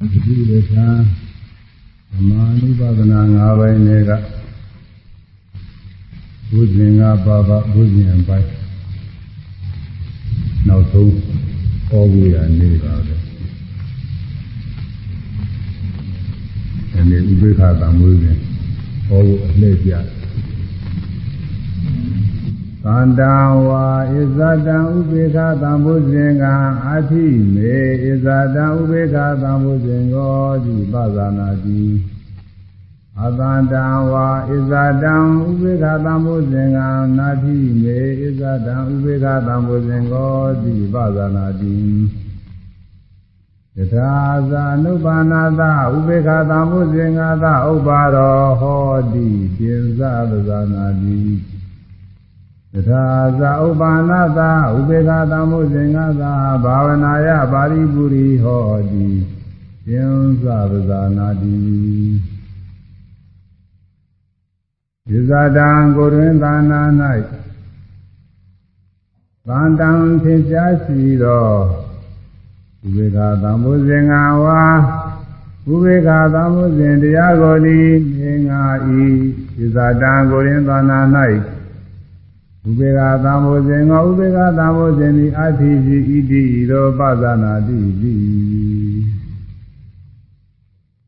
ဒီလိုသာဓမ္မနုပါဒနာ၅ပိုင်းတွေကဘုဇင်ကပါပါဘုဇင်ပိုင်းနောက်ဆုံးဟောဖို့ရနေပါပဲအဲဒီဥပိ္ပခသံဘုဇင်ဟောဖို့အလှည့်ပြ သန္တဝါဣဇတံဥပေက္ခသံဘုဇင်ကအထိမေဣဇတံဥပေက္ခသံဘုဇင်ကိုဒီပဇာနာတိအသန္တဝါဣဇတံဥပေက္ခသံဘုဇင်ကနာတိမေဣဇတံဥပေက္ခသံဘုဇင်ကိုဒီပဇာနာတိယထာဇာနုပါနာသဥပေက္ခသံဘုဇင်ကသဥပ္ပါရောဟောတိပိဇာပဇာနာတိ တထာဇာဥပါဏသာဥပေက္ခသမှုဇင်္ဂသာဘာဝနာယပါရိပုရိဟောတိသင်္သပဇာနာတိယဇတံကိုတွင်သာနာ၌သံတံသင်ရှားရှိသောဥပေက္ခသမှုဇင်္ဂဝါဥပေက္ခသမှုဇင်တရားကိုဒီနေငါဤယဇတံကိုတွင်သာနာ၌ ဥပေက္ခသံဃောဇင်ငောဥပေက္ခသံဃောဇင်ဒီအထိရှိဣတိဤသောပဇာနာတိတိ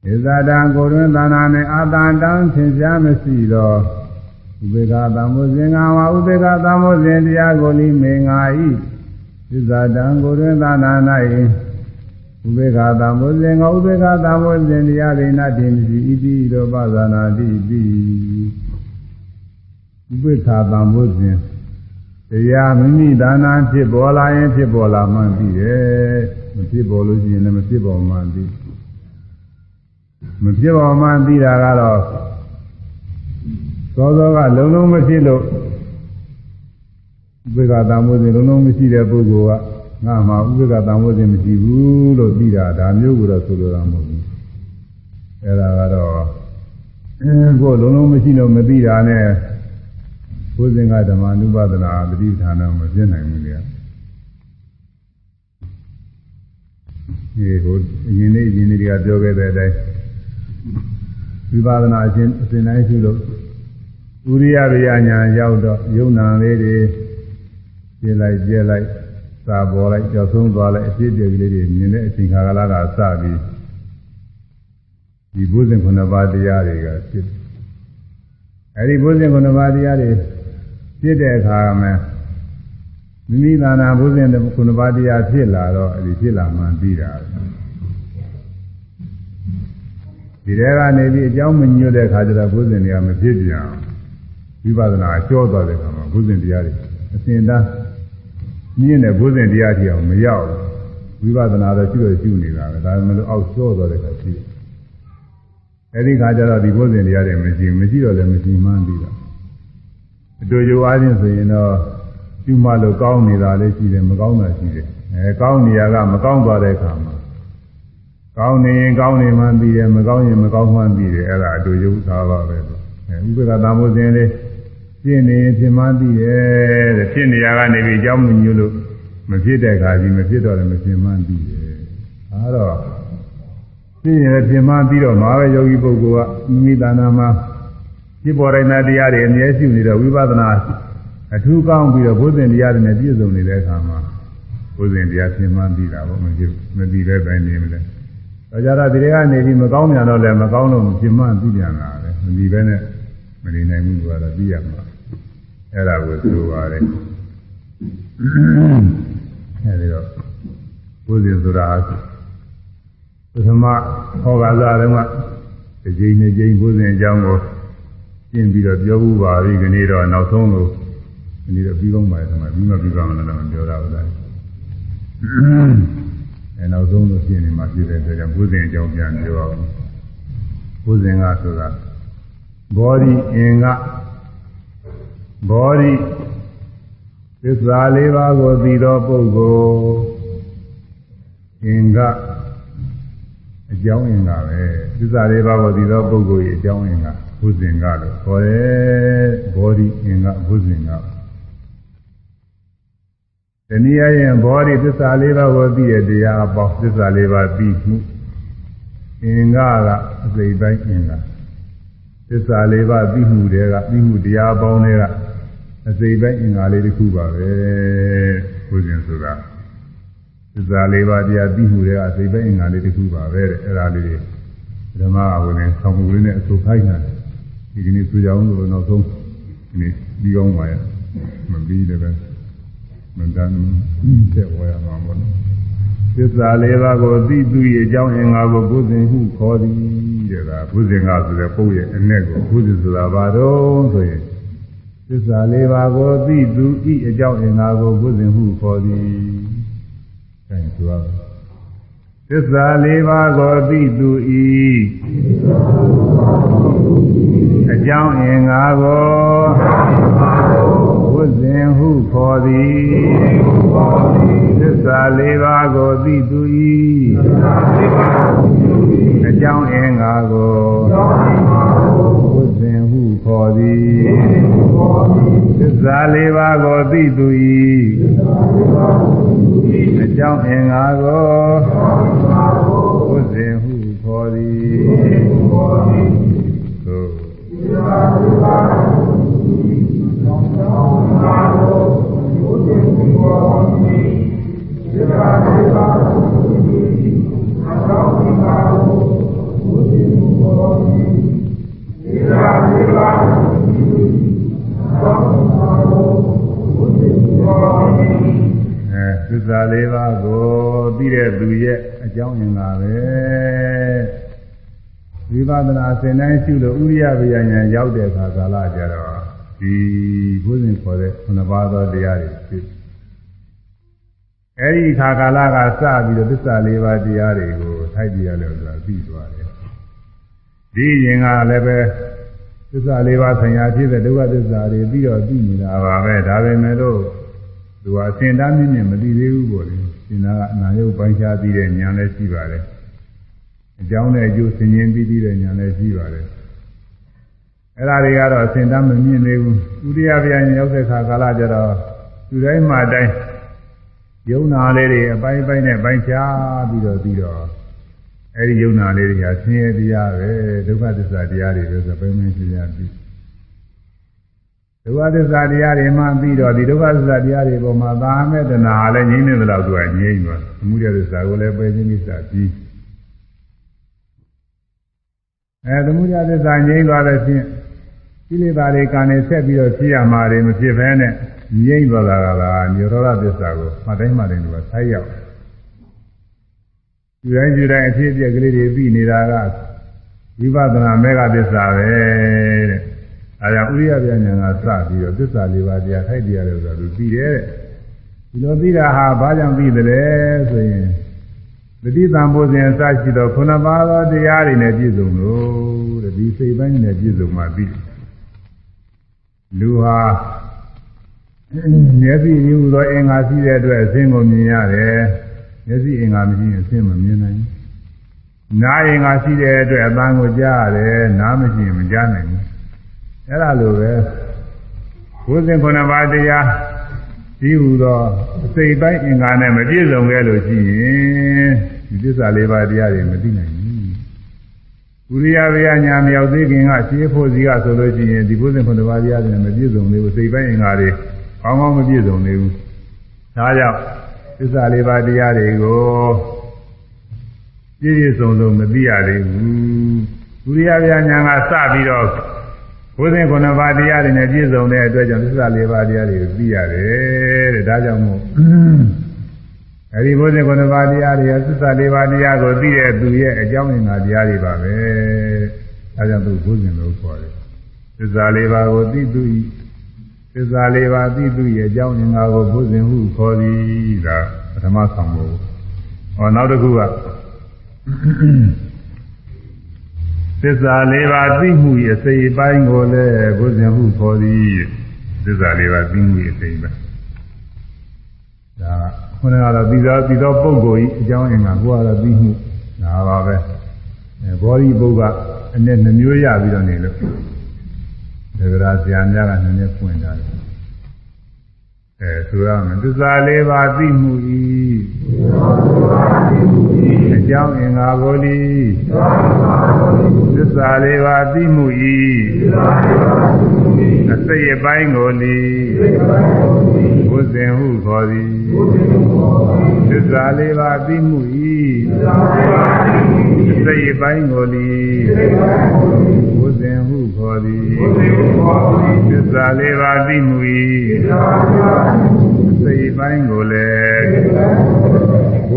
ဣဇာတံကိုတွင်သနာနှင့်အာတန်တံသင်ရှားမရှိသောဥပေက္ခသံဃောဇင်ငါဝဥပေက္ခသံဃောဇင်တရားကိုလိမေငါဤဣဇာတံကိုတွင်သနာ၌ဥပေက္ခသံဃောဇင်ငောဥပေက္ခသံဃောဇင်တရားဒိနာတိမရှိဣတိဤသောပဇာနာတိတိ ဥပေက္ခသံဃောဇင်တရားမိမိဒါနာဖြစ်ပေါ်လာရင်ဖြစ်ပေါ်လာမှသိတယ်မဖြစ်ပေါ်လို့ရှိရင်လည်းမဖြစ်ပေါ်မှသိမဖြစ်ပေါ်မှသိတာကတော့သောသောကလုံလုံးမဖြစ်လို့ဥပေက္ခသံဃောဇင်လုံလုံးမရှိတဲ့ပုဂ္ဂိုလ်ကငါမှဥပေက္ခသံဃောဇင်မရှိဘူးလို့သိတာဒါမျိုးကိုတော့ဆိုလိုတာမဟုတ်ဘူးအဲဒါကတော့ကိုယ်လုံးလုံးမရှိလို့မသိတာနဲ့ ဘုဇင်ကဓမ္မနုပဒနာပฏิဌာနမပြည့်နိုင်ဘူးလေဒီကိုအရင်လေးအရင်လေးတွေကပြောခဲ့တဲ့အတိုင်းဝိပဿနာအရှင်အစဉ်တိုင်းရှိလို့ဥရိယရိယညာရောက်တော့ယုံနာလေးတွေပြလိုက်ပြလိုက်စာပေါ်လိုက်ကြောက်ဆုံးသွားလိုက်အဖြစ်အပျက်ကလေးတွေမြင်တဲ့အချိန်ခါကလာကစပြီးဒီဘုဇင်ခုနှစ်ပါးတရားတွေကဖြစ်အဲဒီဘုဇင်ခုနှစ်ပါးတရားတွေ ဖြစ်တဲ့အခါမှာမိမိသာနာဘုဇင်ခုနှစ်ပါးတရားဖြစ်လာတော့အဲဒီဖြစ်လာမှပြီးတာဒီတဲကနေပြီးအကြောင်းမညွတ်တဲ့အခါကျတော့ဘုဇင်တွေကမဖြစ်ပြန်ဝိပဿနာကျော်သွားတဲ့အခါမှာဘုဇင်တရားတွေအစဉ်တန်းမြင့်တဲ့ဘုဇင်တရားတွေအောင်မရောက်ဝိပဿနာတော့ရှိရရှိနေတာပဲဒါပေမဲ့လို့အောက်ကျော်သွားတဲ့အခါရှိတယ်အဲဒီခါကျတော့ဒီဘုဇင်တရားတွေမရှိမရှိတော့လည်းမရှိမှန်းပြီးတော့ အတူတူအားဖြင့်ဆိုရင်တော့ပြုမှလို့ကောင်းနေတာလည်းရှိတယ်မကောင်းတာရှိတယ်အဲကောင်းနေရကမကောင်းသွားတဲ့အခါမှာကောင်းနေရင်ကောင်းနေမှပြီးတယ်မကောင်းရင်မကောင်းမှပြီးတယ်အဲ့ဒါအတူတူသာပါပဲအဲဥပ္ပကသာမိုးစဉ်လေးဖြစ်နေရင်ဖြစ်မှပြီးတယ်တဲ့ဖြစ်နေရကနေပြီးအကြောင်းမညွလို့မဖြစ်တဲ့အခါကြီးမဖြစ်တော့လည်းမဖြစ်မှပြီးတယ်အဲတော့ဖြစ်ရင်ဖြစ်မှပြီးတော့မှာပဲယောဂီပုဂ္ဂိုလ်ကမိမိတဏ္ဍာမှာ ဖြစ်ပေါ်တိုင်းတဲ့တရားတွေအမြဲရှိနေတော့ဝိပဿနာအထူးကောင်းပြီးတော့ဘုဇင်တရားတွေနဲ့ပြည့်စုံနေတဲ့အခါမှာဘုဇင်တရားပြင်မှန်းပြီးတာပေါ့မဖြစ်မပြီးတဲ့တိုင်းနေမလဲ။ဒါကြတော့ဒီတွေကနေပြီးမကောင်းပြန်တော့လည်းမကောင်းလို့ပြင်မှန်းပြီးပြန်တာလေမပြီးပဲနဲ့မနေနိုင်ဘူးကတော့ပြီးရမှာ။အဲ့ဒါကိုဆိုပါတယ်။အဲဒီတော့ဘုဇင်ဆိုတာပထမဟောကားစားတုန်းကဒီကြိမ်နဲ့ကြိမ်ဘုဇင်အကြောင်းကို ရှင်းပြီးတော့ပြောဘူးပါပြီဒီနေ့တော့နောက်ဆုံးလို့ဒီနေ့တော့ပြီးကောင်းပါတယ်ဒီမှာပြီးမှပြီးကောင်းတယ်တော့ပြောတာဟုတ်လားအဲနောက်ဆုံးလို့ရှင်းနေမှပြည့်တဲ့အတွက်ကြောင့်ဘုဇင်အကြောင်းပြန်ပြောအောင်ဘုဇင်ကဆိုတာဘောဓိအင်္ဂဘောဓိသစ္စာလေးပါးကိုသိသောပုဂ္ဂိုလ်အင်္ဂအကြောင်းအင်္ဂပဲသစ္စာလေးပါးကိုသိသောပုဂ္ဂိုလ်ရဲ့အကြောင်းအင်္ဂ ဘုဇင်ကလို့ခေါ်တယ်ဘောဓိအင်္ဂဘုဇင်ကတနည်းအားဖြင့်ဘောဓိသစ္စာလေးပါးကိုသိတဲ့တရားအပေါင်းသစ္စာလေးပါးပြီးမှုအင်္ဂါကအစိတ်ပိုင်းအင်္ဂါသစ္စာလေးပါးသိမှုတွေကသိမှုတရားပေါင်းတွေကအစိတ်ပိုင်းအင်္ဂါလေးတစ်ခုပါပဲဘုရင်ဆိုတာသစ္စာလေးပါးတရားသိမှုတွေကအစိတ်ပိုင်းအင်္ဂါလေးတစ်ခုပါပဲတဲ့အဲ့ဒါလေးတွေဓမ္မအဝင်နဲ့ဆောင်းမှုလေးနဲ့အဆိုခိုင်းတာ ဒီကနေ့ဆိုကြအောင်လို့နောက်ဆုံးဒီနေ့ပြီးကောင်းပါရဲ့မပြီးလည်းပဲမတန်းတဲ့ဝါရမှာပေါ့နော်သစ္စာလေးပါးကိုသိသူရဲ့အကြောင်းအင်္ဂါကိုဘုဇင်ဟုခေါ်သည်တဲ့ကဘုဇင်ကဆိုတဲ့ပုတ်ရဲ့အ내ကိုဘုဇင်ဆိုတာဘာတော့ဆိုရင်သစ္စာလေးပါးကိုသိသူဤအကြောင်းအင်္ဂါကိုဘုဇင်ဟုခေါ်သည်အဲဒါဆိုတော့သစ္စာလေးပါးကိုသိသူဤ အကြောင်းအင်္ဂါကိုဝဇင်ဟုခေါ်သည်သစ္စာလေးပါးကိုသိသူဤအကြောင်းအင်္ဂါကိုဝဇင်ဟုခေါ်သည်သစ္စာလေးပါးကိုသိသူဤအကြောင်းအင်္ဂါကိုဝဇင်ဟုခေါ်သည်သစ္စာ လေးပါးကိုသိတဲ့သူရဲ့အကြောင်းအင်္ဂါပဲ ဝိပဿနာသင်တိုင်းရှုလို့ဥရိယဗျာဉာဏ်ရောက်တဲ့အခါကာလကြတော့ဒီဘုဇင်ခေါ်တဲ့ခုနှစ်ပါးသောတရားတွေဖြစ်အဲဒီခါကာလကစပြီးတော့သစ္စာလေးပါးတရားတွေကိုထိုက်ပြရလို့ဆိုတာပြီးသွားတယ်ဒီရင်ကလည်းပဲသစ္စာလေးပါးဆင်ညာဖြစ်တဲ့ဒုက္ခသစ္စာတွေပြီးတော့ပြီးနေတာပါပဲဒါပဲမဲ့လို့သူကအစင်တမ်းမြင့်မြင့်မသိသေးဘူးပေါ့လေစင်တာကအနာယုတ်ပိုင်းခြားပြီးတဲ့ဉာဏ်လည်းရှိပါတယ် အကြောင်းနဲ့အကျိုးဆင်ញင်ပြီးပြီးတဲ့ဉာဏ်လည်းရှိပါတယ်အဲ့ဒါတွေကတော့အစင်တမ်းမမြင့်သေးဘူးဥရိယဗျာဉာဏ်ရောက်တဲ့ခါကာလကျတော့သူတိုင်းမှတိုင်းယုံနာလေးတွေအပိုင်းပိုင်းနဲ့ပိုင်းခြားပြီးတော့ပြီးတော့အဲ့ဒီယုံနာလေးတွေကဆင်းရဲတရားပဲဒုက္ခသစ္စာတရားတွေပဲဆိုပိုင်းပိုင်းရှင်းရပြီးဒုက္ခသစ္စာတရားတွေမှပြီးတော့ဒီဒုက္ခသစ္စာတရားတွေပေါ်မှာသာမဲ့တဏှာလည်းငြိမ့်နေသလောက်သူကငြိမ့်သွားသမှုရသစ္စာကိုလည်းပယ်ခြင်းကိစ္စပြီး အဲသမှုရသစ္စာငြိမ့်သွားတဲ့ဖြင့်ကိလေသာတွေကံနေဆက်ပြီးတော့ဖြစ်ရမှာတွေမဖြစ်ဘဲနဲ့ငြိမ့်သွားတာကလားနိရောဓသစ္စာကိုမှတ်တိုင်းမှတ်တိုင်းကဆိုက်ရောက်ယူတိုင်းယူတိုင်းအဖြစ်အပျက်ကလေးတွေပြီးနေတာကဝိပဿနာမေဃသစ္စာပဲတဲ့အဲဒါဥရိယပြညာကစပြီးတော့သစ္စာလေးပါးတရားထိုက်တရားလို့ဆိုတော့သူပြီးတယ်တဲ့ဒီလိုပြီးတာဟာဘာကြောင့်ပြီးတယ်ဆိုရင် ပฏิသံဘုဇင်အစရှိတော့ခုနပါးသောတရားတွေနဲ့ပြည့်စုံလို့တဲ့ဒီစိတ်ပိုင်းနဲ့ပြည့်စုံမှပြီးလူဟာမျက်စိရူသောအင်္ဂါရှိတဲ့အတွက်အစင်းကိုမြင်ရတယ်မျက်စိအင်္ဂါမရှိရင်အစင်းမမြင်နိုင်ဘူးနားအင်္ဂါရှိတဲ့အတွက်အပန်းကိုကြားရတယ်နားမရှိရင်မကြားနိုင်ဘူးအဲ့ဒါလိုပဲဘုဇင်ခုနပါးတရားဒီဟူသောအစိတ်ပိုင်းအင်္ဂါနဲ့မပြည့်စုံခဲ့လို့ရှိရင် ဒီသစ္စာလေးပါးတရားတွေမသိနိုင်ဘူးဥရိယဗျာညာမြောက်သေးခင်ကရှင်းဖို့စီကဆိုလို့ရှိရင်ဒီဘုဇင်ခုနပါးတရားတွေမပြည့်စုံသေးဘူးစိတ်ပိုင်းအင်္ဂါတွေကောင်းကောင်းမပြည့်စုံသေးဘူးဒါကြောင့်သစ္စာလေးပါးတရားတွေကိုပြည့်ပြည့်စုံစုံမသိရသေးဘူးဥရိယဗျာညာကစပြီးတော့ဘုဇင်ခုနှစ်ပါးတရားတွေနဲ့ပြည့်စုံတဲ့အတွက်ကြောင့်သစ္စာလေးပါးတရားတွေကိုသိရတယ်တဲ့ဒါကြောင့်မို့ အဲဒီဘုဇင်ခုနှစ်ပါးတရားတွေသစ္စာလေးပါးတရားကိုသိတဲ့သူရဲ့အကြောင်းအင်္ဂါတရားတွေပါပဲဒါကြောင့်သူဘုဇင်လို့ခေါ်တယ်သစ္စာလေးပါးကိုသိသူဤသစ္စာလေးပါးသိသူရဲ့အကြောင်းအင်္ဂါကိုဘုဇင်ဟုခေါ်သည်ဒါပထမဆောင်ဖို့ဟောနောက်တစ်ခုကသစ္စာလေးပါးသိမှုရဲ့အစိပ်ပိုင်းကိုလည်းဘုဇင်ဟုခေါ်သည်သစ္စာလေးပါးသိမှုရဲ့အစိပ်ပိုင်းဒါ ခုနကတော့ပြီးသောပြီးသောပုဂ္ဂိုလ်ဤအကြောင်းအင်္ဂါကိုကတော့သိမှုဒါပါပဲအဲဘောဓိပုဂ္ဂအနဲ့နှမျိုးရပြီးတော့နေလို့ဒေဂရာဆရာများကနည်းနည်းဖွင့်ထားတယ်အဲဆိုရမယ်သစ္စာလေးပါးသိမှုဤအ ကြောင်းအင်္ဂါကိုလီသစ္စာလေးပါးသိမှု၏အစိတ်အပိုင်းကိုလီဘုဇင်ဟုခေါ်သည်သစ္စာလေးပါးသိမှု၏အစိတ်အပိုင်းကိုလီဘုဇင်ဟုခေါ်သည်သစ္စာလေးပါးသိမှု၏အစိတ်အပိုင်းကိုလည်းဘု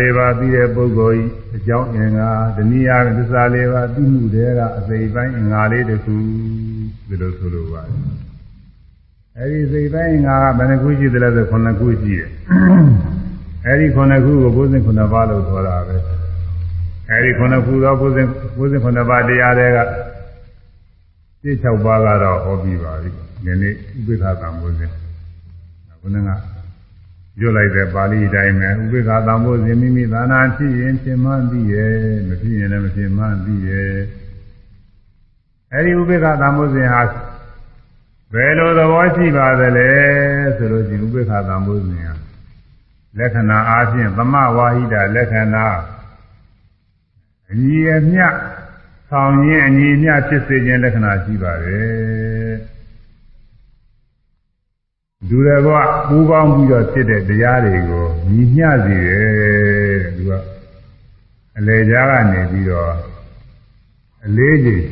၄ပါးပြီးတဲ့ပုဂ္ဂိုလ်ဤအကြောင်းအင်္ဂါဒနိယသစ္စာ၄ပါးပြီးမှုတည်းကအစိပိုင်းအင်္ဂါလေးတစ်ခုဒီလိုဆိုလိုပါတယ်အဲဒီစိတ်ပိုင်းငါကဘယ်နှခုရှိသလဲဆိုခုနှစ်ခုရှိတယ်အဲဒီခုနှစ်ခုကိုဘုဇင်ခုနှစ်ပါးလို့ခေါ်တာပဲအဲဒီခုနှစ်ခုတော့ဘုဇင်ဘုဇင်ခုနှစ်ပါးတရားတွေက၁၆ပါးကတော့ဟောပြီးပါပြီဒီနေ့ဥပိ္ပခာကံဘုဇင်ခုနှစ်က ရွတ်လိုက်တဲ့ပါဠိတိုင်းပဲဥပိ္ပခာသံဘုဇင်မိမိသာနာဖြစ်ရင်ဖြစ်မှန်းသိရဲ့မဖြစ်ရင်လည်းမဖြစ်မှန်းသိရဲ့အဲဒီဥပိ္ပခာသံဘုဇင်ဟာဘယ်လိုသဘောရှိပါသလဲဆိုလို့ရှိရင်ဥပိ္ပခာသံဘုဇင်ဟာလက္ခဏာအားဖြင့်သမဝါဟိတလက္ခဏာအညီအမျှဆောင်ရင်အညီအမျှဖြစ်စေခြင်းလက္ခဏာရှိပါတယ် ဒုရဘပူပေါင်းပြီးတော့ဖြစ်တဲ့တရားတွေကိုညီမျှစေတယ်သူကအလေကြားကနေပြီးတော့အလေးကြီး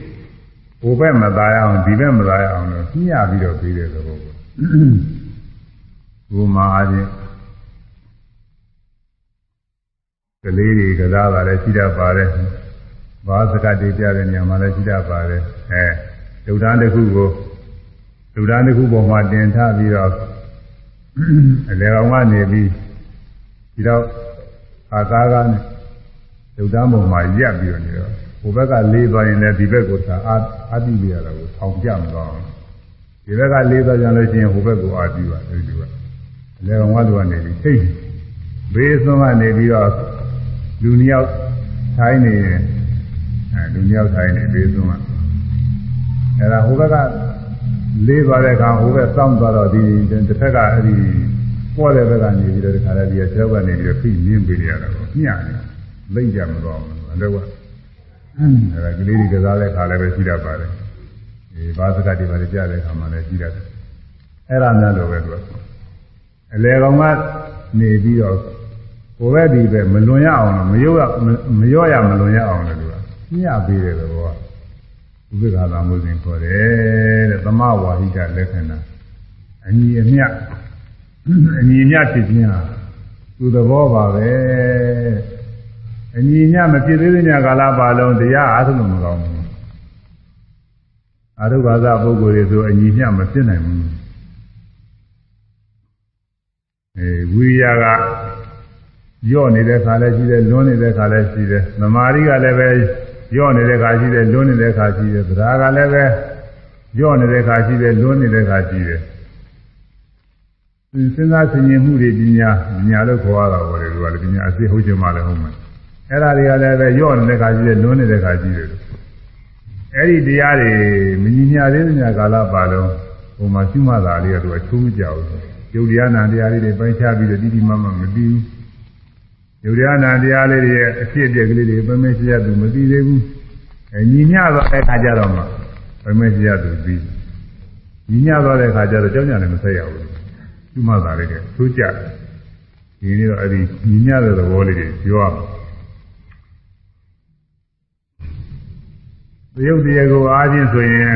ဟိုဘက်မသားရအောင်ဒီဘက်မသားရအောင်လို့ညှပြီးတော့ပြီးတဲ့သဘောပေါ့ဘုမာအချင်းကလေးတွေကစားတာလည်းရှိတတ်ပါတယ်ဘာစကတိပြတဲ့နေရာမှာလည်းရှိတတ်ပါတယ်အဲဒုဒ္ဒန်တစ်ခုကို ဒုဒ္ဒန်တစ်ခုပေါ်မှာတင်ထားပြီးတော့အလေကောင်ကနေပြီးဒီတော့အာကားကနေဒုဒ္ဒန်ပေါ်မှာရက်ပြီးတော့နေတော့ဟိုဘက်ကလေးသွားရင်လည်းဒီဘက်ကိုသာအာအာတိပြရတာကိုထောင်ပြမသွားအောင်ဒီဘက်ကလေးသွားကြလို့ရှိရင်ဟိုဘက်ကိုအာတိပါအဲဒီကအလေကောင်ကနေပြီးထိတ်ဘေးဆုံးကနေပြီးတော့လူနှစ်ယောက်ထိုင်းနေရင်အဲလူနှစ်ယောက်ထိုင်းနေဘေးဆုံးကအဲဒါဟိုဘက်က လေးသွားတဲ့အခါဟိုဘက်စောင့်သွားတော့ဒီတစ်ဖက်ကအဲ့ဒီပေါ်တဲ့ဘက်ကနေပြီးတော့ဒီခါလေးဒီကျောက်ကနေပြီးတော့ဖိမြင်းပေးရတာကိုညှနေလိမ့်ကြမတော့ဘူးအတော့ကအဲဒါကလေးတွေကစားတဲ့ခါလည်းပဲရှိတတ်ပါတယ်ဒီဘာစကတိပါလေကြားတဲ့ခါမှလည်းရှိတတ်တယ်အဲ့ဒါများလို့ပဲသူကအလေကောင်ကနေပြီးတော့ကိုယ်ပဲဒီပဲမလွန်ရအောင်လို့မရောရမရောရမလွန်ရအောင်လို့သူကညှပေးတယ်တော့ ဥပိ္ပခာသမှုစဉ်ခေါ်တယ်တဲ့သမဝါဟိကလက္ခဏာအညီအမျှအညီအမျှဖြစ်ခြင်းဟာသူသဘောပါပဲအညီအမျှမဖြစ်သေးတဲ့ညကာလပါလုံးတရားအားထုတ်လို့မကောင်းဘူးအာရုဘာသာပုဂ္ဂိုလ်တွေဆိုအညီအမျှမဖြစ်နိုင်ဘူးအဲဝိရိယကယော့နေတဲ့ခါလည်းရှိတယ်လွန်းနေတဲ့ခါလည်းရှိတယ်သမာဓိကလည်းပဲ ယော့နေတဲ့ခါရှိတယ်လွန်းနေတဲ့ခါရှိတယ်သဒ္ဓါကလည်းပဲယော့နေတဲ့ခါရှိတယ်လွန်းနေတဲ့ခါရှိတယ်စဉ်းစားဆင်ခြင်မှုတွေပညာပညာလို့ခေါ်ရတာပေါ့လေဒီကလည်းပညာအစစ်ဟုတ်ချင်မှလည်းဟုတ်မယ်အဲ့ဒါတွေကလည်းပဲယော့နေတဲ့ခါရှိတယ်လွန်းနေတဲ့ခါရှိတယ်အဲ့ဒီတရားတွေမညီမျှသေးတဲ့ညကာလပါလုံးဟိုမှာရှုမှတ်တာလေးကသူကချိုးမကြောက်ဘူးယုတ်တရားနာတရားလေးတွေပိုင်းခြားပြီးတော့တိတိမမမပြီးဘူး ယုတ်တရားနာတရားလေးတွေရဲ့အဖြစ်အပျက်ကလေးတွေပမေရှိရသူမသိသေးဘူးအဲညီမျှသွားတဲ့အခါကျတော့မှပမေရှိရသူပြီးညီမျှသွားတဲ့အခါကျတော့ကြောင်းကြလည်းမဆက်ရဘူးရှုမှတ်တာလေးတွေသိုးကြဒီနေ့တော့အဲ့ဒီညီမျှတဲ့သဘောလေးတွေပြောရမယ်ရုပ်တရားကိုအားချင်းဆိုရင်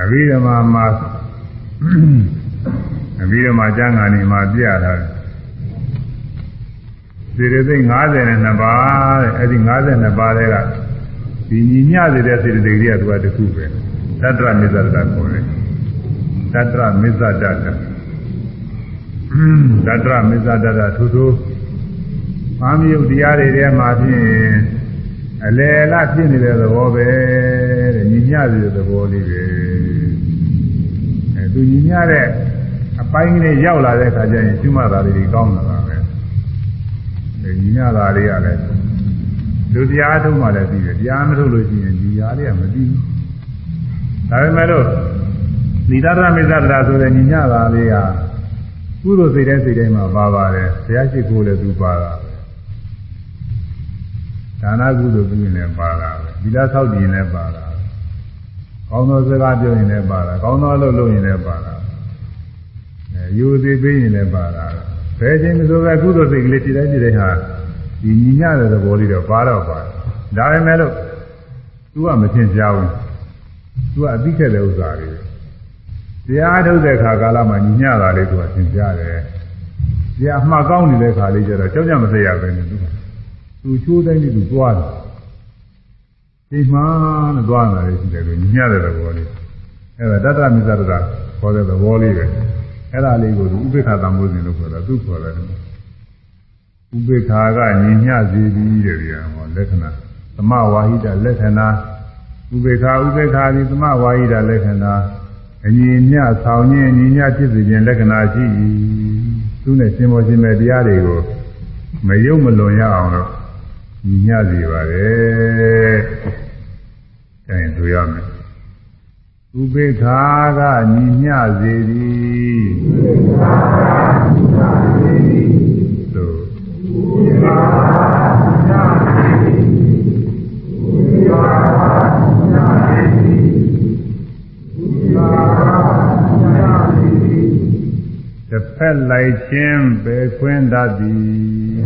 အဘိဓမ္မာမှာအဘိဓမ္မာကျမ်းဂန်နေမှာပြထားတယ် စေတသိက်52ပါးတဲ့အဲ့ဒီ52ပါးတွေကဒီညီမျှစေတဲ့စေတသိက်တွေကသူကတခုပဲသတ္တရမေဇ္ဇတခေါ်တယ်သတ္တရမေဇ္ဇတတသတ္တရမေဇ္ဇတတထို့ထို့မာမယုတ်တရားတွေထဲမှာဖြင့်အလယ်လားဖြစ်နေတဲ့သဘောပဲတဲ့ညီမျှတဲ့သဘောလေးပဲအဲသူညီမျှတဲ့အပိုင်းကလေးရောက်လာတဲ့အခါကျရင်ကျွမတာလေးကောင်းလာတာပဲ အဲညီမျှတာလေးကလည်းလူတရားထုတ်မှလည်းပြီးတယ်တရားမထုတ်လို့ရှိရင်ညီရာလေးကမပြီးဘူးဒါပေမဲ့လို့နိဒရမေသတ္တရာဆိုတဲ့ညီမျှတာလေးကကုသိုလ်စိတ်တဲ့စိတ်တိုင်းမှာပါပါတယ်ဘုရားရှိခိုးလည်းသူပါတာဒါနကုသိုလ်ပြုရင်လည်းပါတာပဲဒီလားဆောက်တည်ရင်လည်းပါတာကောင်းသောစကားပြောရင်လည်းပါတာကောင်းသောအလုပ်လုပ်ရင်လည်းပါတာအဲယူသေးပေးရင်လည်းပါတာ ဘယ်ချိန်မှဆိုပဲကုသိုလ်စိတ်ကလေးတည်တိုင်းတည်တိုင်းဟာဒီညီညတဲ့သဘောလေးတော့ပါတော့ပါဒါပေမဲ့လို့သူကမသင်ကြားဘူးသူကအသိခဲ့တဲ့ဥစ္စာတွေတရားထုတ်တဲ့ခါကာလမှာညီညတာလေးသူကသင်ကြားတယ်တရားအမှားကောင်းနေတဲ့ခါလေးကျတော့ကြောက်ကြမစရပဲနဲ့သူကသူချိုးတိုင်းနဲ့သူသွားတယ်ဒီမှာနဲ့သွားတာလေးရှိတယ်လို့ညတဲ့သဘောလေးအဲ့ဒါတတ္တမိသတ္တခေါ်တဲ့သဘောလေးပဲ အဲ့ဒါလေးကိုသူဥပေက္ခသံဃောစဉ်လို့ခေါ်တာသူခေါ်တယ်ဥပေက္ခာကညညစေပြီးတဲ့ဗျာဟောလက္ခဏာသမဝါဟိတလက္ခဏာဥပေက္ခာဥပေက္ခာဒီသမဝါဟိတလက္ခဏာအညီညဆောင်ခြင်းအညီညဖြစ်စေခြင်းလက္ခဏာရှိ၏သူနဲ့ရှင်မောရှင်မဲ့တရားတွေကိုမယုံမလွန်ရအောင်လို့ညီညစေပါတယ်။အဲဒါရမယ်။ဥပေက္ခာကညီညစေသည်။ဥပေက္ခာကညီညစေသည်။ တစ်ဖက်လိုက်ခြင်းပဲခွင်းတတ်သည်။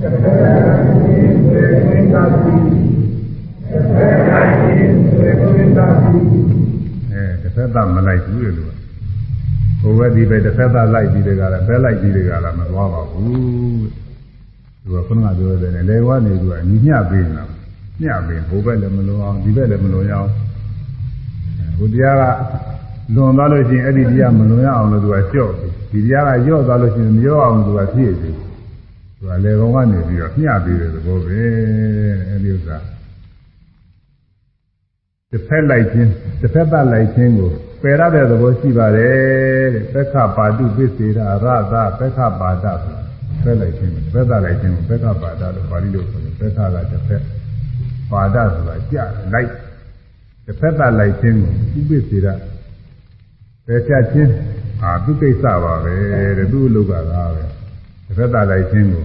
တစ်ဖက်လိုက်ခြင်းပဲခွင်းတတ်သည်။ သို့တစ်ဖက်လိုက်ခြင်းပဲခွင်းတတ်သည်။တစ်ဖက်လိုက်ခြင်းပဲခွင်းတတ်သည်။အဲတစ်ဖက်သားမလိုက်ဘူးလေလို့ဟိုဘက်ဒီဘက်တစ်ဖက်သားလိုက်ပြီးတကလားဘဲလိုက်ပြီးတကလားမသွားပါဘူး။သူကခုနကပြောတယ်လေဝါနေသူကညီမျှပေးနေတာ။မျှပေးဟိုဘက်လည်းမလွန်အောင်ဒီဘက်လည်းမလွန်ရအောင်။ဟိုတရားကလွန်သွားလို့ရှိရင်အဲ့ဒီတရားမလွန်ရအောင်လို့သူကကြော့ပြီဒီတရားကကြော့သွားလို့ရှိရင်မကြော့အောင်သူကဖြည့်ပြီသူကလေကောင်ကနေပြီးတော့မျှပြီးတဲ့သဘောပဲအဲ့ဒီဥစ္စာ တစ်ဖက်လိုက်ခြင်းတစ်ဖက်ပတ်လိုက်ခြင်းကိုပယ်ရတဲ့သဘောရှိပါတယ်တဲ့ပက္ခပါတုပစ္စေရရသပက္ခပါဒဖက်လိုက်ခြင်းတစ်ဖက်ပတ်လိုက်ခြင်းကိုပက္ခပါဒလို့ပါဠိလိုဆိုတယ်ပက္ခကတစ်ဖက်ပါဒဆိုတာကြလိုက်တစ်ဖက်ပတ်လိုက်ခြင်းကိုဥပ္ပစေရပယ်ချခြင်းအာသူကိစ္စပါပဲတဲ့သူ့လောကသာပဲတစ်ဖက်သားလိုက်ခြင်းကို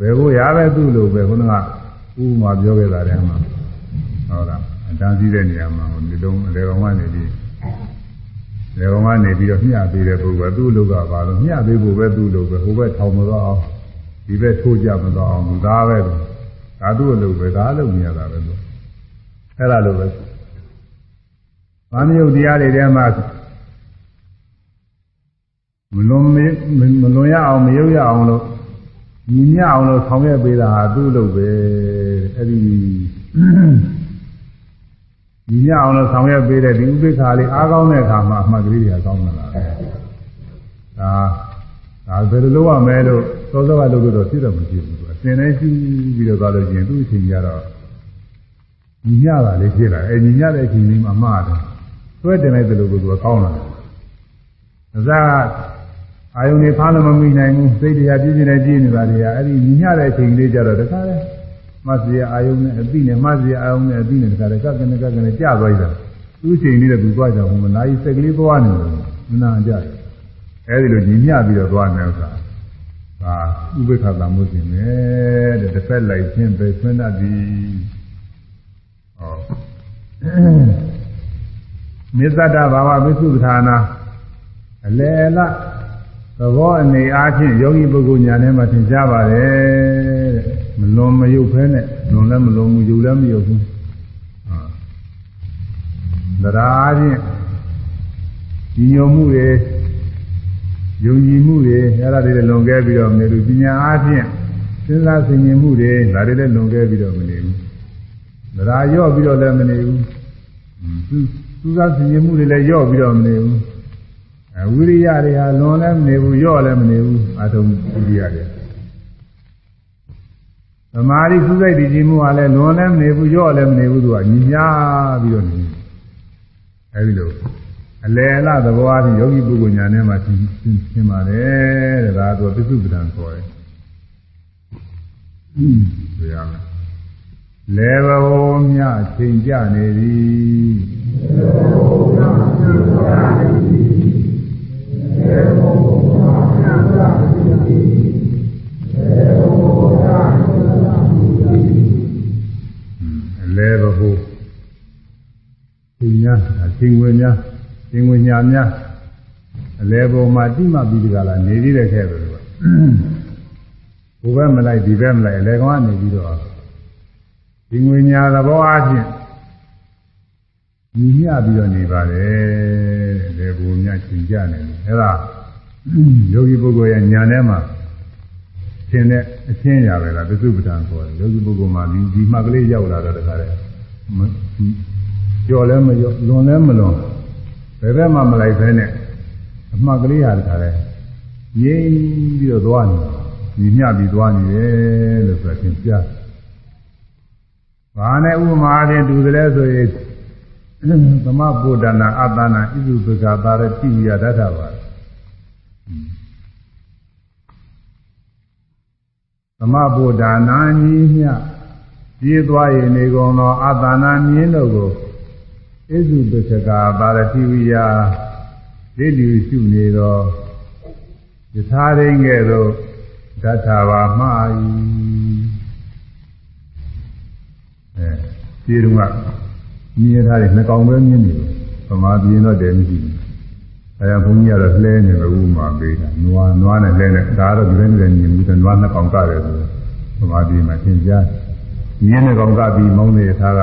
ဘယ်ကိုရပဲသူ့လိုပဲခုနကဥပမာပြောခဲ့တာတည်းမှာဟုတ်လား အတန်းစည်းတဲ့နေရာမှာဒီလုံးအလေကောင်ကနေပြီးလေကောင်ကနေပြီးတော့မျှပေးတဲ့ပုဂ္ဂိုလ်သူ့လောကပါလို့မျှပေးဖို့ပဲသူ့လိုပဲဟိုဘက်ထောင်မတော့အောင်ဒီဘက်ထိုးကြမတော့အောင်ဒါပဲဒါသူ့အလုပ်ပဲဒါအလုပ်မြင်ရတာပဲလို့အဲ့ဒါလိုပဲ။ဘာမျိုးတရားတွေထဲမှာမလွန်မလွန်ရအောင်မရုပ်ရအောင်လို့ညီညအောင်လို့ဆောင်ရွက်ပေးတာဟာသူ့လို့ပဲအဲ့ဒီ ညီညအောင်လို့ဆောင်ရွက်ပေးတဲ့ဒီဥပိ္ပခာလေးအားကောင်းတဲ့အခါမှာအမှတ်ကလေးတွေကကောင်းလာတယ်ဒါဒါဘယ်လိုလုပ်ရမလဲလို့သောသောကလုပ်လို့တော့ဖြစ်တော့မဖြစ်ဘူးအစဉ်တိုင်းရှိပြီးတော့သွားလို့ရှိရင်သူ့အချိန်ကြတော့ညီညတာလေးဖြစ်လာအဲညီညတဲ့အချိန်လေးမှာမှားတယ်သွဲတင်လိုက်တယ်လို့ကကောင်းလာတယ်အစားအာယုန်တွေဖားလို့မမိနိုင်ဘူးစိတ်တရားပြည့်ပြည့်နဲ့ကြည့်နေတာတွေကအဲ့ဒီညီညတဲ့အချိန်လေးကြတော့တခါလဲ မတ်စီအာယုန်နဲ့အတိနဲ့မတ်စီအာယုန်နဲ့အတိနဲ့တခါလဲကကနဲ့ကကနဲ့ကြာသွားကြတာသူ့အချိန်လေးကသူသွားကြဘူးမနာကြီးစက်ကလေးသွားနေတယ်မနာကြတယ်အဲ့ဒီလိုညီညပြီးတော့သွားနေဥစ္စာဒါဥပိ္ပခသမှုရှင်ပဲတဲ့တစ်ဖက်လိုက်ချင်းပဲဆွမ်းတတ်သည်ဟောမေသတ္တဘာဝဝိသုဌာနာအလေလသဘောအနေအားဖြင့်ယောဂီပုဂ္ဂိုလ်ညာထဲမှာသင်ကြားပါတယ်တဲ့ မလွန်မယုတ်ဖဲနဲ့လွန်လည်းမလွန်ဘူးယုတ်လည်းမယုတ်ဘူးဟာတရားအားဖြင့်ညီညွတ်မှုတွေယုံကြည်မှုတွေအဲ့ဒါတွေလည်းလွန်ခဲ့ပြီးတော့မနေဘူးပညာအားဖြင့်စဉ်းစားဆင်ခြင်မှုတွေဒါတွေလည်းလွန်ခဲ့ပြီးတော့မနေဘူးတရားရော့ပြီးတော့လည်းမနေဘူးသူစားဆင်ခြင်မှုတွေလည်းရော့ပြီးတော့မနေဘူးဝိရိယတွေဟာလွန်လည်းမနေဘူးရော့လည်းမနေဘူးအထုံးဝိရိယတွေ သမာဓိစုစိတ်တည်ကြည်မှုကလည်းလွန်လည်းမနေဘူးရော့လည်းမနေဘူးသူကညီညာပြီးတော့နေအဲဒီလိုအလယ်အလသဘောအချင်းယောဂီပုဂ္ဂိုလ်ညာနဲ့မှသင်သင်ပါတယ်တဲ့ဒါကတော့ပစ္စုပ္ပန်ခေါ်တယ်။ဆိုရမယ်။လေဘဝမြချိန်ကြနေသည်။လေဘဝမြချိန်ကြနေသည်။လေဘဝမြချိန်ကြနေသည်။လေဘဝမြချိန်ကြနေသည်။ လေဘဝချိန်များအချိန်ဝင်များသင်္ဝညာများအလဲပုံမှာတိမပြီးဒီကလာနေပြီးတဲ့ခဲ့ပဲလို့ဘုဘက်မလိုက်ဒီဘက်မလိုက်အလဲကောင်ကနေပြီးတော့သင်္ဝညာသဘောအချင်းညီမျှပြီးတော့နေပါတယ်တဲ့လေဘုံမြချင်းကြနေတယ်အဲဒါယောဂီပုဂ္ဂိုလ်ရဲ့ညာထဲမှာ သင်တဲ့အချင်းရပဲလားပစ္စုပ္ပန်ခေါ်တယ်ယောဂီပုဂ္ဂိုလ်မှာဒီဒီမှကလေးရောက်လာတော့တခါတည်းကြော်လည်းမကြော်လွန်လည်းမလွန်ဘယ်ဘက်မှမလိုက်ဖဲနဲ့အမှတ်ကလေးဟာတခါလဲငြိမ်ပြီးတော့သွားနေညီမျှပြီးသွားနေတယ်လို့ဆိုရင်ပြဘာနဲ့ဥပမာချင်းတူတယ်လဲဆိုရင်သမဗုဒ္ဓနာအတ္တနာဣသုပကပါရတိယတထပါ သမဗုဒ္ဓနာညီမျှပြေးသွားရင်နေကုန်သောအတ္တနာမြင်းတို့ကိုဣဇုပစ္စကပါရတိဝိယဒိဋ္ဌိရှုနေသောယထာရင်းကဲ့သို့ဓာတာပါမှား၏အဲဒီတုန်းကမြင်ထားတယ်နှကောင်ပဲမြင်နေတယ်ဗမာပြည်တော့တည်းမရှိဘူး အဲဒါဘုန်းကြီးကတော့လှဲနေလို့ဥမာပေးတာနွားနွားနဲ့လှဲနေဒါတော့ဒီလိုနဲ့မြင်ဘူးနွားနှကောင်ကတယ်ဆိုဗမာပြည်မှာသင်ကြားမြင်တဲ့ကောင်ကပြီးမောင်းနေတဲ့သားက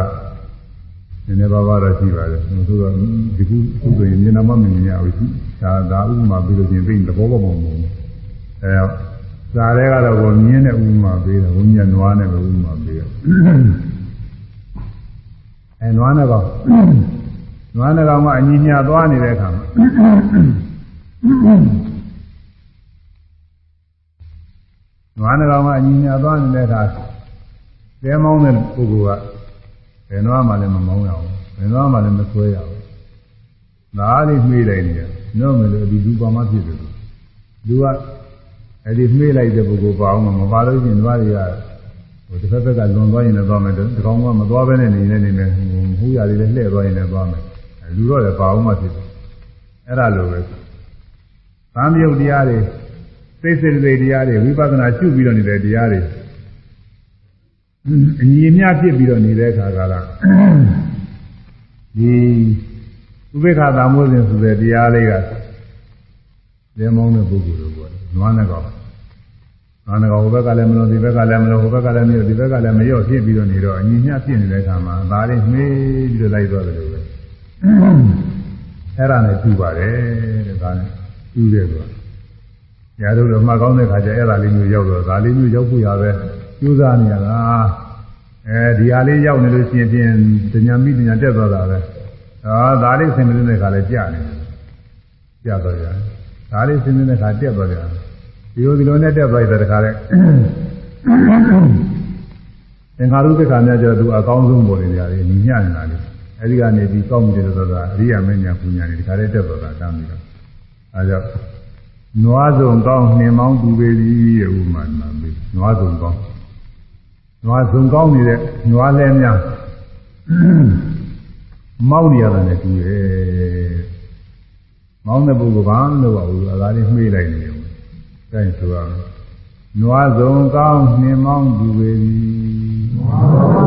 နည်းနည်းပါးပါးတော့ရှိပါတယ်။ဆိုတော့ဒီခုခုဆိုရင်မျက်နှာမမြင်ရဘူး။ဒါဒါဥပမာပြီးလို့ချင်းသိသဘောပေါက်မှာမဟုတ်ဘူး။အဲဇာတဲ့ကတော့ကိုမြင်းတဲ့ဥပမာပေးတယ်။ဘုညနွားနဲ့ပဲဥပမာပေးတယ်။အဲနွားနဲ့ကောင် နွားနဲ့ကောင်ကအညီညာသွားနေတဲ့အခါမှာနွားနဲ့ကောင်ကအညီညာသွားနေတဲ့အခါတဲမောင်းတဲ့ပုဂ္ဂိုလ်ကဘယ်တော့မှလည်းမမောင်းရဘူးဘယ်တော့မှလည်းမဆွဲရဘူးဒါလေးမှေးလိုက်နေတယ်တော့မလို့ဒီလူပါမဖြစ်တယ်လူကအဲ့ဒီမှေးလိုက်တဲ့ပုဂ္ဂိုလ်ပါအောင်မပါလို့ရှိရင်သွားတွေကဟိုတစ်ဖက်ဖက်ကလွန်သွားရင်လည်းသွားမယ်ဒီကောင်ကမသွားဘဲနဲ့နေနေနေမယ်ဟိုရလေးလည်းလှည့်သွားရင်လည်းသွားမယ် လူတော့လည်းပါအောင်မှဖြစ်တယ်အဲ့ဒါလိုပဲသံယုတ်တရားတွေသိစိတ်စိတ်တရားတွေဝိပဿနာရှုပြီးတော့နေတဲ့တရားတွေအညီအမျှဖြစ်ပြီးတော့နေတဲ့အခါကလာဒီဥပေက္ခသာမိုးစဉ်ဆိုတဲ့တရားလေးကလေမောင်းတဲ့ပုဂ္ဂိုလ်လိုပေါ့နွားနဲ့ကောင်နွားနဲ့ကောင်ဟိုဘက်ကလည်းမလို့ဒီဘက်ကလည်းမလို့ဟိုဘက်ကလည်းမလို့ဒီဘက်ကလည်းမရော့ဖြစ်ပြီးတော့နေတော့အညီအမျှဖြစ်နေတဲ့အခါမှာဒါလေးမှေးပြီးတော့လိုက်သွားတယ်လို့ပဲ အဲ့ဒါနဲ့ပြပါတယ်တဲ့ဒါနဲ့ပြတယ်ကွာညာတို့တော့မှတ်ကောင်းတဲ့ခါကျအဲ့ဒါလေးမျိုးရောက်တော့ဒါလေးမျိုးရောက်ဖို့ရပဲကျိုးစားနေရတာအဲဒီဟာလေးရောက်နေလို့ရှိရင်ဖြင့်တညာမိတညာတက်သွားတာပဲဟာဒါလေးဆင်မနေတဲ့ခါလဲကြာနေတယ်ကြာသွားကြတယ်ဒါလေးဆင်နေတဲ့ခါတက်သွားကြတယ်ဒီလိုဒီလိုနဲ့တက်သွားတဲ့ခါလဲသင်္ခါရုပ္ပခါများကျတော့သူအကောင်းဆုံးပေါ်နေကြတယ်ညီညနေတာလေ အဲဒီကနေပြီးကောင်းပြီလို့ဆိုတာအရိယာမင်းညာပူညာတွေဒီခါလေးတက်သွားတာတမ်းပြီးတော့အဲကြောင့်နွားစုံကောင်းနှင်မောင်းသူပေပြီရဲ့ဥမာမှာပြီးနွားစုံကောင်းနွားစုံကောင်းနေတဲ့နွားလဲများမောင်းနေရတာနဲ့တူရဲ့မောင်းတဲ့ပုဂ္ဂိုလ်ဘာမှမလုပ်ပါဘူးအသာလေးမှေးလိုက်နေတယ်။ဒါဆိုတော့နွားစုံကောင်းနှင်မောင်းသူပေပြီနွားစုံကော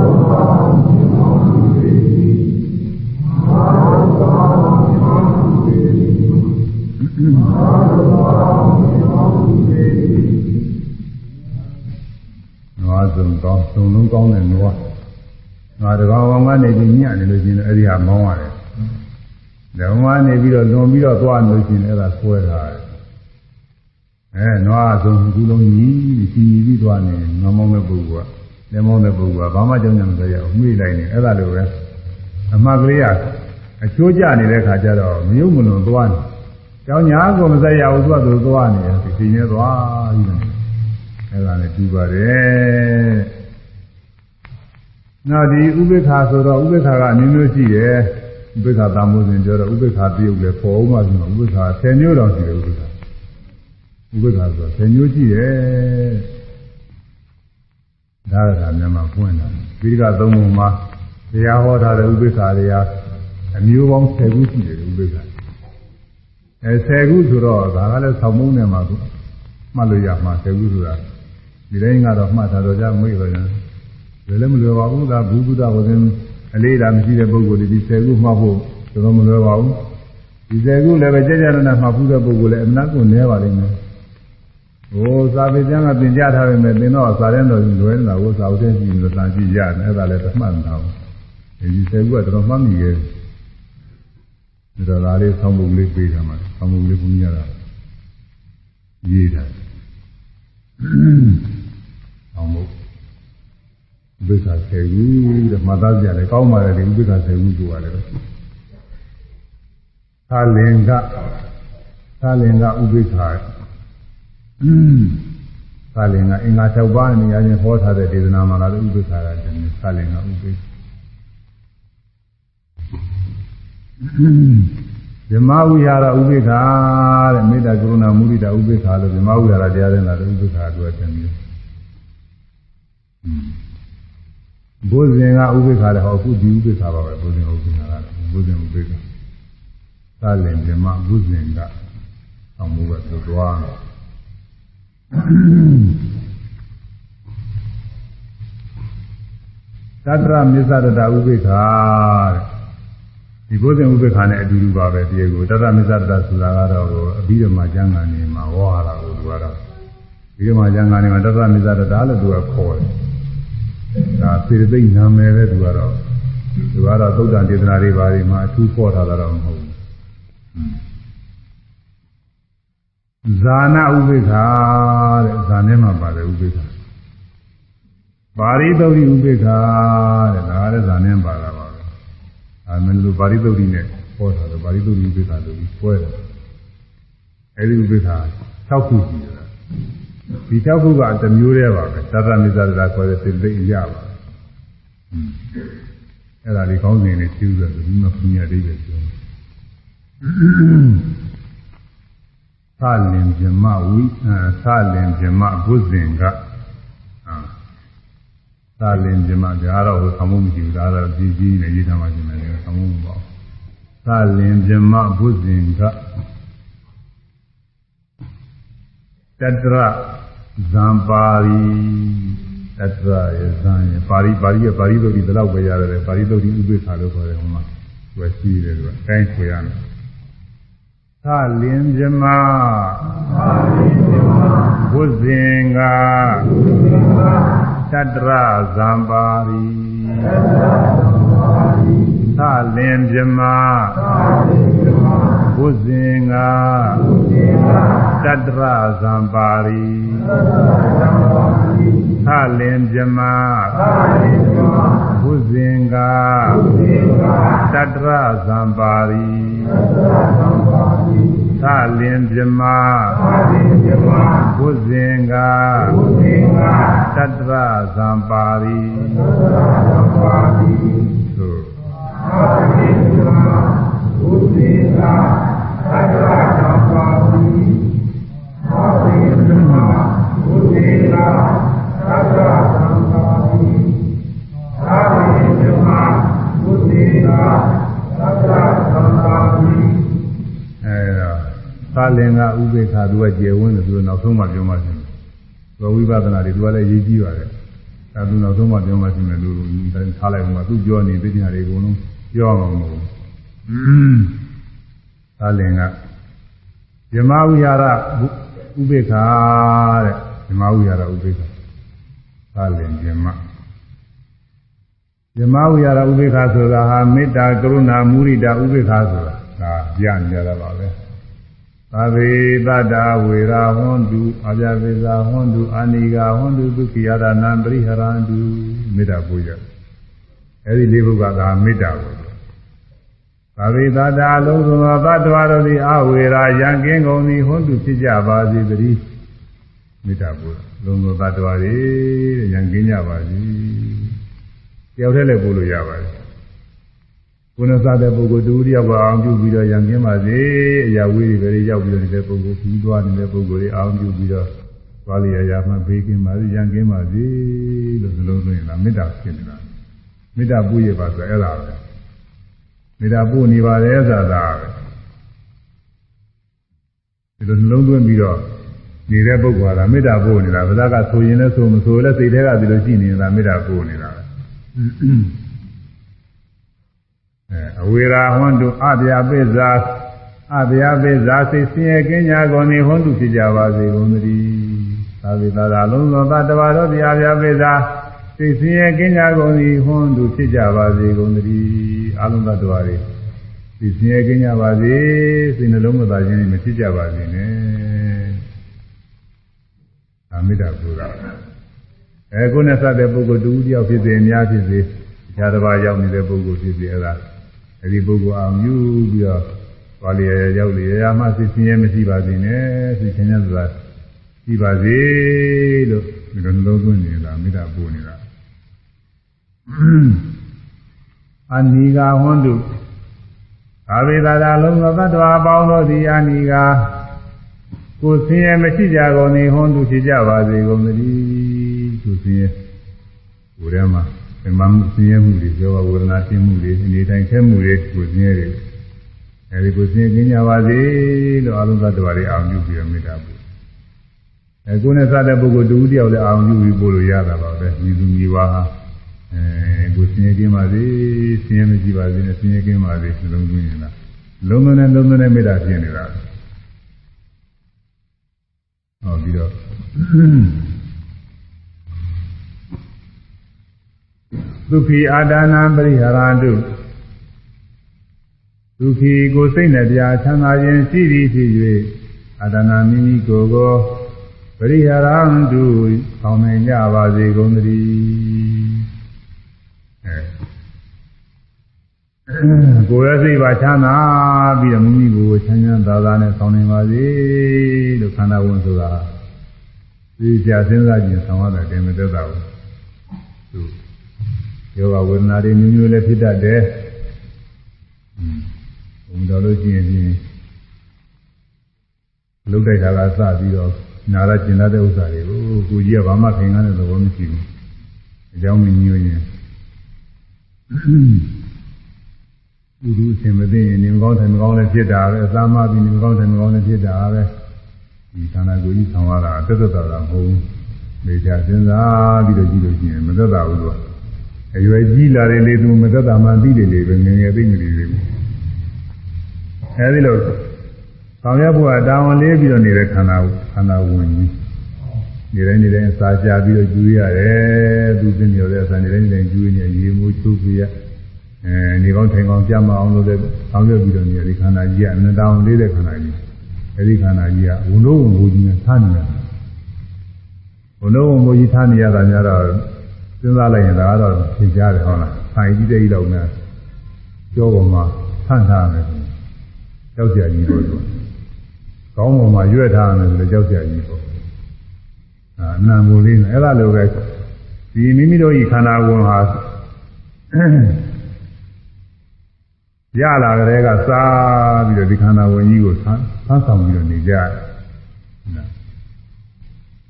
နွားစုံကောင်းစုံလုံးကောင်းတဲ့နွားငါတကောင်ကောင်ကနေပြီးညံ့နေလို့ရှိရင်အဲ့ဒီဟာမောင်းရတယ်။ဓမ္မနေပြီးတော့လွန်ပြီးတော့သွားလို့ရှိရင်အဲ့ဒါဆွဲတာ။အဲနွားစုံကူလုံးကြီးကြီးကြီးပြီးသွားနေငမောင်းတဲ့ပုဂ္ဂိုလ်ကလက်မောင်းတဲ့ပုဂ္ဂိုလ်ကဘာမှကြောင်းကြမစရအောင်မှိလိုက်နေအဲ့ဒါလိုပဲအမှတ်ကလေးကအချိုးကျနေတဲ့ခါကျတော့မယုံမလွန်သွားနေ။ကြောင်းညာကိုမစရဘူးသူကသူသွားနေတယ်ဒီနေသွားပြီးတယ်။ အဲ့ဒါနဲ့ပြီးပါတယ်။နောက်ဒီဥပိ္ပခာဆိုတော့ဥပိ္ပခာကအမျိုးမျိုးရှိတယ်ဥပိ္ပခာတာမိုးစဉ်ပြောတော့ဥပိ္ပခာပြုတ်လေပေါ်အောင်မှဆိုတော့ဥပိ္ပခာ10မျိုးတောင်ရှိတယ်ဥပိ္ပခာဥပိ္ပခာဆိုတော့10မျိုးရှိတယ်ဒါကမြန်မာပွင့်တာဒီကသုံးပုံမှာတရားဟောထားတဲ့ဥပိ္ပခာတွေကအမျိုးပေါင်း10ခုရှိတယ်ဥပိ္ပခာအဲ10ခုဆိုတော့ဒါကလည်းဆောင်းမုန်းနေမှာမှတ်လို့ရမှာ10ခုဆိုတာ ဒီတိုင်းကတော့မှတ်ထားတော့ကြမိတ်ပါကြလွယ်လည်းမလွယ်ပါဘူးဒါဘုဒ္ဓဝဇင်အလေးလာမရှိတဲ့ပုဂ္ဂိုလ်တွေဒီ10ခုမှတ်ဖို့တော်တော်မလွယ်ပါဘူးဒီ10ခုလည်းပဲကြကြရနာမှတ်ဖို့တဲ့ပုဂ္ဂိုလ်လည်းအမှန်ကိုနည်းပါလိမ့်မယ်ဟိုစာပေကျမ်းကသင်ကြားထားပေမဲ့သင်တော့စာရဲတော်လွယ်နေတာကိုစာအုပ်ထဲကြည့်လို့သာကြည့်ရတယ်အဲ့ဒါလည်းသမှတ်တာဘူးဒီ10ခုကတော်တော်မှတ်မိရဲ့ဒီတော့ဒါလေးဆောင်းပုတ်လေးပေးထားမှာဆောင်းပုတ်လေးဘုန်းကြီးကရေးတာ ဆောင်းပုတ်ဥပိ္ပခာ10ခုတဲ့မှတ်သားကြတယ်ကောင်းပါလေဒီဥပိ္ပခာ10ခုကိုရတယ်သာလင်္ကသာလင်္ကဥပိ္ပခာသာလင်္ကအင်္ဂါ6ပါးနေရာချင်းဟောထားတဲ့ဒေသနာမှာလည်းဥပိ္ပခာကတည်းကသာလင်္ကဥပိ္ပဇမဝိဟာရဥပိ္ပခာတဲ့မေတ္တာကရုဏာမုဒိတာဥပိ္ပခာလို့ဇမဝိဟာရတရားတဲ့လားဥပိ္ပခာအတွက်တည်းမျိုး ဘုဇင်ကဥပိ္ပခာလည်းဟောအခုဒီဥပိ္ပခာပါပဲဘုဇင်ဥပိ္ပခာကဘုဇင်ဥပိ္ပခာသာလင်ဇမဘုဇင်ကအောင်မှုပဲသူသွားသတ္တရမစ္ဆတတဥပိ္ပခာတဲ့ဒီဘုဇင်ဥပိ္ပခာနဲ့အတူတူပါပဲဒီကိုတတ္တမစ္ဆတတဆိုတာကတော့အပြီးတော့မှကျမ်းဂန်နေမှာဝါဟာရကိုသူကတော့ဒီကမှကျမ်းဂန်နေမှာတတ္တမစ္ဆတတလို့သူကခေါ်တယ် ဒါစေတသိက်နာမည်ပဲသူကတော့သူကတော့သုတ်တန်ဒေသနာတွေဘာတွေမှာအထူးခေါ်ထားတာတော့မဟုတ်ဘူးဇာနာဥပိ္ပခာတဲ့ဇာနဲ့မှာပါတယ်ဥပိ္ပခာပါရိသုတ်ဥပိ္ပခာတဲ့ဒါလည်းဇာနဲ့ပါတာပါပဲအဲမလို့ပါရိသုတ်နဲ့ဟောတာတော့ပါရိသုတ်ဥပိ္ပခာလို့ပွဲတယ်အဲဒီဥပိ္ပခာ6ခုရှိတယ် ဒီ၆ခုကတစ်မျိုးတည်းပါပဲသတ္တမိစ္ဆာတာခေါ်တဲ့စိတ်သိရပါအဲ့ဒါလေးကောင်းစဉ်လေးသိဥဆိုဒီမှာပညာလေးပဲပြောသာလင်ဇမဝိသာလင်ဇမဘုဇင်ကသာလင်ဇမဒါတော့ဟိုသမှုမရှိဘူးဒါတော့ကြည်ကြီးနဲ့ရေးထားမှရှင်တယ်သမှုမပေါ့သာလင်ဇမဘုဇင်ကတတရ ဇံပါရီတတရရဇံရပါရီပါရီရပါရီတို့ဒီတော့ပဲရတယ်ပါရီတို့ဒီဥပိ္ပခာလို့ခေါ်တယ်ဟိုမှာသူကရှိတယ်သူကအတိုင်းခွေရမယ်သာလင်မြမဘုဇင်ကတတရဇံပါရီသာလင်မြမဘုဇင်ကတတရဇံပါရီ သလင်ပြမဘုဇင်ကတတရဇံပါရီသလင်ပြမဘုဇင်ကတတရဇံပါရီသို့သလင်ပြမဘုဇင်ကတတရဇံပါရီသ လင်ပြမဘုဇင်ကသတ္တသံဃာတိသာဝေဓမ္မဘုသေသာသတ္တသံဃာတိအဲဒါသာလင်္ကာဥပေက္ခသူကကျေဝန်းတယ်သူကနောက်ဆုံးမှပြောမှရှင်တယ်ဘဝိပဿနာတွေသူကလည်းရေးကြည့်ပါတယ်အဲသူနောက်ဆုံးမှပြောမှရှင်တယ်လူထားလိုက်မှသူပြောနေသိညာတွေအကုန်လုံး ပြောမှာမဟုတ်ဘူးသာလင်္ကာဇမဝိဟာရဥပေက္ခတဲ့ဇမဝိဟာရဥပေက္ခသာလင်ပြမဇမဝိရဥပိ္ပခာဆိုတာဟာမေတ္တာကရုဏာမုရိဒဥပိ္ပခာဆိုတာဒါပြနေကြတာပါပဲသာဝေတတ္တဝေရာဟွန်တုအပြဝေဇာဟွန်တုအာနိကာဟွန်တုဒုက္ခိယရဏံပရိဟရန္တုမေတ္တာပူဇော် အဲဒီလေးဘုကသာမေတ္တာကိုသာဝေတတ္တအလုံးစုံသောသတ္တဝါတို့သည်အဝေရာယံကင်းကုန်သည်ဟွန်တုဖြစ်ကြပါစေတည်းမေတ္တာပူဇော်လုံးစုံသတ္တဝါတွေရံကင်းကြပါစေတယောက်တည်းလည်းပို့လို့ရပါတယ်ကိုယ်နဲ့စားတဲ့ပုဂ္ဂိုလ်တူတယောက်ကအောင်ပြုပြီးတော့ရံကင်းပါစေအရာဝေးတွေပဲရောက်ပြီးတော့နေတဲ့ပုဂ္ဂိုလ်ပြီးသွားနေတဲ့ပုဂ္ဂိုလ်တွေအောင်ပြုပြီးတော့သွားလျာရာမှဘေးကင်းပါစေရံကင်းပါစေလို့စလုံးသွင်းလာမေတ္တာဖြစ်နေတာ မေတ္တာပို့ရပါဆိုအဲ့ဒါပဲမေတ္တာပို့နေပါတယ်ဆိုတာပဲဒီလိုနှလုံးသွင်းပြီးတော့နေတဲ့ပုဂ္ဂိုလ်ကမေတ္တာပို့နေတာဗဇက်ကဆိုရင်လည်းဆိုမဆိုလည်းစိတ်ထဲကဒီလိုရှိနေတာမေတ္တာပို့နေတာအဲအဝေရာဟွန်တုအဗျာပိဇာအဗျာပိဇာစိတ်ဆင်းရဲကင်းကြကုန်နေဟွန်တုဖြစ်ကြပါစေကုန်သတည်းသာဝေသာသာလုံးစုံသတ္တဝါတို့ဗျာဗျာပိဇာ စိတ်ဆင်းရဲကင်းကြကုန်သည်ဟွန်တုဖြစ်ကြပါစေကုန်သတည်းအလုံးသတ္တဝါတွေစိတ်ဆင်းရဲကင်းကြပါစေစိတ်နှလုံးမသာခြင်းမဖြစ်ကြပါစေနဲ့အာမေတ္တာပူတာအဲကိုယ်နဲ့စတဲ့ပုဂ္ဂိုလ်တူတယောက်ဖြစ်စေအများဖြစ်စေအခြားတစ်ပါးရောက်နေတဲ့ပုဂ္ဂိုလ်ဖြစ်စေအဲ့ဒါအဲဒီပုဂ္ဂိုလ်အောင်ယူပြီးတော့သွားလျက်ရောက်လျက်ရမှစိတ်ဆင်းရဲမရှိပါစေနဲ့စိတ်ဆင်းရဲဆိုတာရှိပါစေလို့ဒီလိုနှလုံးသွင်းနေတာမေတ္တာပို့နေတာ အနိဂဟွန်တုသာဝေသာသာလုံးသောတ attva အပေါင်းတို့သည်အနိဂကိုဆင်းရဲမရှိကြကုန်နေဟွန်တုဖြစ်ကြပါစေကုန်သတည်းသူဆင်းရဲကိုယ်ထဲမှာဓမ္မမှုဆင်းရဲမှုတွေပြောဝေဒနာရှင်းမှုတွေအနေတိုင်းခဲမှုတွေကိုဆင်းရဲတယ်အဲဒီကိုဆင်းရဲကြပါစေလို့အလုံးသတ္တဝါတွေအောင်ပြုပြီးတော့မေတ္တာပို့အဲကိုယ်နဲ့စတဲ့ပုဂ္ဂိုလ်တူတယောက်လည်းအောင်ပြုပြီးပို့လို့ရတာပါပဲညီသူညီဝါဟာ အဲကိုဆင်းရဲခြင်းပါစေဆင်းရဲမရှိပါစေနဲ့ဆင်းရဲခြင်းပါစေနှလုံးသွင်းနေတာလုံးလုံးနဲ့လုံးလုံးနဲ့မေတ္တာဖြစ်နေတာဟောပြီးတော့ဒုက္ခိအာဒါနာပရိဟာရတုဒုက္ခိကိုစိတ်နဲ့ပြာချမ်းသာခြင်းရှိသည်ဖြစ်၍အာဒါနာမိမိကိုယ်ကိုပရိဟာရတုဆောင်နိုင်ကြပါစေကုန်သတည်းအဲ ကိုယ်ရဲ့စိတ်ပါချမ်းသာပြီးတော့မိမိကိုယ်ချမ်းချမ်းသာသာနဲ့ဆောင်နိုင်ပါစေလို့ခန္ဓာဝင်ဆိုတာဒီကြစဉ်းစားကြည့်ဆောင်ရတဲ့တင်မသက်တာဘူးသူယောဂဝေဒနာတွေမျိုးမျိုးလည်းဖြစ်တတ်တယ်ဘုံတော်လို့ရှိရင်ဖြင့်လုတ်တိုက်တာကစပြီးတော့နာရကျင်လာတဲ့ဥစ္စာတွေကိုကိုကြီးကဘာမှခင်ကားတဲ့သဘောမရှိဘူးအကြောင်းမညွှန်ရင် ဥဒုအရှင်မသိရင်နေမကောင်းတယ်မကောင်းလည်းဖြစ်တာပဲအသာမပြီးနေမကောင်းတယ်မကောင်းလည်းဖြစ်တာပဲဒီခန္ဓာကိုယ်ကြီးဆောင်ရတာတက်တက်တာမဟုတ်ဘူးမေချာစဉ်းစားပြီးတော့ကြည့်လို့ရှိရင်မသက်တာဘူးသူကအရွယ်ကြီးလာတဲ့လေသူမသက်တာမှသိတယ်လေပဲငငယ်သိမနေသေးဘူးအဲဒီလိုဆောင်ရဖို့အတာဝန်လေးပြီးတော့နေတဲ့ခန္ဓာခန္ဓာဝင်ကြီးနေတိုင်းနေတိုင်းစာချပြီးတော့ကျူးရတယ်သူသိနေရတဲ့အစာနေတိုင်းနေတိုင်းကျူးနေရေမိုးချုပ်ပြရ အဲနေကောင်းထိုင်ကောင်းကြမ်းမအောင်လို့လည်းဆောင်ရွက်ပြီးတော့နေရဒီခန္ဓာကြီးကအနတအောင်လေးတဲ့ခန္ဓာကြီးအဲဒီခန္ဓာကြီးကဝန်လို့ဝန်ကိုကြီးနဲ့ထားနေရတယ်ဝန်လို့ဝန်ကိုကြီးထားနေရတာများတော့စဉ်းစားလိုက်ရင်ဒါကတော့သိကြတယ်ဟုတ်လား။ဆိုင်ကြီးတဲ့ကြီးတော့များကြောပေါ်မှာဆန့်ထားမယ်။ကြောက်ကြကြီးပေါ့သူ။ကောင်းပေါ်မှာရွက်ထားမယ်ဆိုတော့ကြောက်ကြကြီးပေါ့။အာနာမူလေးနဲ့အဲ့ဒါလိုပဲဒီမိမိတို့ဤခန္ဓာဝင်ဟာ ရလာကြတဲ့ကစားပြီးတော့ဒီခန္ဓာဝင်ကြီးကိုဆန်းဆန်းဆောင်ပြီးတော့နေကြတယ်။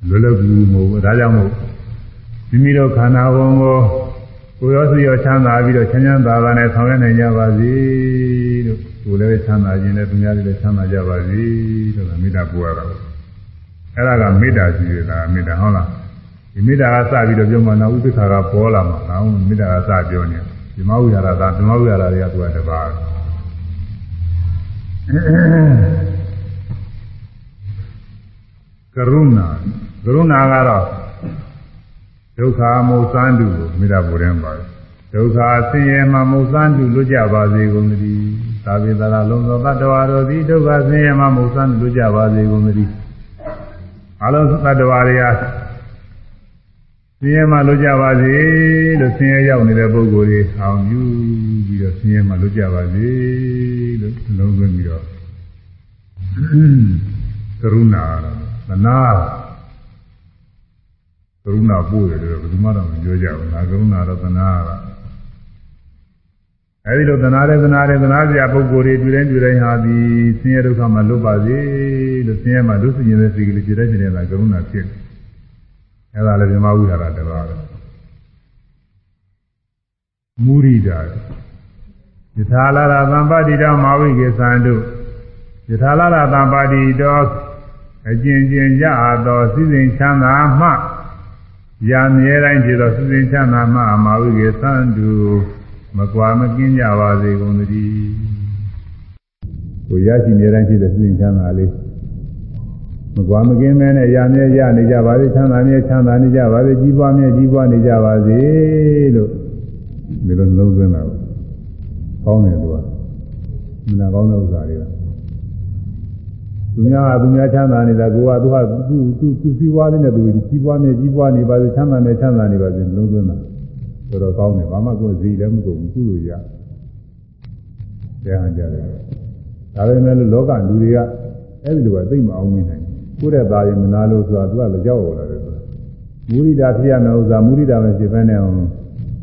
လွယ်လွယ်ကူမဟုတ်ဘူးဒါကြောင့်မို့မိမိတို့ခန္ဓာဝန်ကိုကိုယ်ရောစိရောချမ်းသာပြီးတော့ချမ်းချမ်းသာသာနဲ့ဆောင်ရွက်နိုင်ကြပါစေလို့ကိုယ်လည်းချမ်းသာခြင်းနဲ့သူများလည်းချမ်းသာကြပါစေလို့မေတ္တာပို့ရတာအဲ့ဒါကမေတ္တာရှိရတာမေတ္တာဟုတ်လားဒီမေတ္တာကစပြီးတော့ပြောမှနောက်ဥပ္ပခါကပေါ်လာမှာနော်မေတ္တာကစပြောနေ ဒီမဝိရတာကဓမ္မဝိရတာတွေကသူကတပါးကရုဏာကရုဏာကတော့ဒုက္ခမုတ်သန္တုကိုမိတာပူရင်ပါတယ်ဒုက္ခဆင်းရဲမှမုတ်သန္တုလွတ်ကြပါစေကုန်သတည်းသာဝေသရာလုံးသောတ attva တို့သည်ဒုက္ခဆင်းရဲမှမုတ်သန္တုလွတ်ကြပါစေကုန်သတည်းအလုံးသတ္တဝါတွေက ဆင်းရဲမှလွတ်ကြပါစေလို့ဆင်းရဲရောက်နေတဲ့ပုဂ္ဂိုလ်တွေအောင်ယူပြီးတော့ဆင်းရဲမှလွတ်ကြပါစေလို့လုံးသွင်းပြီးတော့ကရုဏာသနာကရုဏာပို့တယ်လို့ဘယ်သူမှတော့မပြောကြဘူး။ငါကရုဏာတော့သနာကအဲဒီလိုသနာတယ်သနာတယ်သနာစရာပုဂ္ဂိုလ်တွေတွေ့တိုင်းတွေ့တိုင်းဟာဒီဆင်းရဲဒုက္ခမှာလွတ်ပါစေလို့ဆင်းရဲမှာဒုစညင်တဲ့စိတ်ကလေးဖြစ်တဲ့ဖြစ်နေတာကရုဏာဖြစ်တယ် အဲဒါလည်းမြမဝိဟာရတပါပဲမူရိတာယထာလာရသံပါတိတောမာဝိကေသံတို့ယထာလာရသံပါတိတောအကျဉ်ကျဉ်ရသောစိစဉ်ချမ်းသာမှရာမြဲတိုင်းဖြစ်သောစိစဉ်ချမ်းသာမှမာဝိကေသံတို့မကွာမကင်းကြပါစေကုန်သတည်းကိုရရှိမြဲတိုင်းဖြစ်တဲ့စိစဉ်ချမ်းသာလေး မကွာမကင်းမဲနဲ့ရာမြဲရနေကြပါစေချမ်းသာမြဲချမ်းသာနေကြပါစေကြီးပွားမြဲကြီးပွားနေကြပါစေလို့ဒီလိုလုံးသွင်းတာကောင်းတယ်သူကမနာကောင်းတဲ့ဥစ္စာတွေကသူများကသူများချမ်းသာနေတာကိုကသူကသူသူသူစီးပွားနေတဲ့သူကြီးပွားမြဲကြီးပွားနေပါစေချမ်းသာနေချမ်းသာနေပါစေလုံးသွင်းတာတော်တော်ကောင်းတယ်ဘာမှကိုယ်စီလည်းမကုန်ဘူးကုလို့ရတရားကြတယ်ဒါပေမဲ့လောကလူတွေကအဲ့ဒီလိုကသိမအောင်မနိုင်ဘူး ကိုယ့်တဲ့သားရင်မနာလို့ဆိုတာသူကလည်းကြောက်လာတယ်ဆိုတာမူရိတာဖြစ်ရမယ်ဥစ္စာမူရိတာမဖြစ်ဘဲနဲ့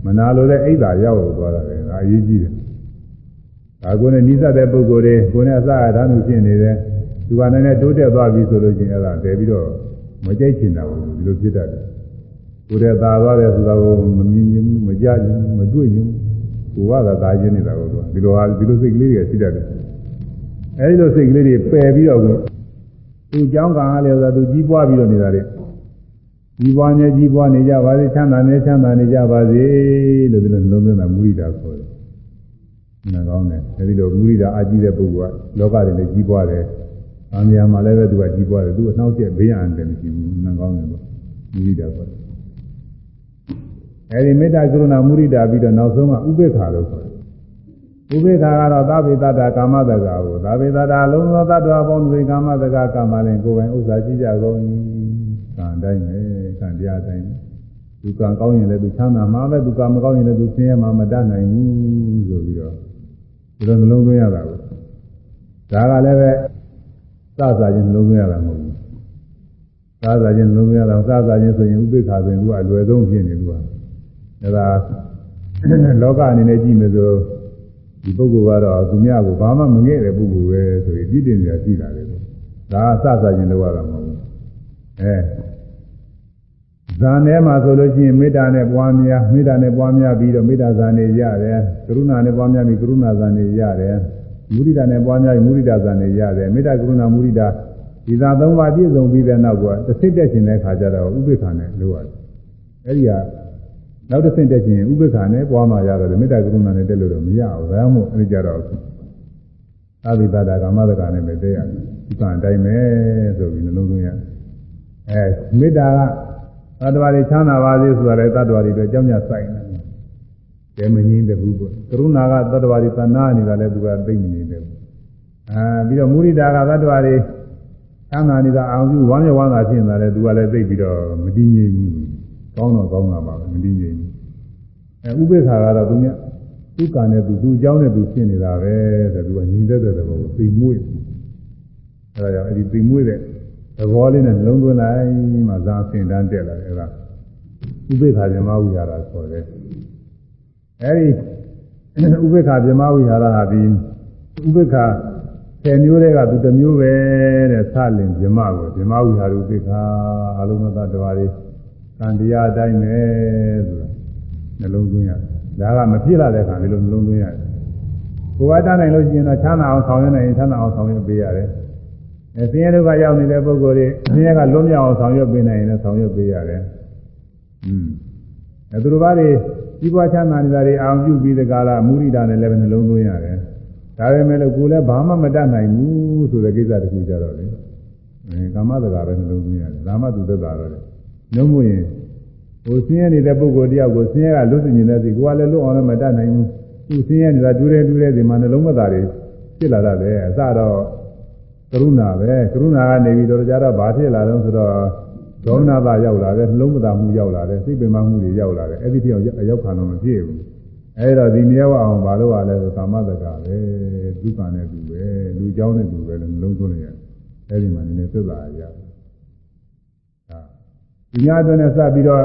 မနာလို့လည်းအိတ်သာရောက်သွားတာလေဒါအရေးကြီးတယ်ဒါကိုနဲ့နိစ္စတဲ့ပုဂ္ဂိုလ်တွေကိုနဲ့အစအထာမှုဖြစ်နေတယ်သူကလည်းတိုးတက်သွားပြီဆိုလို့ချင်းအဲ့ဒါတည်ပြီးတော့မကြိတ်ချင်တာဘူးဒီလိုဖြစ်တတ်တယ်ကိုယ်တည်းသာသွားတယ်ဆိုတာကိုမမြင်ရင်မကြရင်မတွေ့ရင်ကိုယ်ကသာသာချင်းနေတာကိုသူဒီလိုဟာဒီလိုစိတ်ကလေးတွေရှိတတ်တယ်အဲဒီလိုစိတ်ကလေးတွေပယ်ပြီးတော့ သူအကြောင်းကံအားလည်းဆိုတာသူကြီးပွားပြီးတော့နေတာတဲ့ကြီးပွားနေကြီးပွားနေကြပါစေချမ်းသာနေချမ်းသာနေကြပါစေလို့ဒီလိုနှလုံးသွင်းတာမူရိတာခေါ်တယ်။နားကောင်းတယ်အဲဒီလိုမူရိတာအကြီးတဲ့ပုဂ္ဂိုလ်ကလောကတွေနဲ့ကြီးပွားတယ်။အာမြာမှာလည်းပဲသူကကြီးပွားတယ်သူအနှောက်အယှက်ဘေးရန်တယ်မရှိဘူးနားကောင်းတယ်ပေါ့မူရိတာခေါ်တယ်အဲဒီမေတ္တာကရုဏာမုရိဒာပြီးတော့နောက်ဆုံးကဥပေက္ခလို့ခေါ်တယ် ဥပေက္ခကတော့သဗ္ဗေတ္တကာမတက္ကကိုသဗ္ဗေတ္တအလုံးစုံသတ္တဝါပေါင်းတွေကာမတက္ကကာမလည်းကိုယ်ပိုင်ဥစ္စာရှိကြကုန်၏ကံတိုင်းပဲကံတရားတိုင်းသူကံကောင်းရင်လည်းသူချမ်းသာမှာပဲသူကံမကောင်းရင်လည်းသူဆင်းရဲမှာမတတ်နိုင်ဘူးဆိုပြီးတော့ဒီလိုနှလုံးသွင်းရတာကိုဒါကလည်းပဲစစာချင်းနှလုံးသွင်းရတာမဟုတ်ဘူးစစာချင်းနှလုံးသွင်းရတာစစာချင်းဆိုရင်ဥပေက္ခဆိုရင်သူကအလွယ်ဆုံးဖြစ်နေသူကဒါကလောကအနေနဲ့ကြည့်မယ်ဆို ဒီပုဂ္ဂိုလ်ကတော့သူများကိုဘာမှမငဲ့တဲ့ပုဂ္ဂိုလ်ပဲဆိုရင်ပြည့်တင်ကြရှိတာလေဒါကစစချင်းလောက်ရတာမဟုတ်ဘူးအဲဇာန်ထဲမှာဆိုလို့ရှိရင်မေတ္တာနဲ့ပွားများမေတ္တာနဲ့ပွားများပြီးတော့မေတ္တာဇာန်နေရတယ်ကရုဏာနဲ့ပွားများပြီးကရုဏာဇာန်နေရတယ်မုဒိတာနဲ့ပွားများပြီးမုဒိတာဇာန်နေရတယ်မေတ္တာကရုဏာမုဒိတာဒီသာသုံးပါးပြည့်စုံပြီးတဲ့နောက်ကတစ်စိတ်တက်ခြင်းတဲ့ခါကျတော့ဥပိ္ပခာနဲ့လို့ရတယ်အဲဒီက နောက်တစ်ဆင့်တက်ခြင်းဥပိ္ပခာနဲ့ပွားမှရတယ်မေတ္တာကရုဏာနဲ့တက်လို့တော့မရဘူးဒါမှမဟုတ်အဲဒီကြတော့သာဝိသတာကာမတက္ကနဲ့ပဲတက်ရတယ်ဒီကံတိုင်းပဲဆိုပြီးနှလုံးသွင်းရအဲမေတ္တာကသတ္တဝါတွေချမ်းသာပါစေဆိုတာလေသတ္တဝါတွေအတွက်ကြောင်းကြဆိုင်တယ်ကဲမငင်းတဲ့ဘူးပေါ့ကရုဏာကသတ္တဝါတွေသနာနေတာလည်းသူကသိနေတယ်ဘူးအာပြီးတော့မုရိဒာကသတ္တဝါတွေချမ်းသာနေတာအောင်ပြုဝမ်းမြောက်ဝမ်းသာဖြစ်နေတာလည်းသူကလည်းသိပြီးတော့မတည်ငြိမ်ဘူးကောင်းတော့ကောင်းတာပါပဲမတည်ငြိမ်ဘူး အဲဥပေက္ခာကတော့သူမြတ်သူကံနဲ့သူသူအကြောင်းနဲ့သူဖြစ်နေတာပဲတဲ့သူကညီတဲ့တဲ့ဘောကိုသိမွေ့အဲဒါကြောင့်အဲဒီသိမွေ့တဲ့သဘောလေးနဲ့လုံးသွင်းလိုက်မှဇာဆင်တန်းတက်လာတယ်အဲဒါဥပေက္ခာဇမဝိဟာရခေါ်တယ်အဲဒီဥပေက္ခာဇမဝိဟာရဟာပြီးဥပေက္ခာဆယ်မျိုးတွေကသူတစ်မျိုးပဲတဲ့သလင်ဇမကိုဇမဝိဟာရဥပေက္ခာအလုံးစုံသတ္တဝါတွေကံတရားအတိုင်းပဲဆိုတာ နှလုံးသွင်းရတယ်ဒါကမဖြစ်လာတဲ့အခါဒီလိုနှလုံးသွင်းရတယ်ကိုယ်ကတတ်နိုင်လို့ရှိရင်တော့ချမ်းသာအောင်ဆောင်ရွက်နိုင်ရင်ချမ်းသာအောင်ဆောင်ရွက်ပေးရတယ်အဲဆင်းရဲဒုက္ခရောက်နေတဲ့ပုဂ္ဂိုလ်တွေဆင်းရဲကလွတ်မြောက်အောင်ဆောင်ရွက်ပေးနိုင်ရင်လည်းဆောင်ရွက်ပေးရတယ်อืมအဲသူတို့ဘာတွေကြီးပွားချမ်းသာနေတာတွေအောင်ပြုပြီးတဲ့ကာလမူရိတာနဲ့လည်းပဲနှလုံးသွင်းရတယ်ဒါပေမဲ့လို့ကိုယ်လည်းဘာမှမတတ်နိုင်ဘူးဆိုတဲ့ကိစ္စတခုကြတော့လေအဲကာမတကာပဲနှလုံးသွင်းရတယ်ဒါမှသူသက်သာတော့တယ်နှုံးမရင် ဟိုဆင်းရဲနေတဲ့ပုဂ္ဂိုလ်တယောက်ကိုဆင်းရဲကလွတ်စင်နေတဲ့စီကိုယ်ကလည်းလွတ်အောင်လည်းမတတ်နိုင်ဘူးသူဆင်းရဲနေတာတူးတယ်တူးတယ်ဒီမှာနှလုံးမသားတွေဖြစ်လာတတ်တယ်အစတော့ကရုဏာပဲကရုဏာကနေပြီးတော့ကြတော့ဘာဖြစ်လာတော့ဆိုတော့ဒေါမနတာရောက်လာတယ်နှလုံးမသားမှုရောက်လာတယ်စိတ်ပင်ပမှုတွေရောက်လာတယ်အဲ့ဒီတယောက်ရောက်ခံတော့မဖြစ်ဘူးအဲ့တော့ဒီမြေဝအောင်ဘာလို့ ਆ လဲဆိုကာမတကပဲဒုက္ခနဲ့တူပဲလူเจ้าနဲ့တူပဲလို့နှလုံးသွင်းရတယ်အဲ့ဒီမှာနည်းနည်းသက်သာရတယ်ဟာဒီများအတွင်းနဲ့စပြီးတော့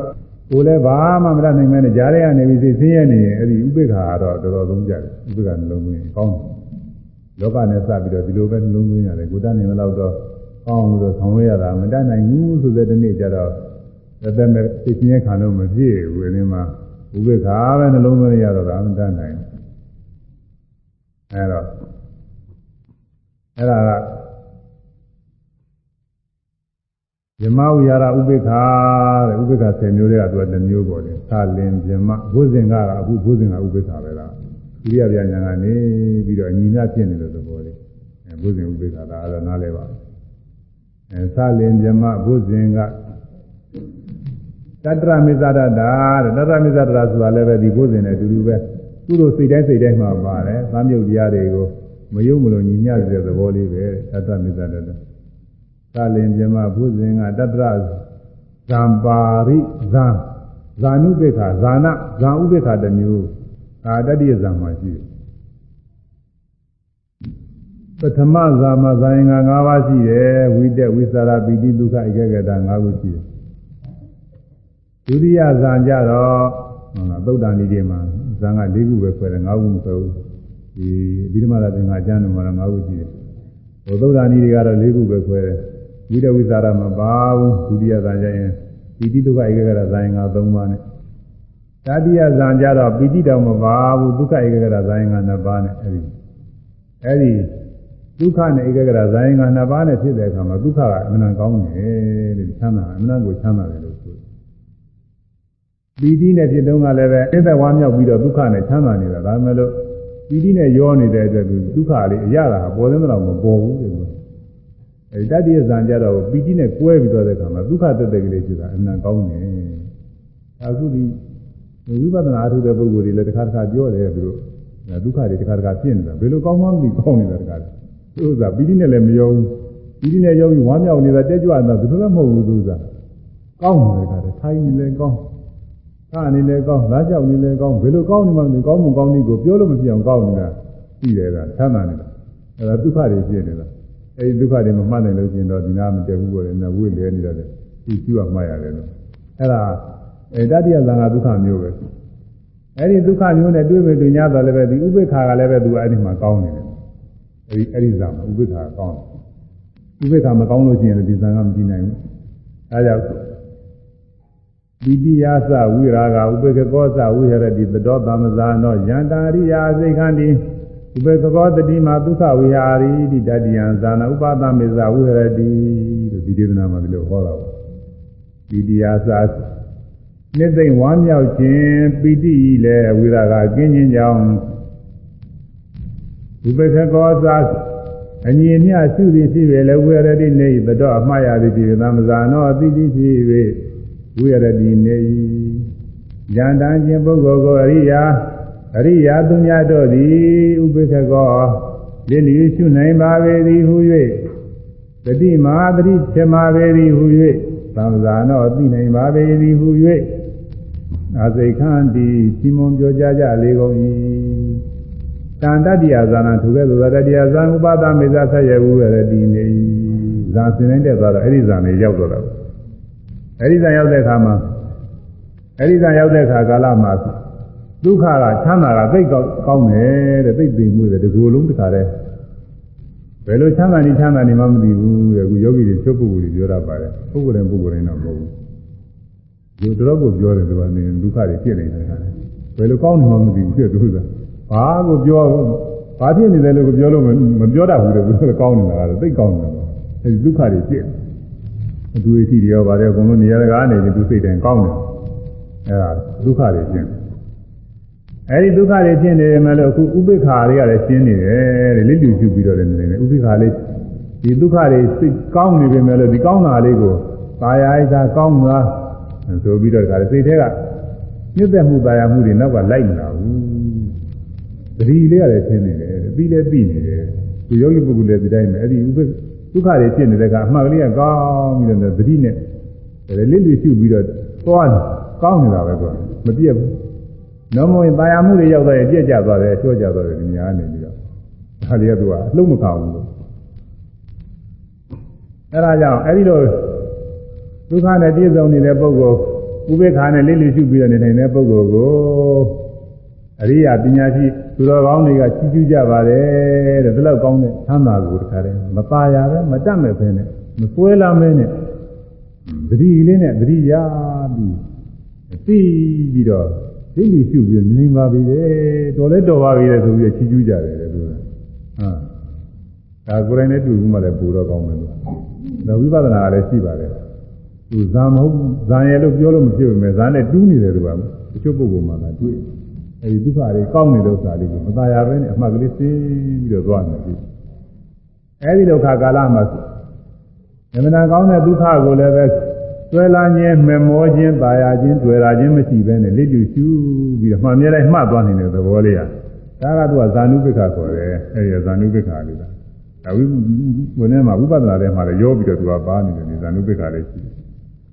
ကိုယ်လည်းဘာမှမတတ်နိုင်မဲနဲ့ကြားထဲကနေပြီးသိဆင်းရဲနေရင်အဲ့ဒီဥပိ္ပခာကတော့တော်တော်သုံးကြတယ်ဥပိ္ပခာနှလုံးသွင်းကောင်းတယ်လောကနဲ့စပြီးတော့ဒီလိုပဲနှလုံးသွင်းရတယ်ကိုတတ်နိုင်တော့တော့ကောင်းလို့ဆောင်ရရတာမတတ်နိုင်ဘူးဆိုတဲ့တနေ့ကျတော့သက်မဲ့သိချင်းရဲ့ခံလို့မပြည့်ဘူးအင်းမှာဥပိ္ပခာပဲနှလုံးသွင်းရတော့တာမတတ်နိုင်အဲ့တော့အဲ့ဒါက ဇမဝိဟာရဥပိ္ပခာတဲ့ဥပိ္ပခာ10မျိုးတွေကသူကတစ်မျိုးပေါ်တယ်သာလင်ဇမဘုဇင်ကကအခုဘုဇင်ကဥပိ္ပခာပဲလားဒုတိယဗျာညာကနေပြီးတော့ညီမြဖြစ်နေလို့သဘောလေးအဲဘုဇင်ဥပိ္ပခာဒါအဲ့ဒါနားလဲပါအဲသာလင်ဇမဘုဇင်ကတတ္တရမေဇဒတာတဲ့တတ္တရမေဇဒတာဆိုတာလည်းပဲဒီဘုဇင်နဲ့အတူတူပဲသူတို့စိတ်တိုင်းစိတ်တိုင်းမှာပါတယ်သံမြုပ်တရားတွေကိုမယုံမလို့ညီမြတဲ့သဘောလေးပဲတတ္တရမေဇဒတာ သာလင်ပြမဘုဇင်ကတတ္တရဇံပါရိဇံဇာနုပိခာဇာနာဇာဥပိခာတစ်မျိုးဒါတတိယဇံမှာရှိတယ်ပထမဇာမှာဇာယင်္ဂ၅ပါးရှိတယ်ဝိတက်ဝိသရာပိတိဒုက္ခဧကဂတ၅ခုရှိတယ်ဒုတိယဇံကြတော့ဟုတ်လားသုတ်တန်ဒီတွေမှာဇံက၄ခုပဲခွဲတယ်၅ခုမခွဲဘူးဒီအဘိဓမ္မာသင်္ဃာကျမ်းတော်မှာ၅ခုရှိတယ်ဟိုသုတ်တန်ဒီတွေကတော့၄ခုပဲခွဲတယ် ဝိတဝိသရာမပါဘူးဒုတိယဇာကျရင်ပိဋိဒုက္ခဧကဂရဇာယင်္ဂ၃ပါးနဲ့တတိယဇာကျတော့ပိဋိတောင်မပါဘူးဒုက္ခဧကဂရဇာယင်္ဂ၂ပါးနဲ့အဲဒီအဲဒီဒုက္ခနဲ့ဧကဂရဇာယင်္ဂ၂ပါးနဲ့ဖြစ်တဲ့အခါမှာဒုက္ခကအမှန်ကောင်းတယ်တဲ့ချမ်းသာအမှန်ကိုချမ်းသာတယ်လို့ဆိုပီတိနဲ့ဖြစ်တုန်းကလည်းပဲအသက်ဝါမြောက်ပြီးတော့ဒုက္ခနဲ့ချမ်းသာနေတာဒါမှမဟုတ်ပီတိနဲ့ရောနေတဲ့အတွက်ဒုက္ခလေးအရတာပေါ်တဲ့မလောက်မပေါ်ဘူးတဲ့ အဲတတိယဇံကြတော့ပီတိနဲ့ကွဲပြီးတော့တဲ့ခါမှာဒုက္ခတက်တဲ့ကလေးဆိုတာအနံကောင်းတယ်။အခုဒီဝိပဿနာအထုတဲ့ပုဂ္ဂိုလ်တွေလည်းတစ်ခါတစ်ခါပြောတယ်သူတို့ဒုက္ခတွေတစ်ခါတစ်ခါဖြစ်နေတာဘယ်လိုကောင်းမှမသိကောင်းနေတာတခါလေ။သူကပီတိနဲ့လည်းမယုံပီတိနဲ့ယုံပြီးဝမ်းမြောက်နေတာတက်ကြွနေတာဘယ်လိုလဲမဟုတ်ဘူးသူကကောင်းတယ်တခါလေထိုင်နေလည်းကောင်းသာနေလည်းကောင်းလားကြောက်နေလည်းကောင်းဘယ်လိုကောင်းနေမှမသိကောင်းမှုကောင်းနည်းကိုပြောလို့မဖြစ်အောင်ကောင်းနေတာသိတယ်ကချမ်းသာနေတာအဲဒါဒုက္ခတွေဖြစ်နေတာ အဲဒီဒုက္ခတွေမမှတ်နိုင်လို့ရှိရင်တော့ဒီနာမတက်ဘူးပေါ်တယ်နဝိလဲနေတယ်ဒီကျူကမှတ်ရတယ်လို့အဲ့ဒါအဲတတိယဇာကဒုက္ခမျိုးပဲအဲဒီဒုက္ခမျိုးနဲ့တွေ့ပြီတွေ့냐တော့လည်းပဲဒီဥပိ္ပခာကလည်းပဲသူအဲ့ဒီမှာကောင်းနေတယ်အဲဒီအဲ့ဒီဇာမှာဥပိ္ပခာကောင်းတယ်ဥပိ္ပခာမကောင်းလို့ရှိရင်ဒီဇာကမကြည့်နိုင်ဘူးအဲဒါကြောင့်ပိတိယသဝိရာဂဥပေက္ခောသဝိဟရတိသတောသမဇာနောယန္တာရိယာစိတ်ခန္တိ ဥပေက္ခောတတိမှာဒုက္ခဝိဟာရိတိတတိယံဇာနာဥပသမေဇဝိဟရတိလို့ဒီဒေသနာမှာဒီလိုဟောတာပါပိတိယသနှစ်သိမ့်ဝမ်းမြောက်ခြင်းပိတိလည်းဝိရာဂကင်းခြင်းကြောင့်ဥပေက္ခောသအညီအမျှရှုသည်ဖြစ်ပေလည်းဝိရတိနေသတော့အမှားရသည်ဖြစ်သမဇာနောအတိတိဖြစ်၍ဝိရတိနေ၏ဉာဏ်တန်ခြင်းပုဂ္ဂိုလ်ကိုအရိယာ အရိယာသူများတို့သည်ဥပိ္ပခကောလင်းလျရှုနိုင်ပါပေသည်ဟု၍တတိမာတတိသမာပေသည်ဟု၍သံဃာနောသိနိုင်ပါပေသည်ဟု၍အာစိတ်ခန္တီချီးမွမ်းပြောကြကြလေကုန်၏တန်တတ္တိယဇာနာထူခဲ့သောတတ္တိယဇာဥပါဒမေဇဆက်ရဝုရတိနေဇာစင်နေတဲ့သွားတော့အဲ့ဒီဇာနေရောက်တော့တာအဲ့ဒီဇာရောက်တဲ့အခါမှာအဲ့ဒီဇာရောက်တဲ့အခါကာလမှာ ဒုက္ခကချမ်းသာကသိကောင်းတယ်တဲ့သိသိမှုတဲ့ဒီကိုယ်လုံးတခါတည်းဘယ်လိုချမ်းသာနေချမ်းသာနေမှမသိဘူးတဲ့အခုယောဂီတွေချုပ်ပုဂ္ဂိုလ်တွေပြောတတ်ပါတယ်ပုဂ္ဂိုလ်တိုင်းပုဂ္ဂိုလ်တိုင်းတော့မဟုတ်ဘူးဒီတော့ကိုပြောတယ်သူကနေဒုက္ခတွေဖြစ်နေတဲ့ခါတယ်ဘယ်လိုကောင်းနေမှမသိဘူးဖြစ်သူကဘာကိုပြောဘာဖြစ်နေတယ်လို့ကိုပြောလို့မပြောတတ်ဘူးတဲ့သူကကောင်းနေတာကတော့သိကောင်းနေတာအဲဒီဒုက္ခတွေဖြစ်အတူအထိတွေရောပါတယ်အကုန်လုံးနေရာတကားနေပြီးသူစိတ်တိုင်းကောင်းတယ်အဲဒါဒုက္ခတွေဖြစ် အဲဒီဒုက္ခတွေဖြစ်နေတယ်မလို့အခုဥပိ္ပခာတွေကလည်းရှင်းနေတယ်တဲ့လိတူရှုပြီးတော့လည်းနေတယ်ဥပိ္ပခာလေးဒီဒုက္ခတွေစိတ်ကောင်းနေပြီမဲ့လို့ဒီကောင်းတာလေးကိုပါရအိသာကောင်းတာဆိုပြီးတော့ဒါစိတ်ထဲကညှစ်သက်မှုပါရမှုတွေနောက်ကလိုက်မလာဘူးတတိလေးကလည်းရှင်းနေတယ်ပြီးလည်းပြီးနေတယ်ဒီယောဂီပုဂ္ဂိုလ်လည်းဒီတိုင်းပဲအဲ့ဒီဥပိ္ပဒုက္ခတွေဖြစ်နေတဲ့ကအမှတ်ကလေးကကောင်းပြီးတော့သတိနဲ့လိတူရှုပြီးတော့သွားကောင်းနေတာပဲကွာမပြည့်ဘူး နော်မဝင်ပါရမှုတွေရောက်တော့ပြည့်ကျသွားတယ်ချော့ကျသွားတယ်ဒီများနေပြီးတော့ဒါတွေကသူကအလုံးမခံဘူးလို့အဲဒါကြောင့်အဲဒီလိုဒုက္ခနဲ့ပြည့်စုံနေတဲ့ပုဂ္ဂိုလ်ဥပေက္ခာနဲ့လေးလေးရှုပြီးတော့နေနိုင်တဲ့ပုဂ္ဂိုလ်ကိုအရိယာပညာရှိသူတော်ကောင်းတွေကချီးကျူးကြပါတယ်တဲ့ဒီလောက်ကောင်းတဲ့သမ်းသာကိုတခါတည်းမပါရပဲမတတ်မဲ့ဖဲနဲ့မစွဲလာမဲနဲ့သတိလေးနဲ့သတိရပြီးသိပြီးတော့ သိလူရှုပြီးနေပါပြီလေတော်လဲတော်ပါပြီလေဆိုပြီးချီးကျူးကြတယ်တဲ့သူကဟာဒါကိုယ်တိုင်နဲ့တွေ့ဘူးမှလည်းပူတော့ကောင်းမယ်လို့ဒါဝိပဿနာကလည်းရှိပါတယ်သူဇာမဟုတ်ဇာရယ်လို့ပြောလို့မဖြစ်ဘူးမယ်ဇာနဲ့တူးနေတယ်သူကတချို့ပုဂ္ဂိုလ်မှလည်းတွေ့အဲဒီဒုက္ခတွေကောင်းနေတဲ့ဥစ္စာလေးကိုမตายရဘဲနဲ့အမှတ်ကလေးသိပြီးတော့သွားမယ်ပြီအဲဒီဒုက္ခကာလမှာဉာဏ်နာကောင်းတဲ့ဒုက္ခကိုလည်းပဲ တွေ့လာခြင်းမမောခြင်းပါရခြင်းတွေ့လာခြင်းမရှိဘဲနဲ့လက်ကျူရှုပြီးတော့မှမြဲတိုင်းမှတ်သွားနေတဲ့သဘောလေးရဒါကသူကဇာနုပိက္ခခေါ်တယ်အဲဒီဇာနုပိက္ခလေးကဒါဝိဘုနဲ့မှာဝိပဿနာထဲမှာလည်းရောပြီးတော့သူကပါနေတယ်ဇာနုပိက္ခလေးရှိတယ်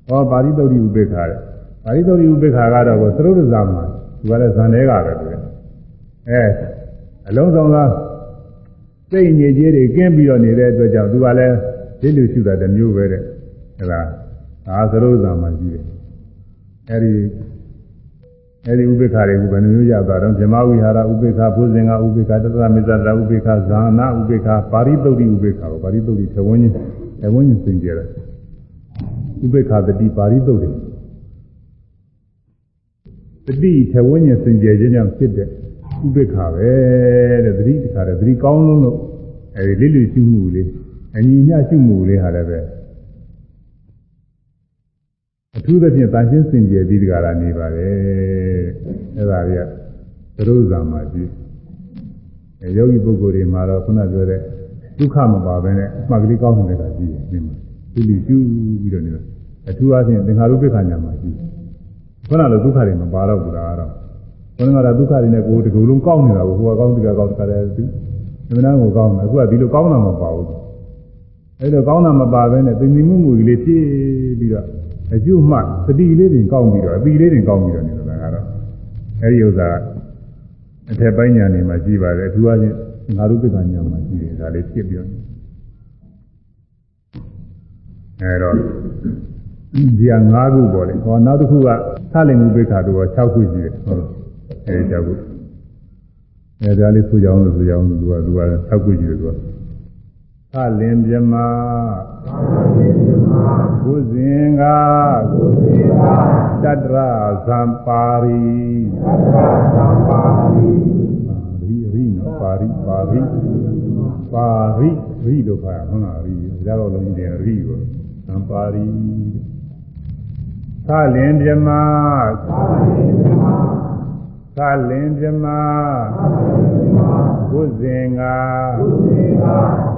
ဟောပါဠိတုဒ္ဓိဥပိ္ခာတဲ့ပါဠိတုဒ္ဓိဥပိ္ခာကတော့သရုပ်ဇာမှာသူကလည်းဇန်တွေကပဲတွေ့အဲအလုံးစုံသောစိတ်ညစ်ကြေးတွေကင်းပြီးတော့နေတဲ့အတွက်ကြောင့်သူကလည်းဒိဋ္ဌိရှိတာတစ်မျိုးပဲတဲ့ဒါ ဒါအာသရုပ်ဇာမှာရှိတယ်အဲဒီအဲဒီဥပိ္ပခတွေကိုဘယ်နှမျိုးရသွားတော့ဇမဝိဟာရဥပိ္ပခဘုဇင်ကဥပိ္ပခတတမစ္ဆတာဥပိ္ပခဇာနာဥပိ္ပခပါရိတုတ်တိဥပိ္ပခပါရိတုတ်တိသဝင်းချင်းသဝင်းချင်းစင်ကြတယ်ဥပိ္ပခတတိပါရိတုတ်တိတတိထဝဉ္ဉ္စင်ကြယ်ခြင်းကြောင့်ဖြစ်တဲ့ဥပိ္ပခါပဲတဲ့သတိတခါတဲ့သတိကောင်းလုံးလို့အဲဒီလိလူရှိမှုလေးအညီမျှရှိမှုလေးဟာလည်းပဲအ ထူးသဖြင့်တန်ရှင်းစင်ကြယ်ပြီးဒီကရာနေပါတယ်အဲဒါတွေကသရုပ်ဇာမှာကြည့်အဲယောဂီပုဂ္ဂိုလ်တွေမှာတော့ခုနပြောတဲ့ဒုက္ခမပါဘဲနဲ့အမှတ်ကလေးကောင်းတဲ့ကကြည့်နေမှာဒီလိုကျူးပြီးတော့နေတော့အထူးအားဖြင့်သင်္ခါရုပ္ပခဏညာမှာကြည့်ခုနလိုဒုက္ခတွေမပါတော့ဘူးလားတော့ဘုန်းကတော့ဒုက္ခတွေနဲ့ကိုယ်တကူလုံးကောင်းနေတာကိုဟိုကကောင်းဒီကကောင်းတခါတည်းသူအမှန်တမ်းကိုကောင်းတယ်အခုကဒီလိုကောင်းတာမပါဘူးအဲလိုကောင်းတာမပါဘဲနဲ့သိမြင်မှုမူကလေးဖြည့်ပြီးတော့ အကျုမှသတိလေးတွေကောင်းပြီးတော့အပီလေးတွေကောင်းပြီးတော့နေတာကတော့အဲဒီဥစ္စာအထက်ပိုင်းညာနေမှာရှိပါတယ်အထူးအားဖြင့်ငါတို့ပိကညာမှာရှိတယ်ဒါလေးဖြစ်ပြီးတော့အဲတော့ဒီဟာ၅ခုပေါ့လေဟောနောက်တစ်ခုကသလင်မှုပိခါတို့က6ခုရှိတယ်ဟုတ်အဲဒီ6ခုအဲဒါလေးဆိုကြအောင်လို့ဆိုကြအောင်လို့သူကသူက6ခုရှိတယ်သူကသ လင်ပြမဘုဇင်ကတတ္တရဇံပါရီရီရီနော်ပါရီပါရီပါရီရီလို့ခေါ်ရဟုတ်လားရီဒါတော့လုံးကြီးတယ်ရီကိုဇံပါရီသလင်ပြမသလင်ပြမ ဘုဇင်က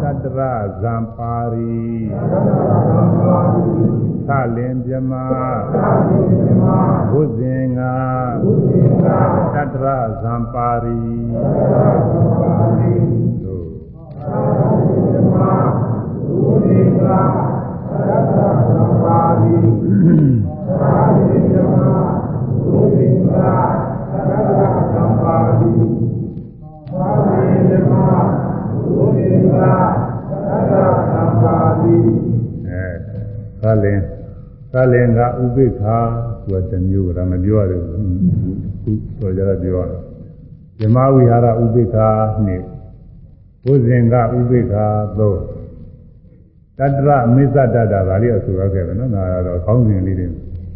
သတ္တရဇံပါရီသလင်ပြမဘုဇင်ကသတ္တရဇံပါရီတို့ဘုဇင်ကပါရီသာရိယမဘုရားသရဂသံပါတိသာရိယမဘုရားသရဂ သံပါတိအဲသာလင်သာလင်ကဥပိ္ပခာသူကတမျိုးကမပြောရဘူးခုတော့ကြတော့ပြောရတယ်ဇမဝိဟာရဥပိ္ပခာနဲ့ဘုဇင်ကဥပိ္ပခာသို့တတ္တရမိစ္ဆတတ္တာဒါလေးအဆိုရခဲ့တယ်နော်ဒါကတော့ခေါင်းစဉ်လေးတွေ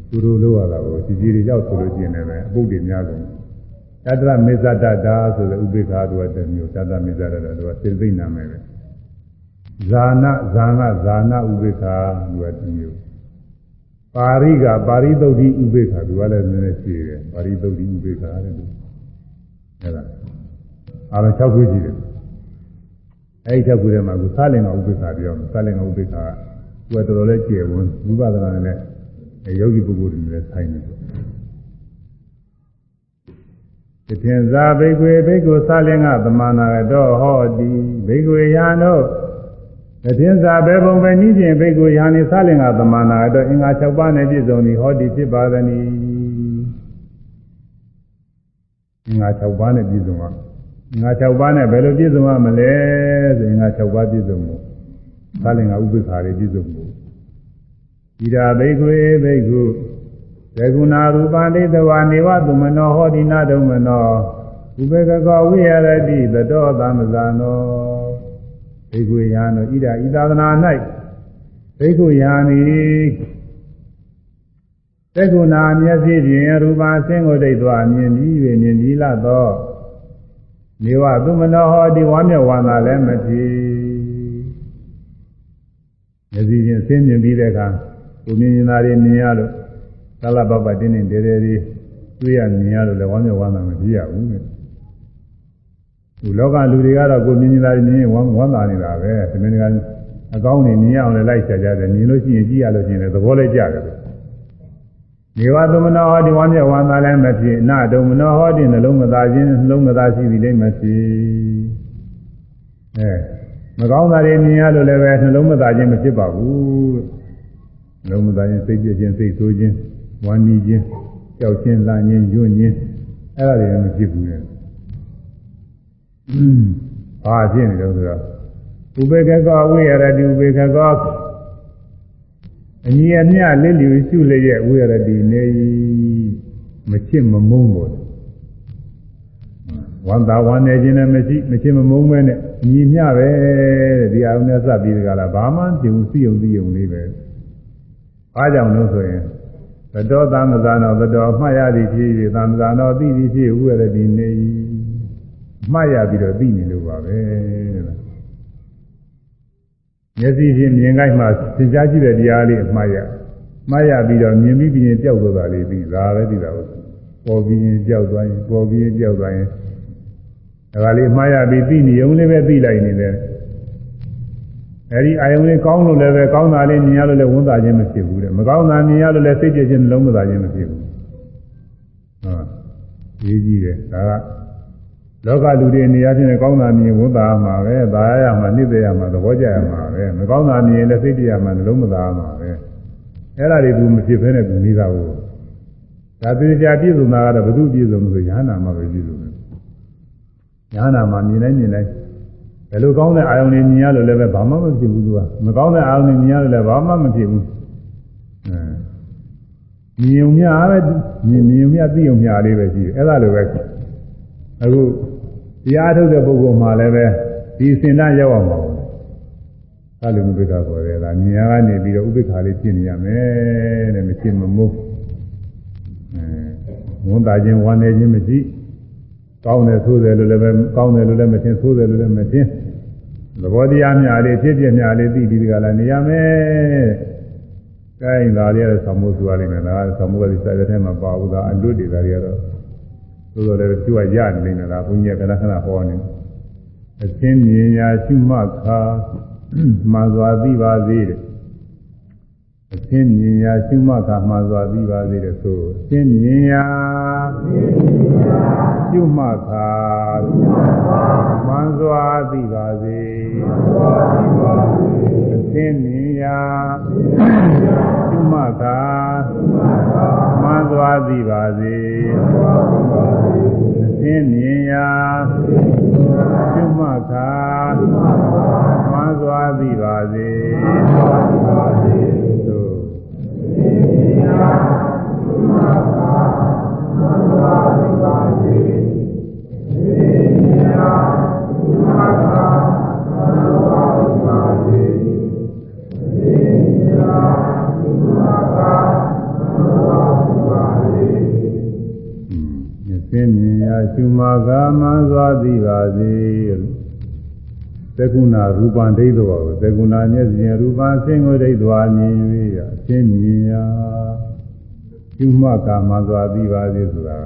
သူတို့လိုရတာကိုကြည်ကြည်တွေရောက်ဆိုလို့ကျင်တယ်ပဲအပုတ်တွေများကုန် တတ္တရမိစ္ဆတတ္တာဆိုတဲ့ဥပိ္ပခာသူကတမျိုးတတ္တမိစ္ဆတတ္တာသူကစိတ်သိနာမယ်ပဲဇာနာဇာနာဇာနာဥပိ္ပခာသူကတမျိုးပါရိကပါရိသုတ်တိဥပိ္ပခာသူကလည်းနည်းနည်းရှိတယ်ပါရိသုတ်တိဥပိ္ပခာတဲ့သူအဲ့ဒါအားလုံး၆ခုရှိတယ်အဲဒီချက်ကူထဲမှာကိုသာလင်္ကာဥပိ္ပခာပြောတယ်သာလင်္ကာဥပိ္ပခာကသူကတော်တော်လေးကျေဝန်းဝိပဿနာနဲ့ယောဂီပုဂ္ဂိုလ်တွေလည်းဆိုင်နေတယ် တထင်သာဘိကွေဘိက္ခုသာလင်္ကာသမဏရတောဟောတိဘိကွေယာနောတထင်သာဘေဘုံပဲနည်းချင်းဘိက္ခုယာနိသာလင်္ကာသမဏရတောအင်္ဂါ၆ပါးနဲ့ပြည့်စုံသည်ဟောတိဖြစ်ပါသည်အင်္ဂါ၆ပါးနဲ့ပြည့်စုံပါငါ6ပါးနဲ့ဘယ်လိုပြည့်စုံရမလဲဆိုရင်ငါ6ပါးပြည့်စုံမှုသာလင်္ကာဥပိ္ပခာတွေပြည့်စုံမှုဣဒာဘိက္ခွေဘိက္ခု သေကုဏရူပတိတဝနေဝသုမနောဟောတိနာဒုမနောဥပေကကောဝိရတိသတောသမဇာနောဘိက္ခုယံတို့ဣဒဤသာသနာ၌ဘိက္ခုယံဤသေကုဏမျက်စိဖြင့်ရူပအစင်းကိုဒိတ်သွားမြင်ပြီး၍မြင်ပြီးလာသောနေဝသုမနောဟောတိဝါမျက်ဝါသာလည်းမဖြစ်မျက်စိဖြင့်အစင်းမြင်ပြီးတဲ့အခါကိုမြင်ရင်သာတွေမြင်ရလို့ သလပပတင်းတင်းတဲတဲလေးတွေ့ရမြင်ရလို့လည်းဝမ်းမြောက်ဝမ်းသာမဖြစ်ရဘူးတဲ့ဒီလောကလူတွေကတော့ကိုမြင်ရင်သာမြင်ရင်ဝမ်းဝမ်းသာနေတာပဲဒီမင်းကအကောင်းနေမြင်ရအောင်လည်းလိုက်ချကြတယ်မြင်လို့ရှိရင်ကြည့်ရလို့ရှိရင်လည်းသဘောလည်းကျတယ်နေဝသမနောဟောဒီဝမ်းမြောက်ဝမ်းသာလည်းမဖြစ်နာတုံမနောဟောဒီနှလုံးမသားခြင်းနှလုံးမသားရှိပြီလည်းမဖြစ်အဲမကောင်းတာတွေမြင်ရလို့လည်းပဲနှလုံးမသားခြင်းမဖြစ်ပါဘူးနှလုံးမသားခြင်းစိတ်ပြည့်ခြင်းစိတ်ဆိုးခြင်း ဝမ်းနီးခြင်းကြောက်ခြင်းလာခြင်းညွန့်ခြင်းအဲ့ဒါတွေလည်းမဖြစ်ဘူးလေဘာဖြစ်နေတော့ဆိုတော့ဥပေက္ခကောဝိရတိဥပေက္ခကောအညီအမျှလစ်လျူရှုလျက်ဝိရတိနေမချစ်မမုန်းပေါ်တယ်ဝန္တာဝန္နေခြင်းလည်းမရှိမချစ်မမုန်းပဲနဲ့အညီမျှပဲတဲ့ဒီအောင်နဲ့စပ်ပြီးကြလားဘာမှမပြုံစီယုံစီယုံလေးပဲအားကြောင့်လို့ဆိုရင် သတောသမဇာနောသတောမှတ်ရသည်ဖြစ်၍သမဇာနောသိသည်ဖြစ်ဝိရတိနေမှတ်ရပြီးတော့သိနေလို့ပါပဲတဲ့မျက်စိဖြင့်မြင်ကြိုက်မှသင်ကြားကြည့်တဲ့တရားလေးအမှားရမှားရပြီးတော့မြင်ပြီးပြီးရင်ကြောက်သွားတာလေးပြီးဒါပဲဒီတာကိုပေါ်ပြီးရင်ကြောက်သွားရင်ပေါ်ပြီးရင်ကြောက်သွားရင်ဒါကလေးမှားရပြီးပြီးနေုံလေးပဲပြီးလိုက်နေတယ် အဲဒီအာယုံလေးကောင်းလို့လည်းပဲကောင်းတာလေးမြင်ရလို့လည်းဝန်တာခြင်းမဖြစ်ဘူးတဲ့မကောင်းတာမြင်ရလို့လည်းစိတ်ပြည့်ခြင်းလုံးမသာခြင်းမဖြစ်ဘူးဟုတ်ရေးကြည့်တယ်ဒါကလောကလူတွေနေရာချင်းကောင်းတာမြင်ဝန်တာမှာပဲသာရမှာနှိမ့်သက်ရမှာသဘောကျရမှာပဲမကောင်းတာမြင်လည်းစိတ်ပြရမှာလုံးမသာမှာပဲအဲ့ဒါတွေကမဖြစ်ဘဲနဲ့ကူနေတာကိုဒါသေချာပြည့်စုံတာကတော့ဘု து ပြည့်စုံလို့ညာနာမှာပဲပြည့်စုံတယ်ညာနာမှာမြင်တိုင်းမြင်တိုင်းဘ ယ်လိုကောင်းတဲ့အာယုန်တွေမြင်ရလို့လည်းပဲဘာမှမဖြစ်ဘူးသူကမကောင်းတဲ့အာယုန်တွေမြင်ရလို့လည်းဘာမှမဖြစ်ဘူးအဲမြင်ုံမြပဲမြင်မြင်ုံမြသိုံမြလေးပဲရှိတယ်အဲ့ဒါလိုပဲအခုတရားထုတ်တဲ့ပုဂ္ဂိုလ်မှလည်းပဲဒီစင်တန်းရောက်အောင်ပါဘူးသာလူဥပိ္ပခခေါ်တယ်ဒါမြင်ရကနေပြီးတော့ဥပိ္ပခလေးဖြစ်နေရမယ်တဲ့မဖြစ်မမိုးအဲဝန်တာခြင်းဝမ်းနေခြင်းမရှိ ကောင်းတယ်ဆိုတယ်လို့လည်းပဲကောင်းတယ်လို့လည်းမထင်ဆိုတယ်လို့လည်းမထင်သဘောတရားများလေးဖြစ်ဖြစ်များလေးသိပြီးဒီကလာနေရမယ်။ကိုင်းဒါလေးရဆောင်းမိုးသူရလိမ့်မယ်။ဒါကဆောင်းမိုးကဒီစာရွက်ထဲမှာပါဘူး။ဒါအလွတ်တွေဒါတွေကတော့သို့တော်လည်းသူကရနေနေလားဘုန်းကြီးကခဏခဏဟောနေ။အသင်းမြင်ရာရှုမှတ်ခါမှန်စွာသိပါစေတဲ့ အသင်းမြင်ရာရှုမှတ်ခါမှန်စွာသိပါစေတဲ့ဆိုအသင်းမြင်ရာရှုမှတ်ခါ သက္ကုဏရူပံဒိဋ္ဌောကိုသက္ကုဏမျက်စဉ်ရူပံဆင်းကိုဒိဋ္ဌောမြင်၍အရှင်းမြင်ရာကျွမကာမစွာပြီးပါစေဆိုတာ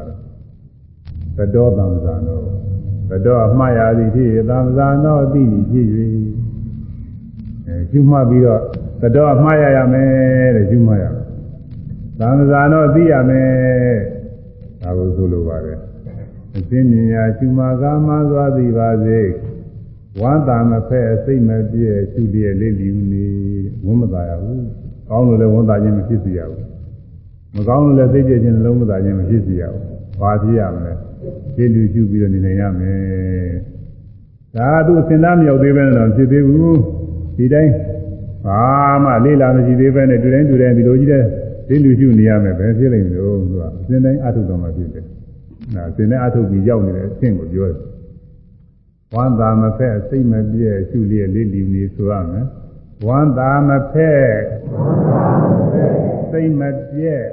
ကသတောသံဃာနောသတောအမှားရာသည်ဖြစ်သံဃာနောအတိဖြစ်၍အဲကျွမပြီးတော့သတောအမှားရရမယ်တဲ့ကျွမရသံဃာနောသိရမယ်ဒါကိုဆိုလိုပါတယ်အရှင်းမြင်ရာကျွမကာမစွာပြီးပါစေ ဝမ်းသာမဖက်စိတ်မပြည့်ရှုပြည့်လေးလီနေဝမ်းမသာရဘူးကောင်းလို့လည်းဝမ်းသာခြင်းမဖြစ်စေရဘူးမကောင်းလို့လည်းစိတ်ပြည့်ခြင်းလုံးမသာခြင်းမဖြစ်စေရဘူးဘာဖြစ်ရမလဲသိလူရှုပြီးတော့နေနိုင်ရမယ်ဒါသူအစဉ်သားမရောက်သေးပဲတော့ဖြစ်သေးဘူးဒီတိုင်းဘာမှလေးလာမရှိသေးပဲနဲ့တူတိုင်းတူတိုင်းဒီလိုကြီးတဲ့ဒီလူရှုနေရမယ်ပဲဖြစ်လိမ့်လို့သူကအစဉ်တိုင်းအထုတော်မှာဖြစ်တယ်။ဒါအစဉ်တိုင်းအထုပြီးရောက်နေတဲ့အဆင့်ကိုပြောတယ်။ ဝမ်းသာမဖက်စိတ်မပြည့်ရှုလျက်လေးလီနေဆိုရမယ်။ဝမ်းသာမဖက်စိတ်မပြည့်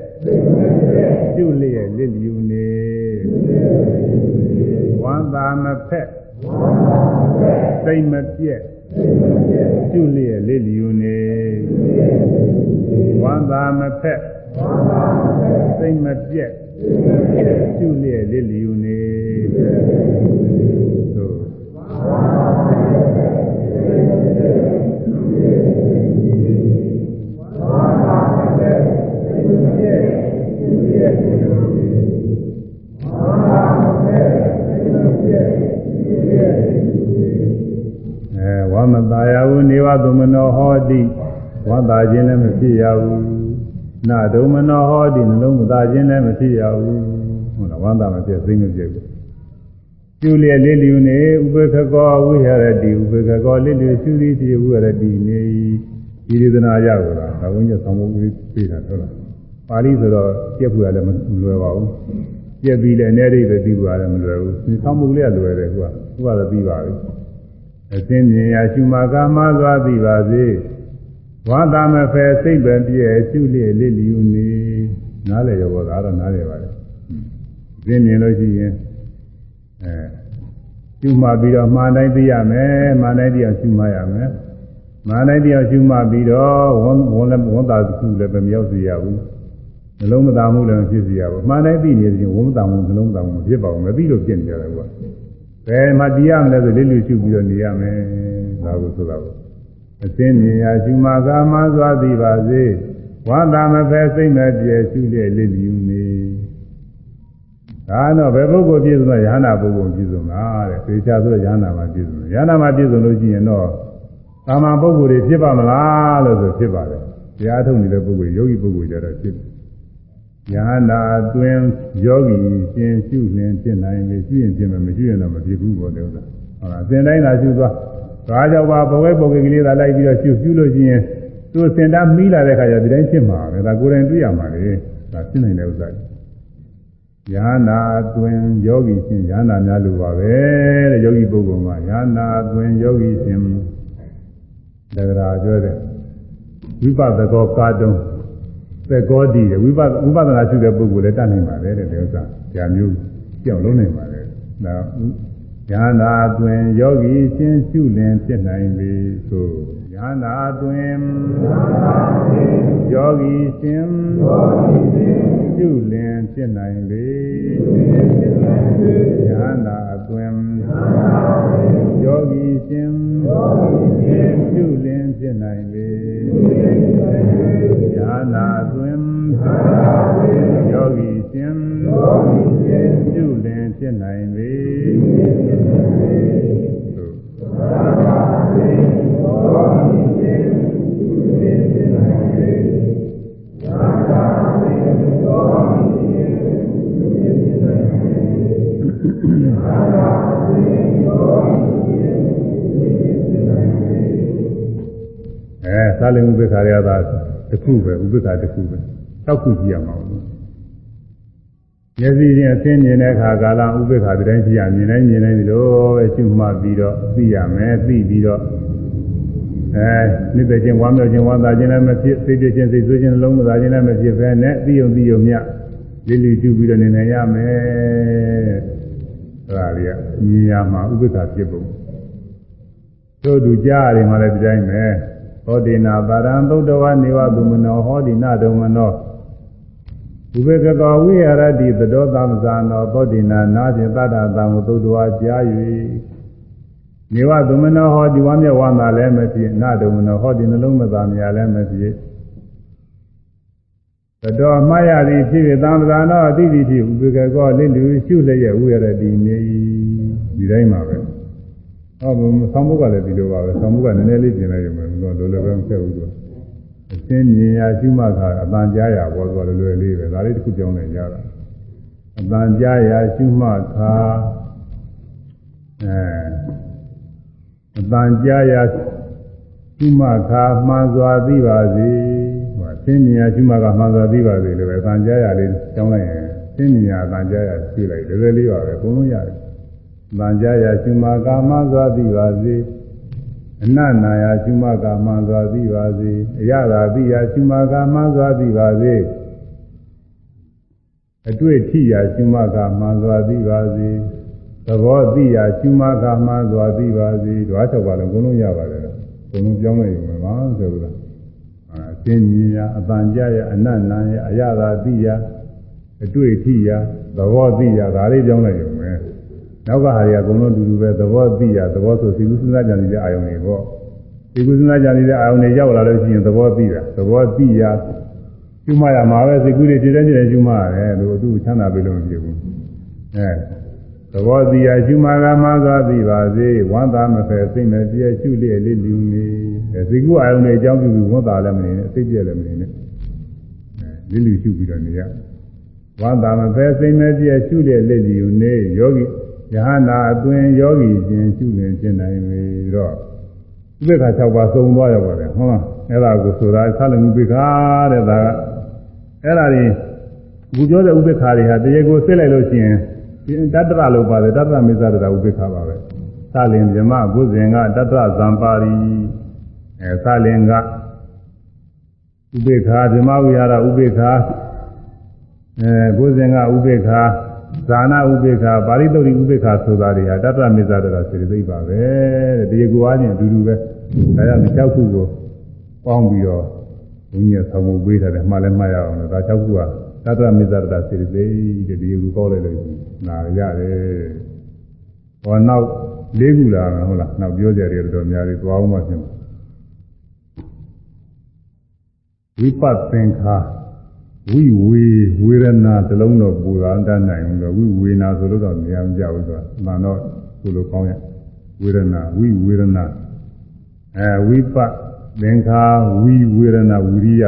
ရှုလျက်လေးလီနေဝမ်းသာမဖက်စိတ်မပြည့်ရှုလျက်လေးလီနေဝမ်းသာမဖက်စိတ်မပြက်ရှုလျက်လေးလျူနေ သို့အဲဝမတာယဝနေဝသမနောဟောတိဝမ်းသာခြင်းလည်းမဖြစ်ရဘူးနာဒုမနောဟောတိနှလုံးမသာခြင်းလည်းမဖြစ်ရဘူးဟုတ်လားဝမ်းသာမဖြစ်စိတ်မဖြစ်ဘူး ကျူလျက်လေးလျူနေဥပေက္ခကောဝိဟရတိဥပေက္ခကောလေးလျူရှုသည်စီဝိဟရတိနေဤဒီသနာရကိုလားဒါဝိညာဉ်ဆောင်မှုပြေးတာဟုတ်လားပါဠိဆိုတော့ပြက်ဖို့လည်းမလွယ်ပါဘူးပြက်ပြီးလည်းအနေရိပ်ပဲပြီးဖို့လည်းမလွယ်ဘူးဒီဆောင်မှုလေးကလွယ်တယ်ကွာသူကတော့ပြီးပါပြီအစင်းမြင်ရာရှုမာကာမသွားပြီးပါစေဝါသာမဖယ်စိတ်ပဲပြည့်ရှုလျက်လေးလျူနေနားလေရောဒါတော့နားလေပါလေအစင်းမြင်လို့ရှိရင်အဲ ရှုမှပြီးတော့မှားတိုင်းသိရမယ်မှားတိုင်းတရားရှုမှရမယ်မှားတိုင်းတရားရှုမှပြီးတော့ဝန်ဝန်လည်းဝန်သာခုလည်းပဲမရောက်စေရဘူးနှလုံးမသားမှုလည်းမဖြစ်စေရဘူးမှားတိုင်းသိနေရင်ဝန်မသားမှုနှလုံးသားမှုမဖြစ်ပါဘူးမသိလို့ဖြစ်နေကြတယ်ကွာဘယ်မှာတရားမလဲဆိုလေးလူရှုပြီးတော့နေရမယ်ဒါကိုဆိုတာကိုအစင်းမြင်ရာရှုမှကာမသွားသည်ပါစေဝါသာမဖဲစိတ်မဲ့ပြည့်ရှုလျက်လေးလူနေ ဒါတော့ဘယ်ပုဂ္ဂိုလ်ပြည့်စုံတော့ယ ahanan ပုဂ္ဂိုလ်ပြည့်စုံတာတဲ့သေချာဆိုယ ahanan မှာပြည့်စုံတယ်ယ ahanan မှာပြည့်စုံလို့ရှိရင်တော့ကာမပုဂ္ဂိုလ်တွေဖြစ်ပါမလားလို့ဆိုဖြစ်ပါတယ်တရားထုတ်နေတဲ့ပုဂ္ဂိုလ်ယောဂီပုဂ္ဂိုလ်ကြတော့ဖြစ်တယ်ယ ahanan အတွင်းယောဂီရှင်ရှုလင်ဖြစ်နိုင်ပြီရှုရင်ဖြစ်မယ်မရှုရင်တော့မဖြစ်ဘူးပေါ့တဲ့ဥစ္စာဟုတ်လားအစဉ်တိုင်းသာရှုသွားဒါကြောင့်ပါဘဝပုဂ္ဂိုလ်ကလေးသာလိုက်ပြီးတော့ရှုရှုလို့ရှိရင်သူစင်တာမီးလာတဲ့ခါကျဒီတိုင်းဖြစ်မှာပဲဒါကိုယ်တိုင်တွေ့ရမှာလေဒါဖြစ်နိုင်တဲ့ဥစ္စာ ယ ahanan အတွင်းယောဂီရှင်ယ ahanan များလို့ပါပဲတဲ့ယောဂီပုဂ္ဂိုလ်မှာယ ahanan အတွင်းယောဂီရှင်တဂရာပြောတဲ့ဝိပဿကောကာတုံးသက်ကောတည်ဝိပဿဝိပဿနာရှိတဲ့ပုဂ္ဂိုလ်လည်းတတ်နိုင်ပါတယ်တဲ့ဒီဥစ္စာဇာမျိုးကြောက်လုံးနိုင်ပါတယ်ဒါဉာဏ်အတွင်ယောဂီရှင်ရှုလင်ဖြစ်နိုင်ပြီဆို ဉာဏ်အတွင်ယောဂီရှင်ရှုလင်ဖြစ်နိုင်ပြီဉာဏ်အတွင်ယောဂီရှင်ရှုလင်ဖြစ်နိုင်ပြီဉာဏ်အတွင်ယောဂီရှင်ပြုလင်ဖြစ်နိုင်ပေ အဲသာလင်ဥပ္ပခါရတာတစ်ခုပဲဥပ္ပခါတစ်ခုပဲတောက်ခုကြည့်ရမှာဘူးမျက်စိချင်းအသင်းမြင်တဲ့အခါကာလဥပ္ပခါတိုင်းကြည့်ရမြင်တိုင်းမြင်တိုင်းဒီလိုပဲရှုမှတ်ပြီးတော့သိရမယ်သိပြီးတော့အဲနှစ်သက်ချင်းဝမ်းမြောက်ချင်းဝမ်းသာခြင်းလည်းမဖြစ်စိတ်ပြည့်ချင်းစိတ်ဆိုးခြင်းလုံးမသာခြင်းလည်းမဖြစ်ပဲနဲ့သိုံသိုံမြလေးလေးကျူပြီးတော့နေနိုင်ရမယ် အဲဒါလေးကမြင်ရမှာဥပ္ပခါဖြစ်ပုံတို့သူကြားရတယ်မှလည်းဒီတိုင်းပဲဟောဒီနာပါရံသုတ္တဝနေဝသုမနောဟောဒီနာဒုံမနောဥပေကကောဝိရတိသတောသမဇာနောသောတိနာနာဖြင့်တတ္တသံကိုသုတ္တဝကြား၍နေဝသုမနောဟောဒီဝါမျက်ဝါမှာလည်းမဖြစ်နာဒုံမနောဟောဒီနှလုံးမသာမြာလည်းမဖြစ် သတောမှားရသည်ဖြစ်၍သမဇာနောအတိတိဖြစ်ဥပေကကောလင့်လူရှုလျက်ဝိရတိနေဒီတိုင်းပါပဲဟောဘုံဆောင်းဘုတ်ကလည်းဒီလိုပါပဲဆောင်းဘုတ်ကနည်းနည်းလေးပြင်လိုက်ရုံပဲဘုရားလိုလိုပဲမဆက်ဘူးသူအစင်းမြင်ရရှုမှတ်တာအတန်ကြားရပေါ်သွားလွယ်လွယ်လေးပဲဒါလေးတစ်ခုကြောင်းနေကြတာအတန်ကြားရရှုမှတ်တာအဲအတန်ကြားရရှုမှတ်တာမှန်စွာသိပါစေဟော သင်ညာရှုမှကမှန်စွာသိပါစေလို့ပဲသံကြားရလေးကျောင်းလိုက်ရင်သင်ညာသံကြားရရှင်းလိုက်တယ်လည်းလေးပါပဲအကုန်လုံးရတယ်သံကြားရရှုမှကမှန်စွာသိပါစေအနတ်နာယရှုမှကမှန်စွာသိပါစေအရသာသိရရှုမှကမှန်စွာသိပါစေအတွေ့ထိရာရှုမှကမှန်စွာသိပါစေသဘောသိရာရှုမှကမှန်စွာသိပါစေဓဝါ၆ပါးလုံးအကုန်လုံးရပါတယ်အကုန်လုံးပြောင်းလိုက်ရုံပဲပါဆိုတော့အ သင်မြင်ရာအတန်ကြရအနတ်နာရအရသာသိရာအတွေ့ထိရာသဘောသိရာဒါလေးပြောင်းလိုက်ရုံပဲနောက်ကဟာတွေအကုန်လုံးတူတူပဲသဘောသိရာသဘောဆိုစီကုစဉ်းစားကြံနေတဲ့အာယုံတွေပေါ့စီကုစဉ်းစားကြံနေတဲ့အာယုံတွေရောက်လာလို့ရှိရင်သဘောသိတာသဘောသိရာကျူးမရမှာပဲစိတ်ကူးတွေတည်တဲ့ကျည်ကျူးမရတယ်လို့သူချမ်းသာပြီလို့မဖြစ်ဘူးအဲသဘောသိရာကျူးမကမှသာသိပါစေဝမ်းသာမဖယ်စိတ်နဲ့ပြည့်ရှုလျက်လေးလူနေ စိတ်ကူးအာယုံတွေအကြောင်းပြုပြီးဝမ်းသာလည်းမနေနဲ့စိတ်ပြည့်လည်းမနေနဲ့အဲလေးလူရှုပြီးတော့နေရဝမ်းသာမဖယ်စိတ်နဲ့ပြည့်ရှုလျက်လေးလူနေယောဂီယဟနာအသွင်ယောဂီချင်းရှုနေခြင်းနိုင်ပြီတော့ဥပ္ပခါ6ပါးသုံးသွားရပါတယ်ဟုတ်လားအဲ့ဒါကိုဆိုတာဆက်လည်းဥပ္ပခါတဲ့ဒါကအဲ့ဒါတွေအခုပြောတဲ့ဥပ္ပခါတွေဟာတရားကိုစစ်လိုက်လို့ရှိရင်တတ္တရလို့ပါတယ်တတ္တရမေဇတရာဥပ္ပခါပါပဲသလင်ဇမကုဇင်ကတတ္တရဇံပါရီ အဲသလင်ကဥပ္ပခါဇမဝိဟာရဥပ္ပခါအဲကုဇင်ကဥပ္ပခါဇာနာဥပေက္ခပါရိသုတ်တိဥပေက္ခဆိုတာတွေဟာတတ္တမေဇတရာစေတသိက်ပါပဲတဲ့ဒီကူအားဖြင့်အတူတူပဲဒါကြောင့်ဒီ၆ခုကိုပေါင်းပြီးတော့ဘုန်းကြီးကဆောင်းဖို့ပေးထားတယ်မှားလည်းမှားရအောင်လို့ဒါ၆ခုကတတ္တမေဇတရာစေတသိက်တဲ့ဒီကူပေါက်လိုက်လို့နာရတယ်ဟောနောက်၄ခုလာဟုတ်လားနောက်ပြောကြတယ်တော်တော်များတယ်သွားအောင်မှဖြစ် ဝိပဿသင်္ခါဝိဝေဝေဒနာတစ်လုံးတော့ပူတာတတ်နိုင်ဘူးတော့ဝိဝေနာဆိုလို့တော့မရမ်းကြဘူးဆိုတာအမှန်တော့ဆိုလိုကောင်းရဲ့ဝေဒနာဝိဝေဒနာအဲဝိပသင်္ခါဝိဝေဒနာဝိရိယ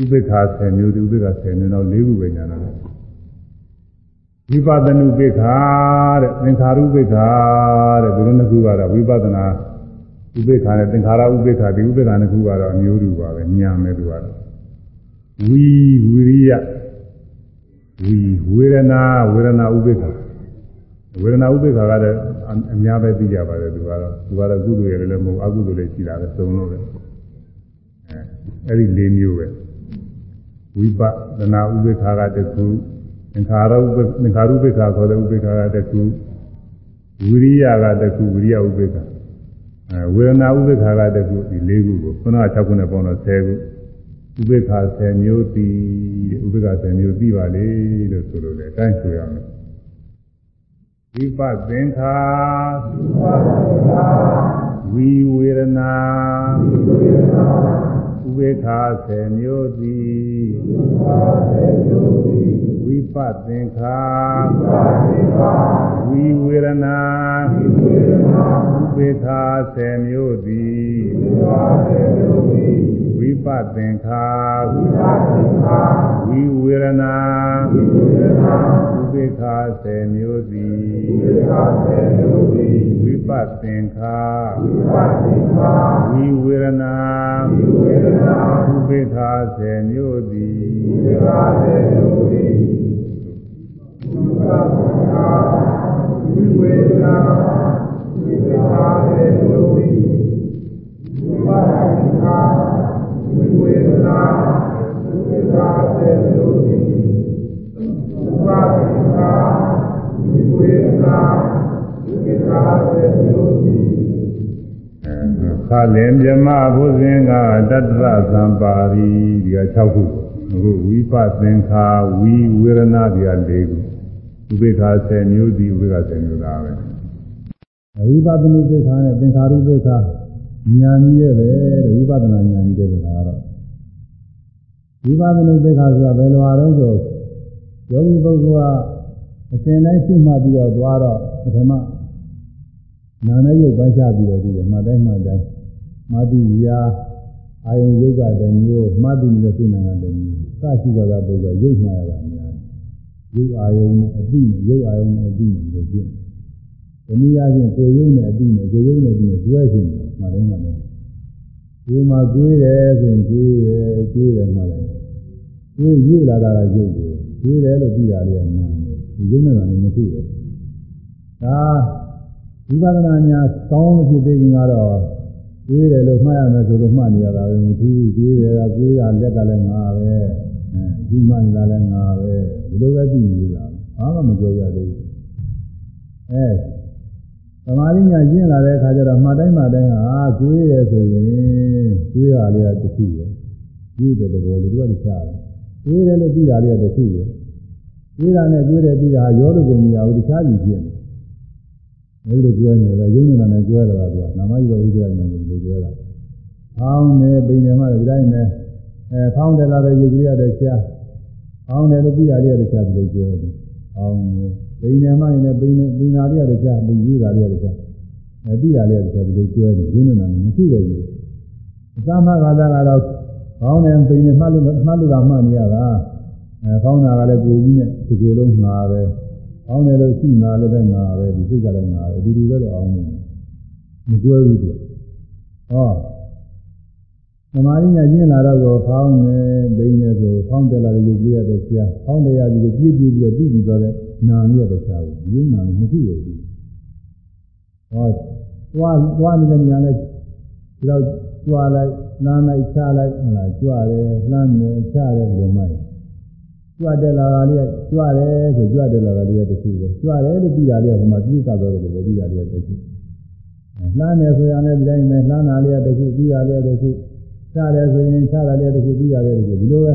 ဥပိ္ပခာ10မျိုးဒီဥပိ္ပခာ10မျိုးတော့၄ခုပဲညာတော့ဝိပဿနုပိ္ပခာတဲ့သင်္ခါရုပိ္ပခာတဲ့ဒီလိုနှစ်ခုကတော့ဝိပဿနာ ဥပိ္ပခာနဲ့သင်္ခါရဥပိ္ပခာဒီဥပိ္ပခာနှစ်ခုကတော့အမျိုးတူပါပဲညာမယ်သူကတော့ဝီဝိရိယဝီဝေဒနာဝေဒနာဥပိ္ပခာဝေဒနာဥပိ္ပခာကတော့အများပဲသိကြပါတယ်သူကတော့သူကတော့ကုသိုလ်ရတယ်လည်းမဟုတ်အကုသိုလ်လည်းရှိတာပဲသုံးလို့ပဲအဲအဲ့ဒီ၄မျိုးပဲဝိပဒနာဥပိ္ပခာကတခုသင်္ခါရဥပ္ပသင်္ခါရုပ္ပခာခေါ်တဲ့ဥပိ္ပခာကတခုဝိရိယကတခုဝိရိယဥပိ္ပခာအဲ ဝေဒနာဥပိ္ပခာကတခုဒီ၄ခုကိုခုနက6ခုနဲ့ပေါင်းတော့10ခုဥပေက္ခ10မျိုးတည်ဥပေက္ခ10မျိုးတည်ပါလေလို့ဆိုလို့လေအတိုင်းဆိုရမယ်ဝိပသင်္ခာဝိဝေရဏဥပေက္ခ10မျိုးတည်ဝိ ပသင်္ခာဝိဝေရဏဥပေက္ခ10မျိုးတည်ဝိပသင်္ခာဝိဝေရဏဥပေက္ခ10မျိုးသည်ဝိပသင်္ခာဝိဝေရဏဥပေက္ခ10မျိုးသည်ဝိဝေရဏဥပေက္ခ10မျိုးသည်ဝိပသင်္ခာဝိဝေဒနာဥပ္ပဒါစေ လို့ဒီဥပ္ပဒါဝိဝေဒနာဥပ္ပဒါစေလို့ဒီခါလင်မြမဘုဇင်ကတတ္တရသံပါရီဒီက6ခုအခုဝိပသင်္ခာဝိဝေဒနာဒီက4ခု ဥပေက္ခ10မျိုးဒီဥပေက္ခ10မျိုးသားပဲဝိပဿနုပေက္ခနဲ့သင်္ခါရုပေက္ခဉာဏ်ကြီးရဲ့ပဲတဲ့ဝိပဿနာဉာဏ်ကြီးတဲ့ပဲဒါကတော့ဝိပဿနာသိက္ခာဆိုတာဘယ်လိုအားလုံးဆိုယောဂီပုဂ္ဂိုလ်ကအစဉ်တိုင်းရှုမှတ်ပြီးတော့သွားတော့ပထမနာနဲ့ရုပ်ပိုင်းခြားပြီးတော့ဒီမှတ်တိုင်းမှတ်တိုင်းမာတိရာအာယုံယုတ်ကတမျိုးမှတ်ပြီးနေတဲ့စိတ်နာကတမျိုးစရှိကြတာပုဂ္ဂိုလ်ရုပ်မှတ်ရတာများ ရုပ်အာယုံနဲ့အသိနဲ့ရုပ်အာယုံနဲ့အသိနဲ့လို့ဖြစ်တယ်ဒီနည်းအားဖြင့်ကိုယုံနဲ့အသိနဲ့ကိုယုံနဲ့အသိနဲ့တွဲဖြစ်တယ်မှတ်တိုင်းမှတ်တိုင်းဒီမှာတွေးတယ်ဆိုရင်တွေးတယ်တွေးတယ်မှလည်းတွေးရွေ့လာတာကရုပ်ကိုတွေးတယ်လို့ပြီးတာလေးကနာတယ်ဒီရုပ်နဲ့ကလည်းမသိပဲဒါဝိပဿနာညာကောင်းလို့ဖြစ်သေးခင်ကတော့တွေးတယ်လို့မှတ်ရမယ်ဆိုလို့မှတ်နေရတာပဲမသူတွေးတယ်ကတွေးတာလက်ကလည်းငါပဲအဲဒီမှနေတာလည်းငါပဲ ဒီလိုပဲသိနေတာဘာမှမကြွရသေးဘူးအဲသမာဓိညာကျင့်လာတဲ့အခါကျတော့မှတ်တိုင်းမှတ်တိုင်းဟာကိုယ်ရယ်ဆိုရင်ကိုယ်ရလေးကတစ်ခုပဲကိုယ်တဲ့သဘောလေးသူကတခြားတယ်ကိုယ်ရယ်လို့ပြီးတာလေးကတစ်ခုပဲကိုယ်တာနဲ့ကိုယ်တယ်ပြီးတာရောလို့ကိုမရဘူးတခြားစီဖြစ်နေအဲဒီလိုကွဲနေတယ်ရုံနေတာနဲ့ကွဲလာတာကနာမယုဘဝိဒ္ဓညာဆိုဒီလိုကွဲလာ။ဖောင်းနေပိနေမှဒီတိုင်းပဲအဲဖောင်းတယ်လာတဲ့ရုပ်ကလေးရတဲ့ရှား ဖောင်းတယ်လို့ပြီးတာလေးရတဲ့ရှားဒီလိုကွဲတယ်။ဖောင်းနေပိနေမှရင်လည်းပိနေပိနာလေးရတဲ့ရှားပိရွေးတာလေးရတဲ့ရှားအဲပြီးတာလေးရတဲ့ရှားဒီလိုကွဲနေရုံနေတာနဲ့မစုပဲကြီး။အသမဂါသကတော့ဖောင်းနေပိနေမှလို့မှလို့တာမှနေရတာအဲဖောင်းတာကလည်းကိုကြီးနဲ့ဒီကိုယ်လုံးငါပဲ။အောင်းတယ်လို့ရှိငါလည်းပဲငါပဲဒီစိတ်ကလည်းငါပဲအတူတူပဲတော့အောင်းနေမကွဲဘူးသူဟော သမာဓိညာကျင့်လာတော့ကိုဖောင်းနေဘိန်းနေဆိုဖောင်းတယ်လာတဲ့ရုပ်ကြီးရတဲ့ဆရာဖောင်းတယ်ရပြီးတော့ပြည့်ပြည့်ပြီးတော့ပြီးပြီးသွားတဲ့နာလေးရတဲ့ဆရာကိုဒီနာလေးမသိပဲရှိဟောသွားသွားနေတဲ့နေရာနဲ့ဒီတော့ကြွားလိုက်နားလိုက်ချလိုက်ဟလာကြွတယ်လှမ်းတယ်ချတယ်ဒီလိုမှကြွတယ်လာတာလေးကကြွတယ်ဆိုကြွတယ်လာတာလေးကတခုပဲကြွတယ်လို့ပြီးတာလေးကဟိုမှာပြည့်ကတော့တယ်လို့ပဲပြီးတာလေးကတခုလှမ်းတယ်ဆိုရင်လည်းဒီတိုင်းပဲလှမ်းတာလေးကတခုပြီးတာလေးကတခု ချတယ်ဆိုရင်ချတာလေးကတခုပြီးတာလေးကတခုဒီလိုပဲ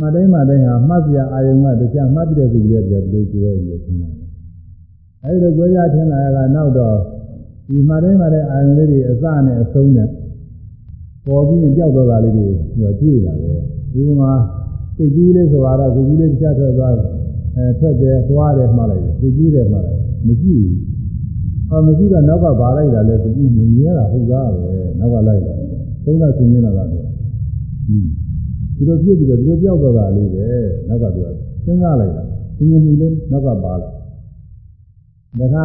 မှတ်တိုင်းမှတိုင်းဟာမှတ်ပြအာယုံကတရားမှတ်ပြတဲ့စိတ်ကလေးကဒီလိုကိုယ်ပဲပြီးထင်တာအဲဒီလိုကိုယ်ရထင်လာရကနောက်တော့ဒီမှတ်တိုင်းမှတိုင်းအာယုံလေးတွေအစနဲ့အဆုံးနဲ့ပေါ်ပြီးရင်ကြောက်တော့တာလေးတွေသူကတွေ့လာတယ်ဥပမာစိတ်ကူးလေးဆိုတာတော့စိတ်ကူးလေးတစ်ချက်ထွက်သွားအဲထွက်တယ်သွားတယ်မှလိုက်တယ်စိတ်ကူးတယ်မှလိုက်မရှိဘူးဟောမရှိတော့နောက်ကဘာလိုက်တာလဲဆိုရင်မမြဲတာဟုတ်သားပဲနောက်ကလိုက်တာ သုံးသဆင်းနေတာကတော့ဒီလိုပြည့်ပြီးတော့ဒီလိုပြောက်တော့တာလေးပဲနောက်ကသူကစဉ်းစားလိုက်တာသင်္ကြန်မူလေးနောက်ကပါလာဒါက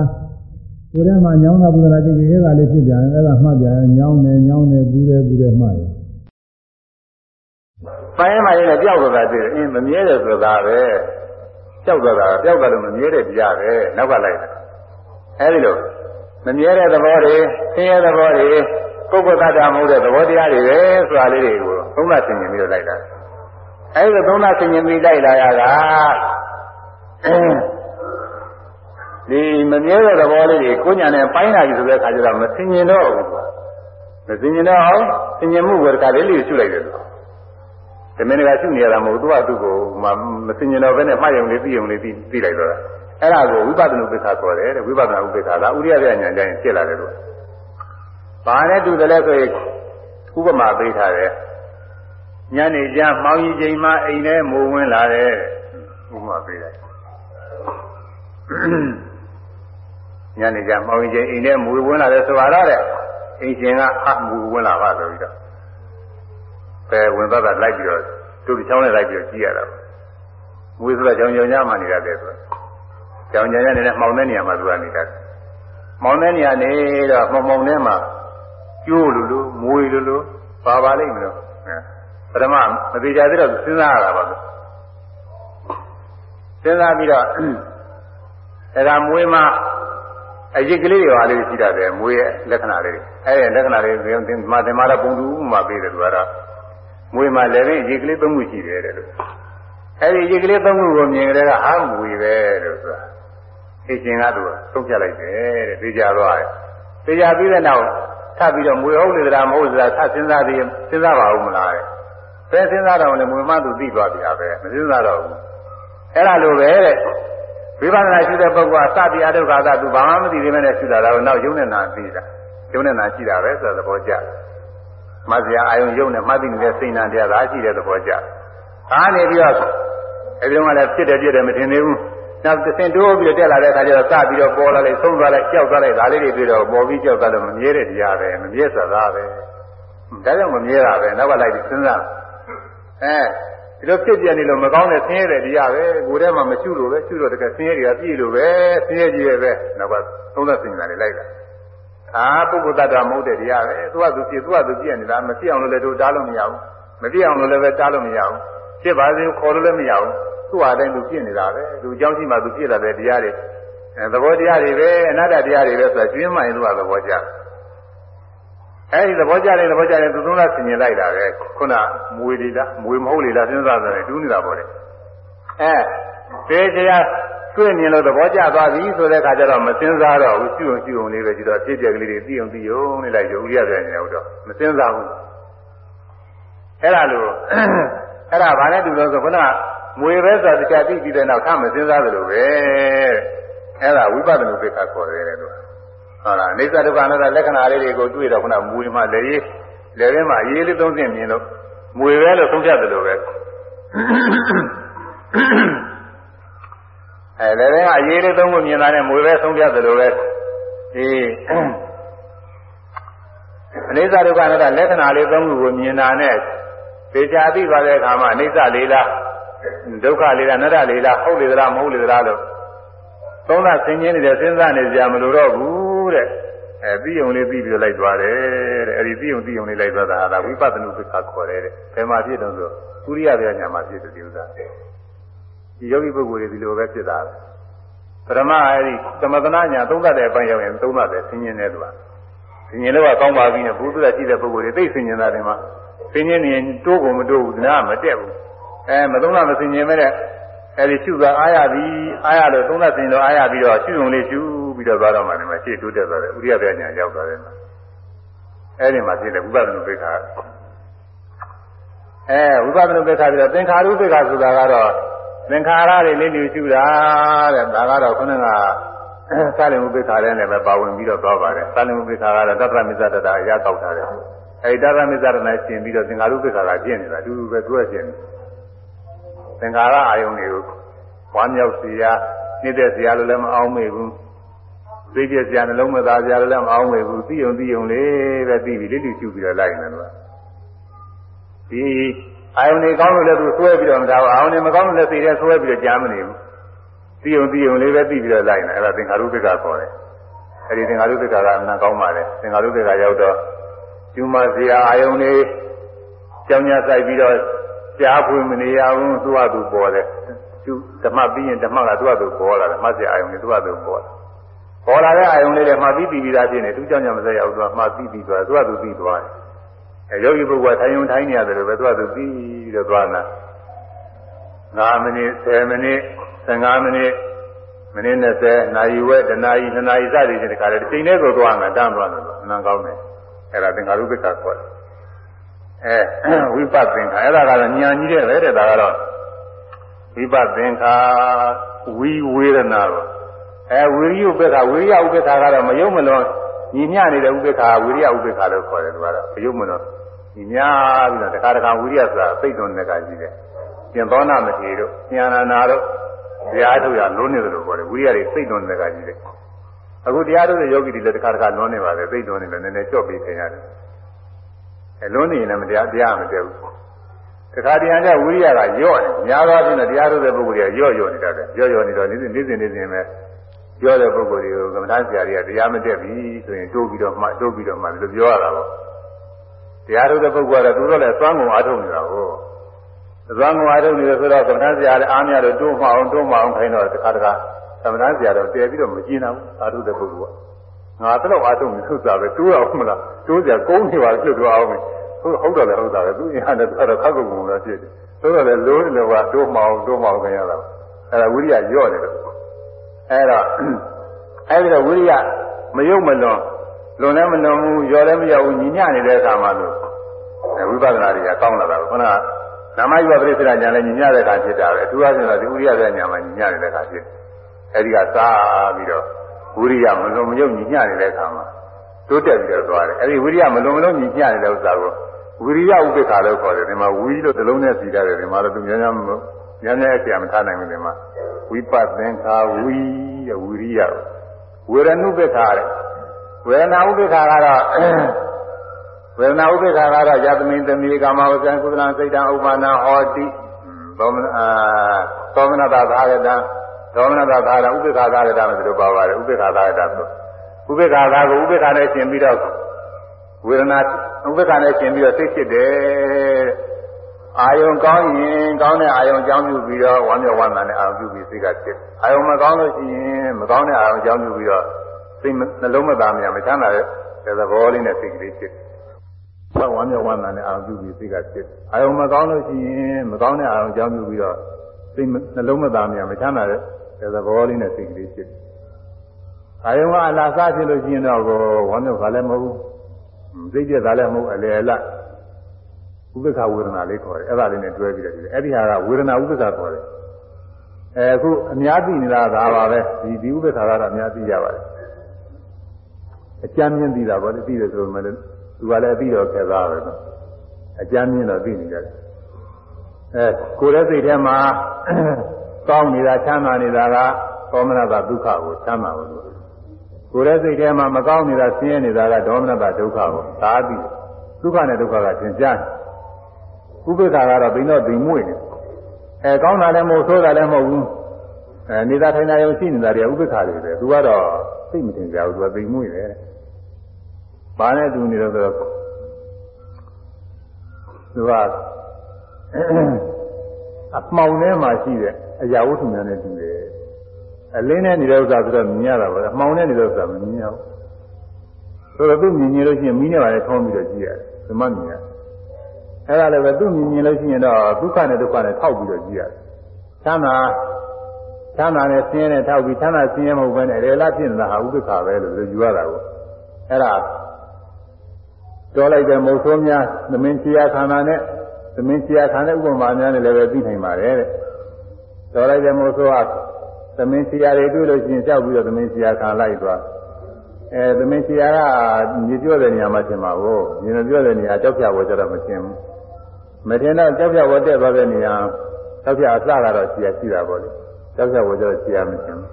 ကိုယ်ထဲမှာညောင်းတာပူတာကြည့်ကြဲကလေးဖြစ်ပြန်တယ်အဲ့ဒါမှတ်ပြန်ညောင်းတယ်ညောင်းတယ်ပူတယ်ပူတယ်မှတ်ရပိုင်းမှလည်းကြောက်သွားတာတွေ့တယ်အင်းမမြဲတယ်ဆိုတာပဲကြောက်သွားတာကြောက်တယ်လို့မမြဲတဲ့တရားပဲနောက်ကလိုက်တယ်အဲဒီလိုမမြဲတဲ့သဘောတွေဆင်းရဲသဘောတွေ ပုဂ္ဂိုလ်သတ္တမဟုတ်တဲ့သဘောတရားတွေပဲဆိုတာလေးတွေကိုသုံးသဆင်ခြင်ပြီးတော့လိုက်တာအဲဒီသုံးသဆင်ခြင်ပြီးလိုက်လာရတာဒီမမြဲတဲ့သဘောလေးတွေကိုညာနဲ့ပိုင်းလာပြီဆိုတဲ့အခါကျတော့မဆင်ခြင်တော့ဘူးမဆင်ခြင်တော့ဆင်ခြင်မှုဝေဒကလေးလေးရှုလိုက်တယ်လို့တမင်တကာရှုနေရတာမဟုတ်သူ့အတူကိုမဆင်ခြင်တော့ဘဲနဲ့မှတ်ရုံလေးသိရုံလေးသိသိလိုက်တော့အဲ့ဒါကိုဝိပဿနာဥပ္ပခါခေါ်တယ်တဲ့ဝိပဿနာဥပ္ပခါကဥရိယပြညာတိုင်းဖြစ်လာတယ်လို့ ဘာနဲ့တူတယ်လဲဆိုရင်ဥပမာပေးထားတယ်ညနေကျမှောင်ကြီးချိန်မှအိမ်ထဲမိုးဝင်လာတယ်ဥပမာပေးတယ်ညနေကျမှောင်ကြီးချိန်အိမ်ထဲမိုးဝင်လာတယ်ဆိုတော့တဲ့အိမ်ရှင်ကအမိုးဝင်လာပါဆိုပြီးတော့ပဲဝင်သွားတာလိုက်ပြီးတော့သူ့ချောင်းနဲ့လိုက်ပြီးတော့ကြည့်ရတာငွေဆိုတာကြောင်ကြောင်ညမှနေရတယ်ဆိုကြောင်ကြောင်ညနေတဲ့မှောင်တဲ့နေရာမှာသူကနေတာမှောင်တဲ့နေရာနေတော့မှောင်မှောင်ထဲမှာ ကျိုးလိုလိုမွေလိုလိုပါပါလိမ့်မယ်လို့ပထမမသေးကြသေးတော့စဉ်းစားရတာပါလို့စဉ်းစားပြီးတော့အဲဒါမွေးမှာအရစ်ကလေးတွေပါလေးရှိတာပဲမွေးရဲ့လက္ခဏာလေးအဲလက္ခဏာလေးဒီမှာတင်မှာတော့ပုံတူဥမှာပေးတယ်သူကတော့မွေမှာလည်းရေကလေးသုံးခုရှိတယ်တဲ့လို့အဲဒီရေကလေးသုံးခုကိုမြင်ကြတဲ့ကဟာမွေပဲလို့ဆိုတာသိချင်းကသူသုံးပြလိုက်တယ်တဲ့သိကြတော့တယ်သိကြပြီးတဲ့နောက် ထပ်ပြီးတော့မွေဟုတ်နေသလားမဟုတ်သလားထပ်စဉ်းစားပြီးစဉ်းစားပါဦးမလားတဲ့ဘယ်စဉ်းစားတော့လဲမွေမှသူသိသွားပြီပဲမစဉ်းစားတော့ဘူးအဲ့ဒါလိုပဲတဲ့ဝိပဿနာရှိတဲ့ပုဂ္ဂိုလ်ကစသည်အဒုက္ခသာသူဘာမှမသိသေးမဲနဲ့ရှိတာတော့နောက်ယုံနဲ့နာသိတာယုံနဲ့နာရှိတာပဲဆိုတဲ့သဘောကျတယ်မှတ်စရာအာယုံယုံနဲ့မှတ်သိနေတဲ့စိတ်နာတရားသာရှိတဲ့သဘောကျ။အားနေပြီးတော့အဲဒီတော့ကလည်းဖြစ်တယ်ပြည့်တယ်မထင်သေးဘူး။ နောက်တစ်ဆင့်တိုးပြီးတက်လာတဲ့အခါကျတော့စပြီးတော့ပေါ်လာလိုက်ဆုံးသွားလိုက်ကြောက်သွားလိုက်ဒါလေးတွေပြီးတော့ပေါ်ပြီးကြောက်သွားလို့မမြဲတဲ့တရားပဲမမြဲစွာသားပဲ။ဒါကြောင့်မမြဲတာပဲနောက်ကလိုက်ပြီးစဉ်းစား။အဲဒီလိုဖြစ်ပြနေလို့မကောင်းတဲ့ဆင်းရဲတဲ့တရားပဲကိုယ်ထဲမှာမရှုလို့ပဲရှုလို့တကယ်ဆင်းရဲတွေကပြည့်လို့ပဲဆင်းရဲကြီးရဲ့ပဲနောက်ကသုံးသက်စင်တာတွေလိုက်တာ။အဲအာပုဂ္ဂိုလ်တ attva မဟုတ်တဲ့တရားပဲသူကသူဖြစ်သူကသူပြည့်နေတာမပြည့်အောင်လို့လည်းတို့တားလို့မရဘူးမပြည့်အောင်လို့လည်းပဲတားလို့မရဘူးဖြစ်ပါစေခေါ်လို့လည်းမရဘူး သူ့ဟာတိုင်းသူပြည့်နေတာပဲသူအကြောင်းရှိမှသူပြည့်လာတဲ့တရားတွေအဲသဘောတရားတွေပဲအနတ္တတရားတွေပဲဆိုတာကျွင်းမှရင်သူကသဘောကျအဲဒီသဘောကျတယ်သဘောကျတယ်သူသုံးလားဆင်ញင်လိုက်တာပဲခုနမွေတွေလားမွေမဟုတ်လေလားစဉ်းစားတယ်တူးနေတာပေါ့လေအဲသေချာတွေ့မြင်လို့သဘောကျသွားပြီဆိုတဲ့အခါကျတော့မစင်စားတော့ဘူးရှိုံရှိုံလေးပဲကြည့်တော့အဖြစ်ပြက်ကလေးတွေသိအောင်သိအောင်နေလိုက်ရုပ်ရပြန်နေတော့မစင်စားဘူးအဲ့ဒါလို့အဲ့ဒါဘာနဲ့တူလို့ဆိုခုန မွေပဲဆိုတာတရားသိပြီးတဲ့နောက်ထားမစင်စားသလိုပဲအဲ့ဒါဝိပဿနာပိက္ခခေါ်တယ်တဲ့လို့ဟုတ်လားအိစ္ဆဒုက္ခအနတ္တလက္ခဏာလေးတွေကိုတွေ့တော့ခုနမွေမှလည်းရေးလည်းရင်းမှာရေးလေးသုံးဆင့်မြင်လို့မွေပဲလို့သုံးဖြတ်တယ်လို့ပဲအဲလည်းလည်းအရေးလေးသုံးခုမြင်လာတဲ့မွေပဲဆုံးပြတယ်လို့ပဲဒီအနိစ္စဒုက္ခအနတ္တလက္ခဏာလေးသုံးခုကိုမြင်တာနဲ့သေချာသိပါတဲ့အခါမှာအနိစ္စလေးလား ဒုက္ခလေးလားအနတ္တလေးလားဟုတ်လေသလားမဟုတ်လေသလားလို့သုံးသဆင်ခြင်နေတယ်စဉ်းစားနေကြမလို့တော့ဘူးတဲ့အဲသိုံလေးသိပြီးလိုက်သွားတယ်တဲ့အဲဒီသိုံသိုံလေးလိုက်သွားတာဟာဝိပဿနာပိက္ခခေါ်တယ်တဲ့ဘယ်မှာဖြစ်တော့ဆိုကုရိယပြညာမှာဖြစ်တယ်ဒီဥစ္စာဒီယောဂီပုဂ္ဂိုလ်တွေဒီလိုပဲဖြစ်တာပဲပရမအဲဒီသမထနာညာသုံးသတ်တဲ့အပိုင်းရောက်ရင်သုံးသတ်တယ်ဆင်းရဲတယ်သူကဆင်းရဲတော့ကောင်းပါပြီနဲ့ဘုသူရရှိတဲ့ပုဂ္ဂိုလ်တွေသိဆင်းရဲတာတွေမှာဆင်းရဲနေရင်တိုးကုန်မတိုးဘူးနားမတက်ဘူး အဲမသုံးသတ်မဆင်းရဲမဲ့တဲ့အဲဒီရှုတာအားရပြီအားရလို့သုံးသတ်ဆင်းလို့အားရပြီးတော့ရှုုံလေးရှုပြီးတော့သွားတော့မှလည်းရှေ့တိုးတက်သွားတယ်ဥရိယပြညာရောက်သွားတယ်အဲဒီမှာဖြစ်တဲ့ဝိပဿနာပိဋကအဲဝိပဿနာပိဋကပြီးတော့သင်္ခါရုပိဋကဆိုတာကတော့သင်္ခါရတွေလေးလူရှုတာတဲ့ဒါကတော့ခုနကသာလင်ဥပိ္ပခါတဲ့နဲ့ပဲပါဝင်ပြီးတော့သွားပါတယ်သာလင်ဥပိ္ပခါကတော့တတ္တမစ္ဆတတာအရာကောက်ထားတယ်အဲဒီတတ္တမစ္ဆတနာရှင်းပြီးတော့သင်္ခါရုပိ္ပခါကကျင့်နေတာအတူတူပဲသူကကျင့်နေ သင်္ခါရအာယုန်တွေကိုဝမ်းမြောက်စီရနေတဲ့စီရလို့လည်းမအောင်မေဘူးသိပြစရာနှလုံးမသားစရာလည်းမအောင်မေဘူးသိုံသိုံလေးပဲသိပြီးလေးလူရှုပြီးတော့လိုက်နေတယ်ဒီအာယုန်တွေကောင်းလို့လည်းသူဆွဲပြီးတော့မထားဘူးအာယုန်တွေမကောင်းလို့လည်းသိတယ်ဆွဲပြီးတော့ကြားမနေဘူးသိုံသိုံလေးပဲသိပြီးတော့လိုက်နေအဲ့ဒါသင်္ခါရုပ္ပကခေါ်တယ်အဲ့ဒီသင်္ခါရုပ္ပကကအမှန်ကောင်းပါတယ်သင်္ခါရုပ္ပကရောက်တော့ကျူမစရာအာယုန်တွေကြောင်းညာဆိုင်ပြီးတော့ ကြားဖွင့်မနေရဘူးသူ့ဟာသူပေါ်တယ်သူဓမ္မပြီးရင်ဓမ္မကသူ့ဟာသူပေါ်လာတယ်မှတ်စရာအာယုန်တွေသူ့ဟာသူပေါ်လာပေါ်လာတဲ့အာယုန်လေးတွေမှပြီးပြီးသားဖြစ်နေသူကြောင့်ညမစရဘူးသူကမှပြီးပြီးသွားသူ့ဟာသူပြီးသွားတယ်အဲယောဂီပုဂ္ဂိုလ်ကထိုင်ုံထိုင်နေရတယ်လို့ပဲသူကသူပြီးတော့သွားတာ9မိနစ်10မိနစ်15မိနစ်မိနစ်20နာရီဝက်တနာရီ2နာရီစသည်ဖြင့်ဒီခါလေးတစ်ချိန်တည်းကိုသွားမှာတန်းသွားတယ်လို့အနံကောင်းတယ်အဲ့ဒါသင်္ခါရုပ္ပကခေါ်တယ် အဲဝိပဿင်္ခါအဲ့ဒါကတော့ဉာဏ်ကြီးတဲ့ပဲတဲ့ဒါကတော့ဝိပဿင်္ခါဝိဝေဒနာတော့အဲဝိရိယဥပ္ပခဝိရိယဥပ္ပခကတော့မယုံမလွန်ညီမျှနေတဲ့ဥပ္ပခဝိရိယဥပ္ပခလို့ခေါ်တယ်သူကတော့မယုံမလွန်ညီမျှပြီးတော့တခါတခါဝိရိယဆိုတာသိတ်တော်တဲ့ကကြီးတယ်ပြင်သောနာမထေတို့ဉာဏနာတို့တရားထုတ်ရလုံးနေတယ်လို့ခေါ်တယ်ဝိရိယတွေသိတ်တော်တဲ့ကကြီးတယ်အခုတရားထုတ်တဲ့ယောဂီတွေလည်းတခါတခါလွန်နေပါလေသိတ်တော်နေလည်းနည်းနည်းကြော့ပြီးခင်ရတယ် အဲလွန်နေရင်လည်းမတရားတရားမတည့်ဘူးတခါတည်းကဝိရိယကညော့တယ်များသောအားဖြင့်တရားထုတ်တဲ့ပုဂ္ဂိုလ်တွေကညော့ညော့နေတတ်တယ်ညော့ညော့နေတော့နေ့စဉ်နေ့စဉ်နေ့စဉ်ပဲပြောတဲ့ပုဂ္ဂိုလ်တွေကိုကမ္ဘာဆရာတွေကတရားမတက်ပြီဆိုရင်တိုးပြီးတော့မှတိုးပြီးတော့မှလို့ပြောရတာပေါ့တရားထုတ်တဲ့ပုဂ္ဂိုလ်ကတော့သူတို့လည်းသွမ်းကုန်အားထုတ်နေတာကိုသွမ်းကုန်အားထုတ်နေတယ်ဆိုတော့ကမ္ဘာဆရာလည်းအားများလို့တိုးမှအောင်တိုးမှအောင်ခိုင်းတော့တခါတခါကမ္ဘာဆရာတော့တည်ပြီးတော့မကျင်တော့ဘူးအားထုတ်တဲ့ပုဂ္ဂိုလ်က ငါတော့အားထုတ်နေသုသာပဲတိုးအောင်မလားတိုးကြကုန်းနေပါလို့ပြောအောင်မယ်ဟုတ်ဟုတ်တယ်လည်းဟုတ်တာပဲသူညာနဲ့တော့ခက်ကုန်ကုန်လည်းဖြစ်တယ်ဆိုတော့လည်းလုံးလည်းကတိုးမှအောင်တိုးမှအောင်ခိုင်းရတာအဲ့ဒါဝိရိယညော့နေတယ်အဲ့တော့အဲ့ဒီတော့ဝိရိယမယုံမလွန်လွန်လည်းမလွန်ဘူးရော်လည်းမရောက်ဘူးညီညနေတဲ့အခါမှာလို့ဝိပဿနာတွေကကောင်းလာတာခုနကနာမယုပရိစ္ဆေဒညာလည်းညီညတဲ့အခါဖြစ်တာပဲအထူးအားဖြင့်တော့ဒီဥရိယတဲ့ညာမှာညီညနေတဲ့အခါဖြစ်အဲ့ဒီကစားပြီးတော့ ဝိရိယမလွန်မယုံညီညနေတဲ့အခါမှာတိုးတက်ပြီးတော့သွားတယ်အဲ့ဒီဝိရိယမလွန်မလွန်ညီညနေတဲ့ဥစ္စာကိုဝိရိယဥပိ္ပခါလို့ခေါ်တယ်ဒီမှာဝီလို့တစ်လုံးနဲ့စီထားတယ်ဒီမှာတော့သူများများမများများအကျမထားနိုင်ဘူးဒီမှာဝိပသင်္ခာဝီတဲ့ဝိရိယဝေရဏုပိ္ပခါတဲ့ဝေဒနာဥပိ္ပခါကတော့ဝေဒနာဥပိ္ပခါကတော့ယသမိန်တမီကာမဝဇံကုသလစိတ်တံဥပါဏဟောတိသောမအာသောမနတာသာရတံ သောမနတာသာရဥပိ္ပခါသာရတံလို့ပါပါတယ်ဥပိ္ပခါသာရတံဆိုဝဥပေက္ခာကကိုဥပေက္ခာနဲ့ရှင်ပြီးတော့ဝေဒနာဥပေက္ခာနဲ့ရှင်ပြီးတော့သိဖြစ်တယ်အာယုံကောင်းရင်ကောင်းတဲ့အာယုံအကြောင်းပြုပြီးတော့ဝမ်းမြောက်ဝမ်းသာနဲ့အာယုံပြုပြီးစိတ်ကဖြစ်အာယုံမကောင်းလို့ရှိရင်မကောင်းတဲ့အာယုံအကြောင်းပြုပြီးတော့စိတ်နှလုံးမသားမရမချမ်းသာတဲ့သဘောလေးနဲ့စိတ်ကလေးဖြစ်ဘဝမြောက်ဝမ်းသာနဲ့အာရုံပြုပြီးစိတ်ကဖြစ်အာရုံမကောင်းလို့ရှိရင်မကောင်းတဲ့အာရုံကြောင်းပြုပြီးတော့စိတ်နှလုံးမသားမြမချမ်းသာတဲ့ သဘောလေးနဲ့စိတ်ကလေးဖြစ်အာရုံကအလားစားဖြစ်လို့ရှိရင်တော့ဝမ်းမြောက်တာလည်းမဟုတ်ဘူးစိတ်ပြက်တာလည်းမဟုတ်အလေအလတ်ဥပ္ပခဝေဒနာလေးခေါ်တယ်အဲ့ဒါလေးနဲ့တွဲပြီးတယ်အဲ့ဒီဟာကဝေဒနာဥပ္ပခခေါ်တယ်အဲအခုအများသိနေတာဒါပါပဲဒီဒီဥပ္ပခကတော့အများသိကြပါတယ်အကြမ်းမြင့်သိတာပေါ့လေသိတယ်ဆိုမှလည်းသူကလည်းပြီးတော့ခက်သားပဲနော်အကြမ်းမြင့်တော့သိနေကြတယ်အဲကိုယ်ရဲ့စိတ်ထဲမှာ ကောင်းနေတာချမ်းသာနေတာကသောမနတာဒုက္ခကိုချမ်းသာဘူးကိုယ်ရဲ့စိတ်ထဲမှာမကောင်းနေတာဆင်းရဲနေတာကဒေါမနတာဒုက္ခကိုသာပြီးဒုက္ခနဲ့ဒုက္ခကသင်ကြားဥပိ္ပခာကတော့ဘိန်းတော့ဘိမွေ့နေအဲကောင်းတာလည်းမဟုတ်ဆိုးတာလည်းမဟုတ်ဘူးအဲနေတာထိုင်တာရုံရှိနေတာတွေကဥပိ္ပခာတွေပဲသူကတော့သိမတင်ကြဘူးသူကဘိမွေ့တယ်ဘာနဲ့တူနေတော့ဆိုတော့သူက အမှောင်ထဲမှာရှိတဲ့အရာဝတ္ထုများနဲ့တူတယ်အလင်းနဲ့နေတဲ့ဥစ္စာဆိုတော့မြင်ရတာပဲအမှောင်နဲ့နေတဲ့ဥစ္စာမမြင်ရဘူးဆိုတော့သူမြင်မြင်လို့ရှိရင်မီးနဲ့ပါလေထောင်းပြီးတော့ကြည့်ရတယ်ဓမ္မမြင်ရအဲ့ဒါလည်းပဲသူမြင်မြင်လို့ရှိရင်တော့ဒုက္ခနဲ့ဒုက္ခနဲ့ထောက်ပြီးတော့ကြည့်ရတယ်ချမ်းသာချမ်းသာနဲ့ဆင်းရဲနဲ့ထောက်ပြီးချမ်းသာဆင်းရဲမဟုတ်ဘဲနဲ့ရေလားဖြစ်နေတာဟာဥပ္ပခါပဲလို့ယူရတာကိုအဲ့ဒါတော်လိုက်တဲ့မုတ်ဆိုးများသမင်းချီယာခန္ဓာနဲ့သ မင်းချီယာခန္ဓာဥပမာများနဲ့လည်းပဲသိနိုင်ပါတယ်တဲ့တော်လိုက်တဲ့မုတ်ဆိုးကသမင်းချီယာတွေတွေ့လို့ရှိရင်ကြောက်ပြီးတော့သမင်းချီယာခံလိုက်သွားအဲသမင်းချီယာကမြေပြော့တဲ့နေရာမှာရှင်ပါဘူးမြေမပြော့တဲ့နေရာကြောက်ဖြာဝေကြတော့မရှင်းဘူးမထင်တော့ကြောက်ဖြာဝေတက်သွားတဲ့နေရာကြောက်ဖြာအစကတော့ချီယာရှိတာပေါ့လေကြောက်ဖြာဝေကြတော့ချီယာမရှင်းဘူး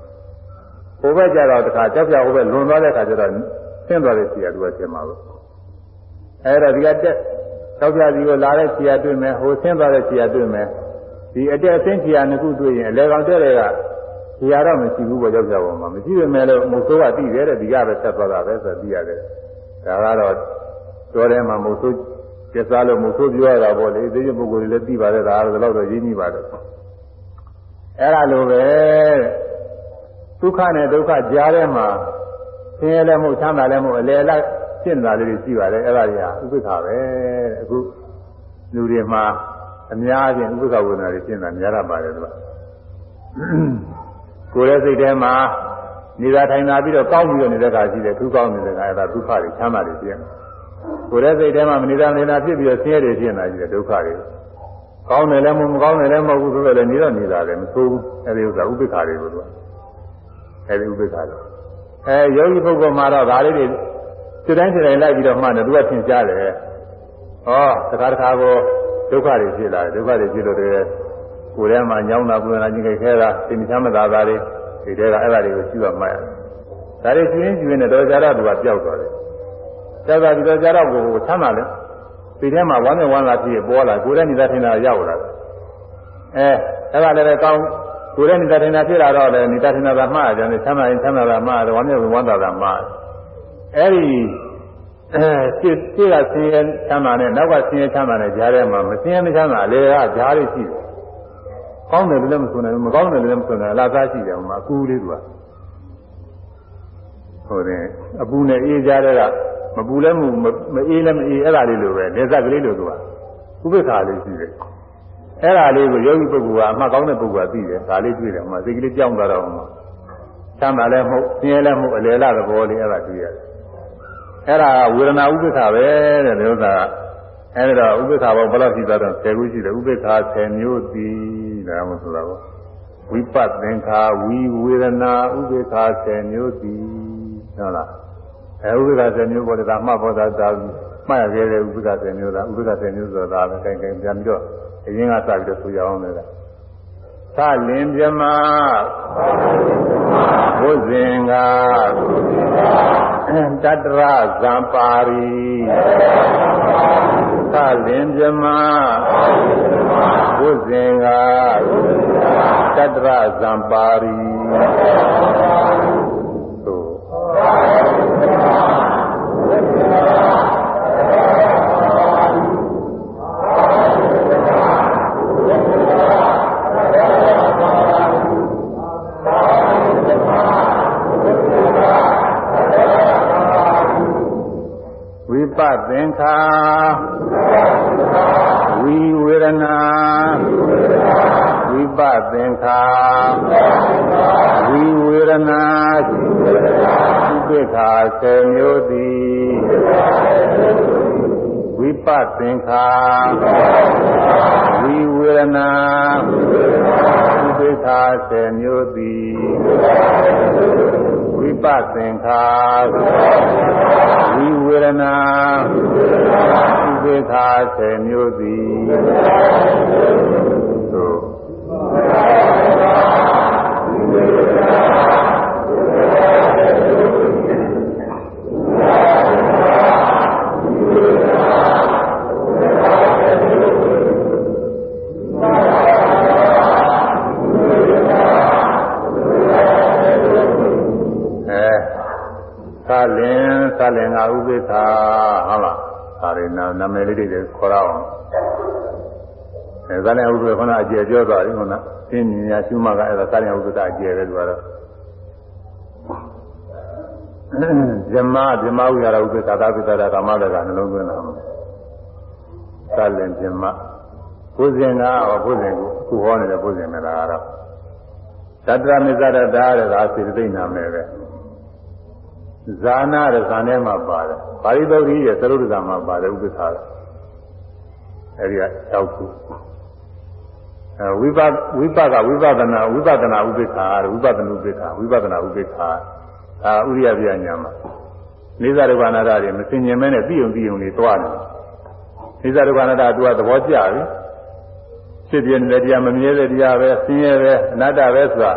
ဟိုဘက်ကျတော့တခါကြောက်ဖြာဟိုဘက်လွန်သွားတဲ့ခါကျတော့ဆင်းသွားတဲ့ချီယာသူကရှင်းပါဘူးအဲ့တော့ဒီကတက် သောက်ပြစီကိုလာတဲ့ခြေရတွေ့မယ်ဟိုဆင်းသွားတဲ့ခြေရတွေ့မယ်ဒီအတက်အဆင်းခြေရနှစ်ခုတွေ့ရင်အလဲကောင်တက်တဲ့ကခြေရတော့မရှိဘူးပေါ့ကြောက်ကြပါမှာမရှိပေမဲ့လို့မုတ်ဆိုးကတိတယ်တဲ့ဒီကပဲဆက်သွားတာပဲဆိုသိရတယ်ဒါကတော့တော်ထဲမှာမုတ်ဆိုးကျက်စားလို့မုတ်ဆိုးပြောရတာပေါ့လေသိတဲ့ပုဂ္ဂိုလ်တွေလည်းသိပါတယ်ဒါကတော့တော့တော့ရင်းနှီးပါတယ်အဲ့ဒါလိုပဲဒုက္ခနဲ့ဒုက္ခကြားထဲမှာဆင်းရဲလည်းမဟုတ်ချမ်းသာလည်းမဟုတ်အလယ်လိုက် ဖြစ်လာလေးတွေရှိပါတယ်အဲ့ဒါတွေကဥပ္ပခါပဲအခုလူတွေမှာအများကြီးဥပ္ပခါဝေဒနာတွေဖြစ်နေတာများရပါတယ်သူကကိုယ်ရဲ့စိတ်ထဲမှာနေတာထိုင်တာပြီးတော့ကောင်းပြီးတော့နေတဲ့ခါရှိတယ်သူကောင်းနေတဲ့ခါအဲ့ဒါဒုက္ခတွေချမ်းသာတွေဖြစ်နေကိုယ်ရဲ့စိတ်ထဲမှာမနေတာနေတာဖြစ်ပြီးတော့ဆင်းရဲတွေဖြစ်နေတာရှိတယ်ဒုက္ခတွေကောင်းတယ်လည်းမဟုတ်မကောင်းတယ်လည်းမဟုတ်ဘူးဆိုတော့လည်းနေတော့နေတာလည်းမဆိုးဘူးအဲ့ဒီဥစ္စာဥပ္ပခါတွေကိုသူကအဲ့ဒီဥပ္ပခါတွေအဲယောဂီပုဂ္ဂိုလ်မှာတော့ဒါလေးတွေ စိတ်တိုင်းစိတ်တိုင်းလိုက်ပြီးတော့မှတယ်သူကသင်ကြားတယ်ဟောတခါတခါကိုဒုက္ခတွေဖြစ်လာတယ်ဒုက္ခတွေဖြစ်လို့တည်းကိုယ်ထဲမှာညောင်းတာပူနာခြင်းခဲတာသင်္ချမ်းမသာတာတွေဒီတဲကအဲ့ဒါတွေကိုရှိရမှတ်ရတယ်ဒါတွေရှင်ရင်ရှင်နေတော့ကြာတော့သူကပျောက်သွားတယ်ပျောက်သွားပြီးတော့ကြာတော့ကိုယ်ချမ်းသာလဲဒီထဲမှာဝမ်းနဲ့ဝမ်းသာဖြစ်ပေါ်လာကိုယ်ရဲ့နေတာထင်တာရောက်လာတယ်အဲအဲ့ဒါလည်းပဲကောင်းကိုယ်ရဲ့နေတာထင်တာဖြစ်လာတော့လည်းနေတာထင်တာကမှားတယ်ချမ်းသာရင်ချမ်းသာတာမှားတယ်ဝမ်းနဲ့ဝမ်းသာတာမှားတယ် အဲ့ဒီအဲစိတ်စိတ်ကဆင်းရဲချမ်းသာနဲ့နောက်ကဆင်းရဲချမ်းသာနဲ့ကြားထဲမှာမဆင်းရဲမချမ်းသာအလေကကြားလေးရှိတယ်။ကောင်းတယ်လည်းမဆိုနိုင်ဘူးမကောင်းတယ်လည်းမဆိုနိုင်အလားသားရှိတယ်ဟိုမှာအကူလေးသူကဟုတ်တယ်အပူနဲ့အေးကြားတဲ့ကမပူလည်းမမအေးလည်းမအေးအဲ့ဒါလေးလိုပဲနေသက်ကလေးလိုသူကဥပိ္ပခာလေးရှိတယ်။အဲ့ဒါလေးကိုယောဂီပုဂ္ဂိုလ်ကအမှတ်ကောင်းတဲ့ပုဂ္ဂိုလ်ကသိတယ်ဒါလေးတွေ့တယ်ဟိုမှာစိတ်ကလေးကြောင်းသွားတော့ဟိုမှာချမ်းသာလည်းမဟုတ်ဆင်းရဲလည်းမဟုတ်အလေလသဘောလေးအဲ့ဒါတွေ့ရတယ် အဲ့ဒါဝေဒနာဥပ္ပခါပဲတဲ့ဒီဥစ္စာအဲ့ဒါဥပ္ပခါဘောဘယ်လောက်ရှိသွားတော့10ခုရှိတယ်ဥပ္ပခါ10မျိုးသည်ဒါမှမဆိုတာပေါ့ဝိပသင်္ခါဝီဝေဒနာဥပ္ပခါ10မျိုးသည်ဟုတ်လားအဲဥပ္ပခါ10မျိုးပေါ်တယ်ဒါမှတ်ပေါ်တာဒါမှတ်ရခဲ့တဲ့ဥပ္ပခါ10မျိုးဒါဥပ္ပခါ10မျိုးဆိုတာပဲခိုင်ခိုင်ပြန်ပြီးတော့အရင်ကစပြီးတော့ဆိုရအောင်လေ သလင်ပြမဘုဇင်ကတတရဇံပါရီသလင်ပြမဘုဇင်ကတတရဇံပါရီသို့ ဝိ ပသင်္ခာဝိဝေဒနာဝိပသင်္ခာဝိဝေဒနာဥပိ္ပခာစေမျိုးသည်ဝိပသင်္ခာဝိဝေဒနာဥပိ္ပခာစေမျိုးသည်ဝိ ပသင်္ခာဝိဝေဒနာဥပိ္ပခာစေမျိုးသည်သို့အဲသလ င်သလင်ကဥပိ္ပခာဟုတ်လားဒါတွေနာနာမည်လေးတွေခေါ်ရအောင်အဲသလင်ဥပိ္ပခာခဏအကျယ်ပြောသွားပြီဟုတ်လားသိမြင်ရရှုမှကအဲ့ဒါသလင်ဥပိ္ပခာအကျယ်ပဲသူကတော့ဇမဇမဥရဥပိ္ပခာသာပိတရာကာမတကနှလုံးသွင်းတာမှာသလင်ဇမဘုဇင်ကဟောဘုဇင်ကိုခုဟောနေတဲ့ဘုဇင်နဲ့ဒါကတော့သတ္တရမေဇရတာတဲ့ဒါစေတသိက်နာမည်ပဲ ဇာနာရဇာနဲ့မှပါတယ်ပါဠိတော်ကြီးရဲ့သရုပ်ဒဇာမှာပါတယ်ဥပ္ပခါအဲဒီက6ခုအဲဝိပဝိပကဝိပဒနာဝိပဒနာဥပ္ပခါဝိပဒနုပ္ပခါဝိပဒနာဥပ္ပခါအာဥရိယပြညာမှာနေသာရူပနာရတွေမစင်ញင်မဲနဲ့ပြီးုံပြီးုံလေးတွားတယ်နေသာရူပနာရသူကသဘောကျပြီဖြစ်ပြနေတဲ့တရားမမြဲတဲ့တရားပဲဆင်းရဲပဲအနတ္တပဲဆိုတာ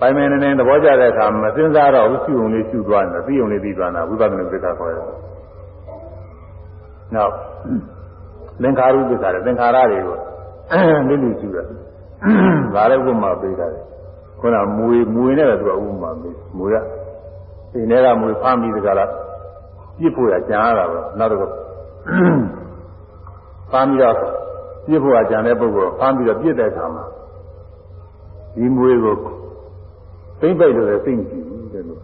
ပိုင်မင်းနေနေသဘောကျတဲ့အခါမစင်စားတော့ဘူးရှုုံလေးရှုသွားတယ်ပြီးုံလေးပြီးသွားတာဝိပဿနာပိဋကခေါ်တယ်။နောက်သင်္ခါရုပ္ပခါတယ်သင်္ခါရတွေကိုလိလိရှုတယ်။ဒါလည်းဥပမာပေးတာလေ။ခုနမွေမွေနဲ့သူကဥပမာပေးမွေကအိမ်ထဲကမွေဖမ်းပြီးတကလားပြစ်ဖို့ရကြံရတာပဲ။နောက်တော့ဖမ်းပြီးတော့ပြစ်ဖို့ကြံတဲ့ပုဂ္ဂိုလ်ဖမ်းပြီးတော့ပြစ်တဲ့အခါမှာဒီမွေကို သိမ့်ပိတ်လို့လည်းသိမ့်ကြည့်ဘူးတဲ့လို့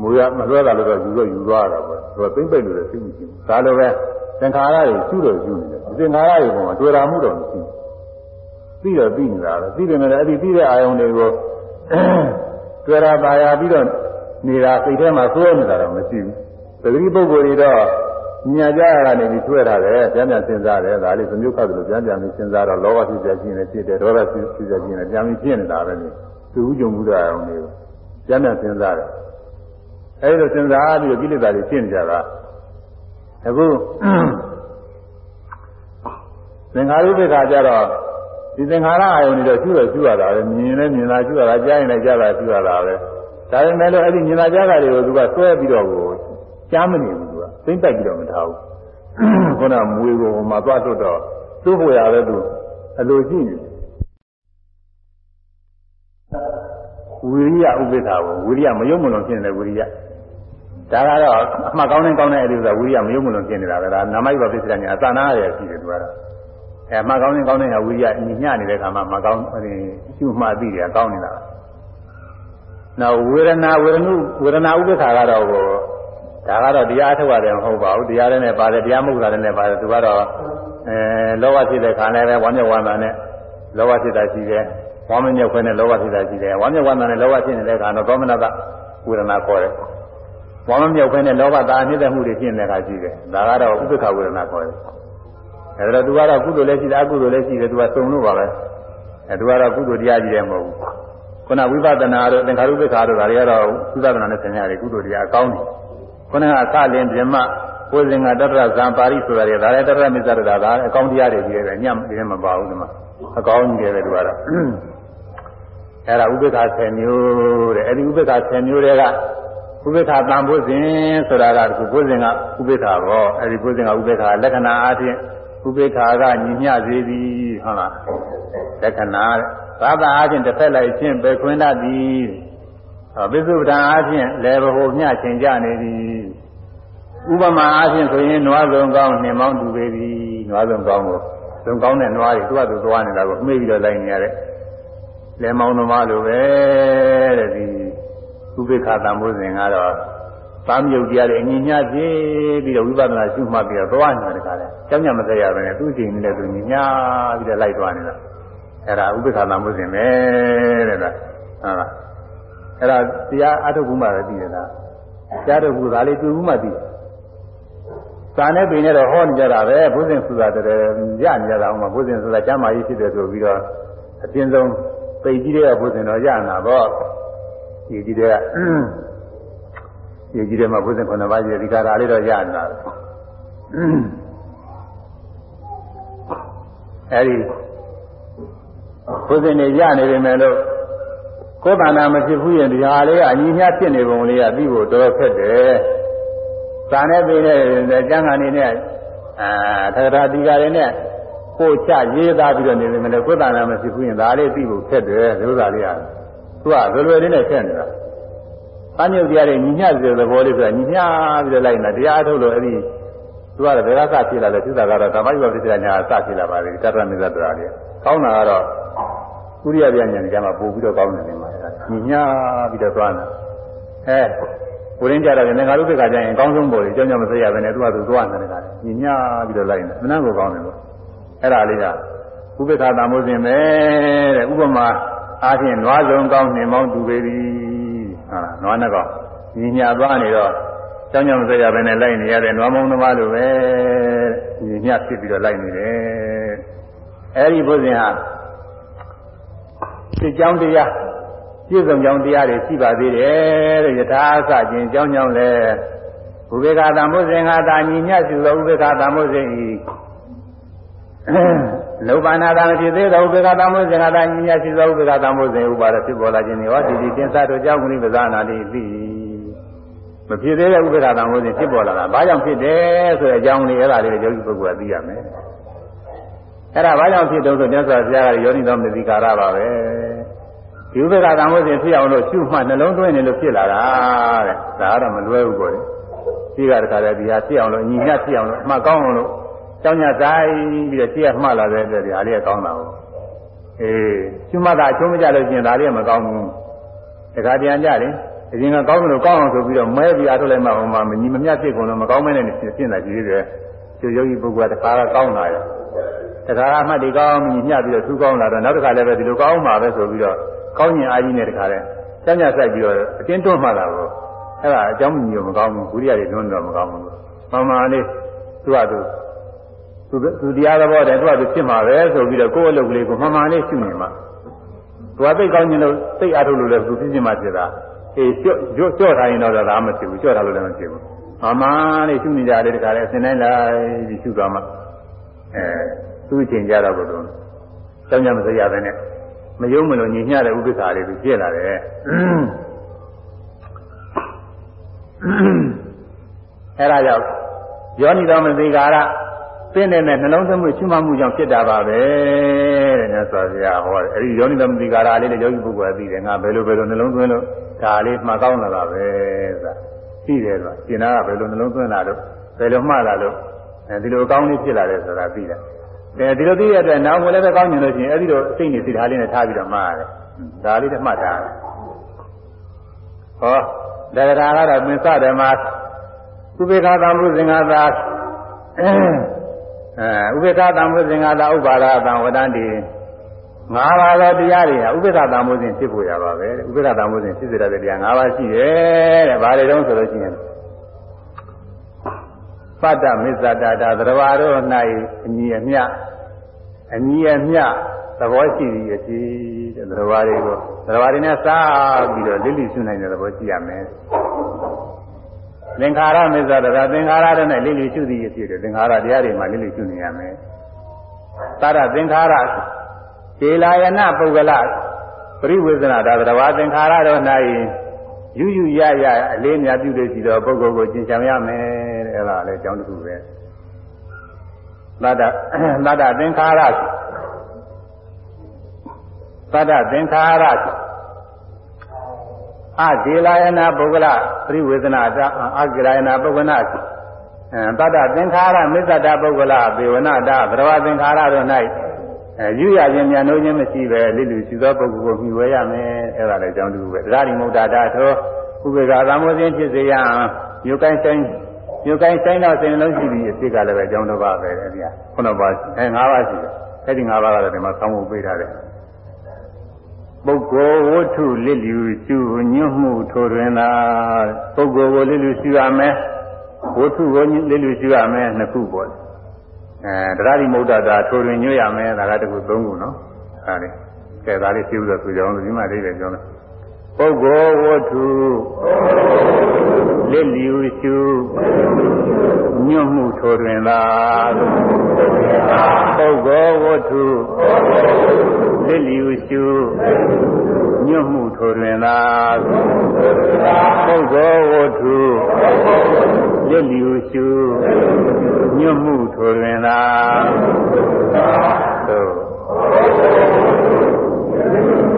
မူရမလွဲတာလို့တော့ယူတော့ယူသွားတာပဲသူကသိမ့်ပိတ်လို့လည်းသိမ့်ကြည့်ဒါလိုပဲသင်္ခါရတွေကျူးတော့ကျူးနေတယ်သင်္ခါရတွေပေါ်မှာတွေ့တာမှုတော့မရှိဘူးသိတော့သိနေတာပဲသိတယ်နဲ့အဲ့ဒီသိတဲ့အာယုံတွေကိုတွေ့တာပါရပြီးတော့နေတာစိတ်ထဲမှာသိုးနေတာတော့မရှိဘူးသတိပုဂ္ဂိုလ်တွေတော့ညာကြရတာနေပြီးတွေ့တာလေပြန်ပြန်စဉ်းစားတယ်ဒါလေးသမျိုးခတ်တယ်လို့ပြန်ပြန်ပြီးစဉ်းစားတော့လောဘဖြစ်ကြခြင်းနဲ့ဖြစ်တယ်ဒေါသဖြစ်ကြခြင်းနဲ့ပြန်ပြီးဖြစ်နေတာပဲလေ သူဥကြုံမှုတဲ့အောင်တွေကိုပြန်ပြန်စဉ်းစားတယ်အဲဒီလိုစဉ်းစားပြီးကိလေသာတွေရှင်းကြတာအခုသင်္ခါရုပ္ပခါကြတော့ဒီသင်္ခါရအာယုန်တွေတော့ရှုရရှုရတာပဲမြင်ရင်လည်းမြင်တာရှုရတာကြားရင်လည်းကြားတာရှုရတာပဲဒါပေမဲ့လည်းအဲ့ဒီမြင်တာကြားတာတွေကိုသူကဆွဲပြီးတော့ကိုကြားမနေဘူးသူကသိမ့်ပိုက်ပြီးတော့မထားဘူးခုနမွေကိုဟိုမှာသွားတွတ်တော့သို့ဖို့ရပဲသူအလိုရှိနေတယ် ဝိရိယဥပိ္ပခာကိုဝိရိယမယုံမလွန်ဖြစ်နေတဲ့ဝိရိယဒါကတော့အမှတ်ကောင်းတဲ့ကောင်းတဲ့အဲ့ဒီဥစ္စာဝိရိယမယုံမလွန်ဖြစ်နေတာပဲဒါနာမယုပပစ္စည်းညာအသနာရယ်ရှိတယ်သူကတော့အဲအမှတ်ကောင်းတဲ့ကောင်းတဲ့ဟာဝိရိယညညနေတဲ့ခါမှာမကောင်းအဲဒီရှုမှတ်သိတယ်ကောင်းနေတာနောက်ဝေဒနာဝေဒနုဝေဒနာဥပိ္ပခာကတော့ဟိုဒါကတော့တရားထုတ်ရတယ်မဟုတ်ပါဘူးတရားလည်းနဲ့ပါတယ်တရားမဟုတ်တာလည်းနဲ့ပါတယ်သူကတော့အဲလောဘဖြစ်တဲ့ခါလည်းပဲဝမ်းမြောက်ဝမ်းသာနဲ့လောဘဖြစ်တာရှိတယ် ဝမ်းမမြောက်ခွင့်နဲ့လောဘဖြစ်တာရှိတယ်ဝမ်းမြောက်ဝမ်းသာနဲ့လောဘဖြစ်နေတဲ့အခါတော့သောမနတဝေဒနာခေါ်တယ်ဝမ်းမမြောက်ခွင့်နဲ့လောဘတာအနှစ်သက်မှုတွေဖြစ်နေတဲ့အခါရှိတယ်ဒါကတော့ဥပ္ပခဝေဒနာခေါ်တယ်အဲဒါသူကတော့ကုသိုလ်လည်းရှိတယ်အကုသိုလ်လည်းရှိတယ်သူကစုံလို့ပါပဲအဲသူကတော့ကုသိုလ်တရားကြီးတယ်မဟုတ်ဘူးခုနဝိပဿနာတို့သင်္ခါရုပ္ပခါတို့ဒါတွေကတော့ဝိပဿနာနဲ့ဆင်ရတယ်ကုသိုလ်တရားအကောင်းတယ်ခုနကသလင်ပြမကိုယ်စဉ်ကတတ္တရဇံပါရိဆိုတာတွေဒါလည်းတတ္တရမိစ္ဆရတာဒါအကောင်းတရားတွေကြီးတယ်ညံ့တယ်မပါဘူးဒီမှာအကောင်းကြီးတယ်သူကတော့ အဲ့ဒါဥပိ္ပခ10မျိုးတဲ့အဲ့ဒီဥပိ္ပခ10မျိုးတွေကဥပိ္ပခတန်ဖို့စဉ်ဆိုတာကဒီကိုယ်စဉ်ကဥပိ္ပခဘောအဲ့ဒီကိုယ်စဉ်ကဥပိ္ပခလက္ခဏာအချင်းဥပိ္ပခကညီမျှစေသည်ဟုတ်လားလက္ခဏာဘာသာအချင်းတစ်ဖက်လိုက်ချင်းပဲခွင်းတတ်သည်ပိစုပဒံအချင်းလည်းဘဟုမျှချင်းကြနေသည်ဥပမာအချင်းဆိုရင်နွားစုံကောင်းနှင်မောင်းတူပေသည်နွားစုံကောင်းကိုစုံကောင်းတဲ့နွားတွေသူ့အတူသွားနေတာကိုမှေးပြီးတော့လိုက်နေရတဲ့ လက်မောင်းသမားလိုပဲတဲ့ဒီဥပိ္ပခတံမိုးစဉ်ကတော့သာမြုပ်တရားတွေအငြင်းညဖြစ်ပြီးတော့ဝိပဿနာရှုမှတ်ပြီးတော့သွားနေတာတခါလဲကြောင်းညမဆက်ရပဲနဲ့သူ့ချိန်နဲ့သူညညပြီးတော့လိုက်သွားနေတာအဲ့ဒါဥပ္ပခါသမုဇဉ်ပဲတဲ့လားဟုတ်လားအဲ့ဒါတရားအထုတ်ဘူးမှပဲသိရတာတရားထုတ်ဘူးဒါလေးတွေ့ဘူးမှသိစာနဲ့ပင်နဲ့တော့ဟောနေကြတာပဲဘုဇင်ဆိုတာတည်းရနေကြတာဥမာဘုဇင်ဆိုတာကျမ်းမာရေးဖြစ်တယ်ဆိုပြီးတော့အပြင်ဆုံး ပိတ်ကြီးတဲ့ဘုဇင်တော့ရနာပေါ့ဒီကြီးတဲ့ဒီကြီးတဲ့မှာဘုဇင်ခုနှစ်ပါးကြီးဒီကာရာလေးတော့ရနာအဲဒီဘုဇင်တွေရနေပြီမဲ့လို့ကိုယ်တဏ္ဍာမဖြစ်ဘူးရင်ဒီဟာလေးကအညီမျှဖြစ်နေပုံလေးကပြီးဖို့တော်ခက်တယ်။စာနဲ့ပြီးတဲ့ကျမ်းဂန်နေနဲ့အာသရတိကာတွေနဲ့ ကိုချရေးသားပြီးတော့နေပြီမဲ့လို့ကိုယ်တဏ္ဍာမဖြစ်ဘူးရင်ဒါလေးပြီးဖို့ခက်တယ်ဒီဥစ္စာလေးကသူကလွယ်လွယ်လေးနဲ့ဖြစ်နေတာ။အညုတ်တရားတွေညီမျှတဲ့သဘောလေးဆိုတာညီမျှပြီးတော့လိုက်နေတာတရားထုတ်လို့အဲ့ဒီသူကလည်းဘယ်ကစဖြစ်လာလဲသူကကတော့ဓမ္မယုပ္ပစ္စယညာစဖြစ်လာပါလေတတ္တမေဇ္ဇတရာလေးကောင်းတာကတော့ကုရိယပြညာကြမှာပို့ပြီးတော့ကောင်းတယ်နေမှာညီညာပြီးတော့သွားတာအဲကိုရင်းကြတော့လည်းငါတို့ဘက်ကကြရင်အကောင်းဆုံးပေါ်လေကြောင်းကြောင်းမဆက်ရဘဲနဲ့သူကသူသွားနေတယ်ကလည်းညီညာပြီးတော့လိုက်နေမနှံ့ကိုကောင်းတယ်လို့ အဲ့ဒါလေးကဥပ္ပခာတမိုးစဉ်ပဲတဲ့ဥပမာအားဖြင့်နွားလုံးကောင်းနေမောင်းတူပေသည်ဟာနွားနှကောင်ညီညာသွားနေတော့ကြောင်းကြောင်းမဆက်ရဘဲနဲ့လိုက်နေရတဲ့နွားမုံသမားလိုပဲညီညာဖြစ်ပြီးတော့လိုက်နေတယ်အဲ့ဒီဘုဇင်ဟာစစ်ကြောင်းတရားပြည့်စုံကြောင်းတရားတွေရှိပါသေးတယ်တဲ့ယထာအစခြင်းကြောင်းကြောင်းလဲဥပေက္ခသမုဇင်္ဂတာညီညတ်စုသောဥပေက္ခသမုဇင်ဤ လောဘနာတာမဖြစ်သေးသောဥပေက္ခသမုဇင်္ဂတာညီညတ်စုသောဥပေက္ခသမုဇင်ဥပါဒဖြစ်ပေါ်လာခြင်းတွေဟောဒီဒီသင်္သတို့ကြောင့်ကုဏိပဇာနာတိသိမဖြစ်သေးတဲ့ဥပေက္ခသမုဇင်ဖြစ်ပေါ်လာတာဘာကြောင့်ဖြစ်တယ်ဆိုတဲ့အကြောင်းလေးအဲ့ဒါလေးကိုယောဂီပုဂ္ဂိုလ်ကသိရမယ်အဲ့ဒါဘာကြောင့်ဖြစ်တုံးဆိုမြတ်စွာဘုရားကယောနိသောမေတိကာရပါပဲဒီဥပ္ပခါသံဝစဉ်ဖြစ်အောင်လို့ရှုမှတ်နှလုံးသွင်းနေလို့ဖြစ်လာတာတဲ့ဒါကတော့မလွဲဘူးပေါ့လေရှိကတခါတည်းဒီဟာဖြစ်အောင်လို့အညီမျှဖြစ်အောင်လို့အမှတ်ကောင်းအောင်လို့ ကြောင်းညတိုင်းပြီးတော့ရှိရမှတ်လာတဲ့အတွက်ဒီဟာလေးကကောင်းတာဟုတ်အေးရှုမှတ်တာအချုံးမကြလို့ရှိရင်ဒါလေးကမကောင်းဘူးတခါပြန်ကြတယ်အရင်ကကောင်းတယ်လို့ကောင်းအောင်ဆိုပြီးတော့မဲပြီးအားထုတ်လိုက်မှဟိုမှာမညီမမျှဖြစ်ကုန်လို့မကောင်းမဲနဲ့ဖြစ်နေတာကြည့်ရတယ်ကျိုးယောဂီပုဂ္ဂိုလ်ကတခါကကောင်းတာရတခါအမှတ်ဒီကောင်းမြညှပြီးတော့သူကောင်းလာတော့နောက်တစ်ခါလည်းပဲဒီလိုကောင်းမှာပဲဆိုပြီးတော့ကောင်းကျင်အားကြီးနဲ့တခါလဲစမ်းကြဆိုင်ပြီးတော့အတင်းတွန်းမှလာတော့အဲ့ဒါအကြောင်းမကြီးမကောင်းဘူးဘုရားတွေတွန်းတော့မကောင်းဘူးမှန်မှန်လေးသူကသူ သူသူတရားသဘောတည်းသူကသူဖြစ်မှာပဲဆိုပြီးတော့ကိုယ့်အလုပ်ကလေးကိုမှန်မှန်လေးရှုနေမှာသူကသိကောင်းကျင်လို့သိအားထုတ်လို့လည်းသူဖြစ်ဖြစ်မှဖြစ်တာအေးကြော့ကြော့ကြော့ထားရင်တော့ဒါမှမဖြစ်ဘူးကြော့ထားလို့လည်းမဖြစ်ဘူးမှန်မှန်လေးရှုနေကြတယ်တခါလဲအစဉ်တိုင်းလိုက်ပြီးရှုသွားမှအဲသူ့အချိန်ကြတော့ဘုရားကျောင်းကြမစရပဲနဲ့မယုံမလို့ညီညတဲ့ဥပ္ပခါလေးကိုပြည့်လာတယ်အဲဒါကြောင့်ယောနိတော်မသိကာရ သိနေတဲ့နှလုံးသွင်းမှုရှုမှတ်မှုကြောင့်ဖြစ်တာပါပဲတဲ့မြတ်စွာဘုရားဟောတယ်အဲဒီယောနိတော်မသိကာရလေးနဲ့ယောဂီပုဂ္ဂိုလ်ကသိတယ်ငါဘယ်လိုဘယ်လိုနှလုံးသွင်းလို့ဒါလေးမှကောင်းလာတာပဲဆိုတာသိတယ်ဆိုတာကျင်နာကဘယ်လိုနှလုံးသွင်းလာလို့ဘယ်လိုမှလာလို့အဲဒီလိုအကောင်းလေးဖြစ်လာတယ်ဆိုတာသိတယ်အဲဒီလိုသိရတဲ့နောက်ဝင်လည်းပဲကောင်းကျင်လို့ရှိရင်အဲဒီလိုစိတ်နေစိတ်ထားလေးနဲ့ထားပြီးတော့မှားရတယ်ဒါလေးနဲ့မှတ်ထားတယ်ဟောဒါကရာကတော့ပင်စတယ်မှာဥပေက္ခသံဃုဇင်္ဂသာ အဲဥပေက္ခသံဃုဇင်္ဂသာဥပါဒသံဝတ္တန်တိငါးပါးသောတရားတွေဟာဥပေက္ခသံဃုဇင်ဖြစ်ပေါ်ရပါပဲဥပေက္ခသံဃုဇင်ဖြစ်စေတဲ့တရား၅ပါးရှိတယ်တဲ့ဘာတွေတုံးဆိုလို့ရှိရင်ပတ္တမစ္ဆတာတာသရဝါတို့၌အညီအမျှအညီအမျှသဘောရှိသည်အဖြစ်တဲ့သရဝါတွေကိုသရဝါတွေနဲ့စားပြီးတော့လိလိရှုနိုင်တဲ့သဘောရှိရမယ် သင်္ခါရမစ္ဆတာသင်္ခါရတွေနဲ့လိလိရှုသည်အဖြစ်တဲ့သင်္ခါရတရားတွေမှာလိလိရှုနေရမယ်သာရသင်္ခါရကေလာယနာပုဂ္ဂလပရိဝေဇနာဒါသရဝါသင်္ခါရတို့၌ယူယူရရအလေးများပြုလို့ရှိတော့ပုဂ္ဂိုလ်ကိုကျင့်ကြံရမယ်တဲ့အဲ့ဒါလည်းအကြောင်းတစ်ခုပဲသတ္တသတ္တသင်္ခါရသတ္တသင်္ခါရ အဒေလာယနာပုဂ္ဂလပရိဝေဒနာတအဂိလာယနာပုဂ္ဂနာအဲသတ္တသင်္ခါရမစ္ဆတာပုဂ္ဂလဘေဝနာတဘရဝသင်္ခါရတို့၌အဲယူရခြင်းမြန်လို့ခြင်းမရှိပဲလိလူရှိသောပုဂ္ဂိုလ်ကိုမြှဝဲရမယ်အဲ့ဒါလည်းအကြောင်းတူပဲတရားဒီမုဒ္ဒတာသောဥပေက္ခသံဃောစဉ်ဖြစ်စေရန်မြုပ်ကိုင်းဆိုင်မြုပ်ကိုင်းဆိုင်တော့စိတ်နှလုံးရှိပြီးအစ်စ်ကလည်းပဲအကြောင်းတစ်ပါးပဲအဲ့ဒီခုနပါအဲ၅ပါးရှိတယ်အဲ့ဒီ၅ပါးကတော့ဒီမှာဆောင်းဖို့ပေးထားတယ် ပုဂ္ဂိုလ်ဝတ္ထုလစ်လျူရှုညွတ်မှုထိုတွင်သာပုဂ္ဂိုလ်ကိုလစ်လျူရှုရမယ်ဝတ္ထုကိုလစ်လျူရှုရမယ်နှစ်ခုပေါ့အဲတရားဒီမௌဒ္ဒတာထိုတွင်ညွတ်ရမယ်ဒါကတခုသုံးခုနော်အဲဒါလေးကဲဒါလေးရှင်းလို့ဆိုကြအောင်ဒီမှာလေးပဲပြောမယ် ပုဂ္ဂိုလ်ဝတ္ထုလစ်လျူရှုညွတ်မှုထိုတွင်သာပုဂ္ဂိုလ်ဝတ္ထုလစ်လျူရှုညွတ်မှုထိုတွင်သာပုဂ္ဂိုလ်ဝတ္ထုလစ်လျူရှုညွတ်မှုထိုတွင်သာသို့ထု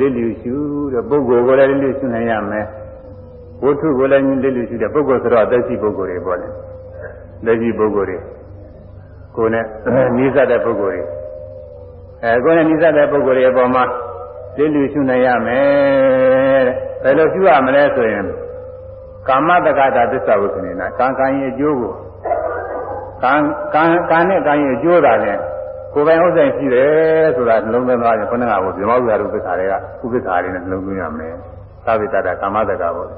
လစ်လျူရှုတဲ့ပုဂ္ဂိုလ်ကိုလည်းလစ်လျူရှုနိုင်ရမယ်ဝတ္ထုကိုလည်းလစ်လျူရှုတဲ့ပုဂ္ဂိုလ်ဆိုတော့အသက်ရှိပုဂ္ဂိုလ်တွေပေါ့လေလက်ရှိပုဂ္ဂိုလ်တွေကိုယ်နဲ့နိစ္စတဲ့ပုဂ္ဂိုလ်တွေအဲကိုယ်နဲ့နိစ္စတဲ့ပုဂ္ဂိုလ်တွေအပေါ်မှာ လစ်လျူရှုနိုင်ရမယ်တဲ့ဘယ်လိုရှုရမလဲဆိုရင်ကာမတက္ကတာသစ္စာဝိသနေနာကံကံရဲ့အကျိုးကိုကံကံကံနဲ့ကံရဲ့အကျိုးတာနဲ့ကိုယ်ပိုင်ဥစ္စာရှိတယ်ဆိုတာနှလုံးသွင်းသွားရင်ခொနကကိုဇမောဥစ္စာတို့ပစ္စာတွေကဥပ္ပစ္စာတွေနဲ့နှလုံးသွင်းရမယ်သာဝိတ္တတာကာမတက္ကပေါ့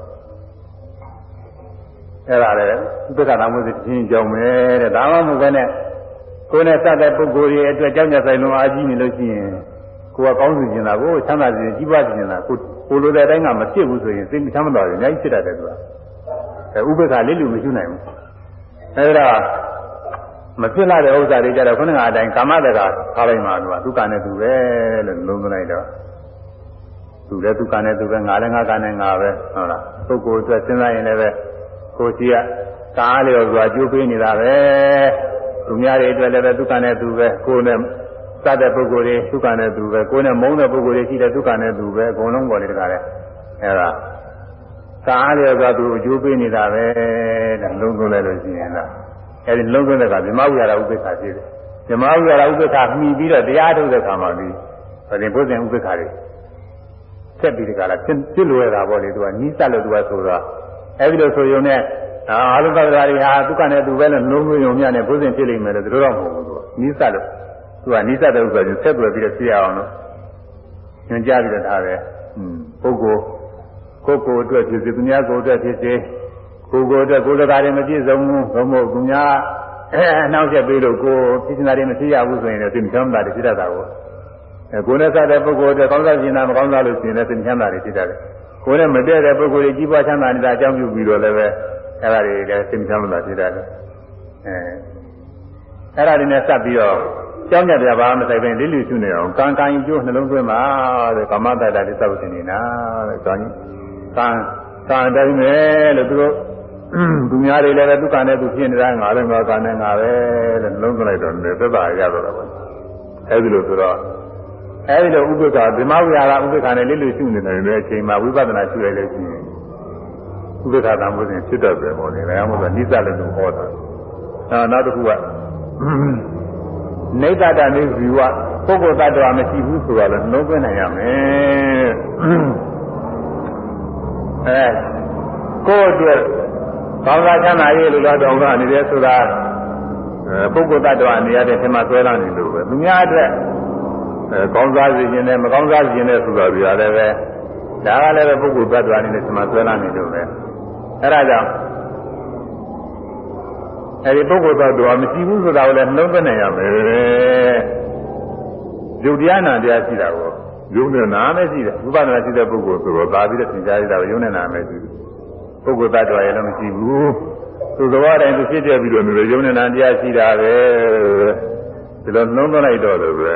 အဲ့ဒါလေဥပ္ပစ္စာနာမှုစဉ်ချင်းကြောင်းမယ်တဲ့ဒါမှမဟုတ်ဘဲနဲ့ကိုယ်နဲ့စတဲ့ပုဂ္ဂိုလ်ရဲ့အတွက်ကြောင့်ကြဆိုင်လုံးအားကြီးနေလို့ရှိရင် ကိုယ်ကကောင်းစီကျင်တာကိုချမ်းသာစီကြီးပွားစီကျင်တာကိုကိုလိုတဲ့အတိုင်းကမဖြစ်ဘူးဆိုရင်စိတ်မချမ်းသာဘူးအများကြီးဖြစ်တတ်တယ်သူကအဲဥပ္ပစ္စာလေးလူမရှိနိုင်ဘူးအဲဒါမဖြစ်လာတဲ့ဥစ္စာတွေကြတော့ခုနကအတိုင်းကာမတကာထားလိုက်မှသူကဒုက္ခနဲ့သူပဲလို့လုံးသွင်းလိုက်တော့သူလည်းဒုက္ခနဲ့သူပဲငါလည်းငါကနဲ့ငါပဲဟုတ်လားပုဂ္ဂိုလ်အတွက်စဉ်းစားရင်လည်းပဲကိုယ်စီကကားလျော်စွာကြိုးပေးနေတာပဲသူများတွေအတွက်လည်းပဲဒုက္ခနဲ့သူပဲကိုယ်နဲ့ စတဲ့ပုဂ္ဂိုလ်တွေဒုက္ခနဲ့သူပဲကိုယ်နဲ့မုန်းတဲ့ပုဂ္ဂိုလ်တွေရှိတဲ့ဒုက္ခနဲ့သူပဲအကုန်လုံးပေါ်နေတကားလဲအဲဒါကားလျော်စွာသူအကျိုးပေးနေတာပဲတဲ့လုံးသွင်းလိုက်လို့ရှိရင်လားအဲဒီလုံးသွင်းတဲ့ကဗြဟ္မဝိဟာရဥပိ္ပခာဖြစ်တယ်ဗြဟ္မဝိဟာရဥပိ္ပခာမှီပြီးတော့တရားထုတ်တဲ့ခါမှာပြီးဒါရင်ဘုဇင်ဥပိ္ပခာတွေဆက်ပြီးဒီကလာပြစ်လွယ်တာပေါ့လေသူကနီးစပ်လို့သူကဆိုတော့အဲဒီလိုဆိုရုံနဲ့အာလုပ္ပဒရာတွေဟာသူကနဲ့သူပဲလို့လုံးသွင်းရုံမြနဲ့ဘုဇင်ဖြစ်လိမ့်မယ်လို့သူတော့မဟုတ်ဘူးသူကနီးစပ်လို့ သူကနီးစပ်တဲ့ဥစ္စာကိုဆက်သွယ်ပြီးတော့သိရအောင်လို့ညွှန်ကြားပြီးတော့ထားတယ်ပုဂ္ဂိုလ်ကိုယ်ကိုယ်အတွက်ဖြစ်စေသူများကိုယ်အတွက်ဖြစ်စေကိုယ်ကိုယ်အတွက်ကိုယ်တကာတွေမပြည့်စုံဘူးဘုံမို့သူများအဲနှောက်ရက်ပေးလို့ကိုယ်ပြည့်စုံတာတွေမသိရဘူးဆိုရင်လည်းသိမချမ်းသာတွေဖြစ်တတ်တာကိုအဲကိုယ်နဲ့စားတဲ့ပုဂ္ဂိုလ်တွေကောင်းစားကျင်တာမကောင်းစားလို့ရှိရင်လည်းသိချမ်းသာတွေဖြစ်တတ်တယ်ကိုယ်နဲ့မတည့်တဲ့ပုဂ္ဂိုလ်တွေကြီးပွားချမ်းသာနေတာအကြောင်းပြုပြီးတော့လည်းပဲအဲဒါတွေလည်းသိချမ်းသာဖြစ်တတ်တယ်အဲအဲ့ဒါတွေနဲ့စပ်ပြီးတော့ ကြောင်းကြတယ်ဘာမှမဆိုင်ဘဲလိလိရှုနေအောင်ကံကံကျိုးနှလုံးသွင်းပါတဲ့ကာမတ္တတာတိသဝတ္တနေနာတဲ့ကံကံကံတိုင်းပဲလို့သူတို့သူများတွေလည်းပဲဒုက္ခနဲ့သူဖြစ်နေတာငါလည်းငါကနဲ့ငါပဲတဲ့လုံးသွင်းလိုက်တော့လည်းသက်သာရတော့တာပေါ့အဲဒီလိုဆိုတော့အဲဒီလိုဥပ္ပခာဓမ္မဝိဟာရဥပ္ပခာနဲ့လိလိရှုနေတယ်တဲ့အချိန်မှာဝိပဿနာရှုရလို့ရှိရင်ဥပ္ပခာတမှုစဉ်ဖြစ်တတ်တယ်ပေါ့လေဒါမှမဟုတ်နိစ္စလည်းသူဟောတာအဲနောက်တစ်ခုက နေတ္တနေဇီဝပုဂ္ဂိုလ်တ attva မရှိဘူးဆိုတော့လည်းလုံးသွင်းနိုင်ရမယ်အဲကိုယ့်အတွက်ကောင်းစားချမ်းသာရေးလို့တော့တောင်းတာနေတယ်ဆိုတာအဲပုဂ္ဂိုလ်တ attva နေရာတဲ့ဆင်မဆွဲလာနေလို့ပဲသူများအတွက်အဲကောင်းစားစီခြင်းနဲ့မကောင်းစားခြင်းနဲ့ဆိုတော့ဒီဟာလည်းပဲဒါကလည်းပဲပုဂ္ဂိုလ်တ attva အနေနဲ့ဆင်မဆွဲလာနေလို့ပဲအဲဒါကြောင့် အဲဒီပုဂ္ဂိုလ်သတ္တဝါမရှိဘူးဆိုတာကိုလည်းနှလုံးသွင်းနိုင်ရမယ်။ယုတ်တရားနာတရားရှိတာကိုယုံနဲ့နာမရှိတယ်။ဥပဒနာရှိတဲ့ပုဂ္ဂိုလ်ဆိုတော့သာပြီးတော့သင်ကြားရတာကိုယုံနဲ့နာမရှိဘူး။ပုဂ္ဂိုလ်သတ္တဝါရဲ့လည်းမရှိဘူး။သူသဘောတိုင်းသူဖြစ်ပြပြီးတော့မျိုးယုံနဲ့နာတရားရှိတာပဲ။ဒီလိုနှလုံးသွင်းလိုက်တော့လည်းပဲ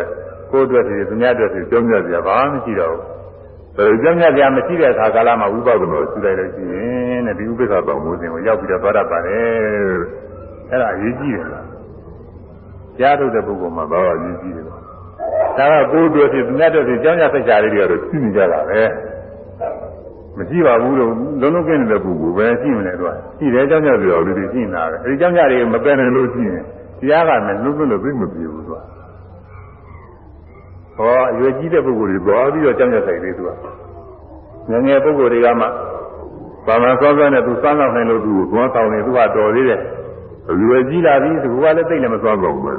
ကိုယ်အတွက်ဒီသူများအတွက်ဒီကြောင်းမြတ်စရာဘာမှမရှိတော့ဘူး။အဲကြောင်းမြတ်စရာမရှိတဲ့အခါကာလမှာဝိပဿနာကိုရှုလိုက်လို့ရှိရင်တဲ့ဒီဥပ္ပခါတော်မူစဉ်ကိုရောက်ပြီးတော့သွားတတ်ပါတယ်။ အဲ့ဒါအရေးကြီးတယ်လားကြားထုတ်တဲ့ပုဂ္ဂိုလ်မှာဘာလို့အရေးကြီးတယ်လဲဒါကကိုယ်တို့ဖြစ်သူများတို့ဖြစ်ကြောင်းကြဆက်ချာလေးတွေကတော့သိနေကြတာပဲမရှိပါဘူးလို့လုံးလုံးကင်းနေတဲ့ပုဂ္ဂိုလ်ပဲရှိမလဲသူကရှိတယ်ကြောင့်ကြောင့်ပြောလူတွေရှိနေတာပဲအဲဒီကြောင့်ကြတွေမပယ်နိုင်လို့ရှိရင်တရားကလည်းလုံးလုံးလို့သိမပြေဘူးသူကဟောအရွယ်ကြီးတဲ့ပုဂ္ဂိုလ်တွေသွားပြီးတော့ကြောင့်ကြဆိုင်သေးသူကငယ်ငယ်ပုဂ္ဂိုလ်တွေကမှဘာမှစောစောနဲ့သူစမ်းဆောင်နိုင်လို့သူကိုသွားဆောင်နေသူကတော်သေးတယ် အရွယ်ကြီးလာပြီသူကလည်းသိလည်းမသွားတော့ဘူးဒါ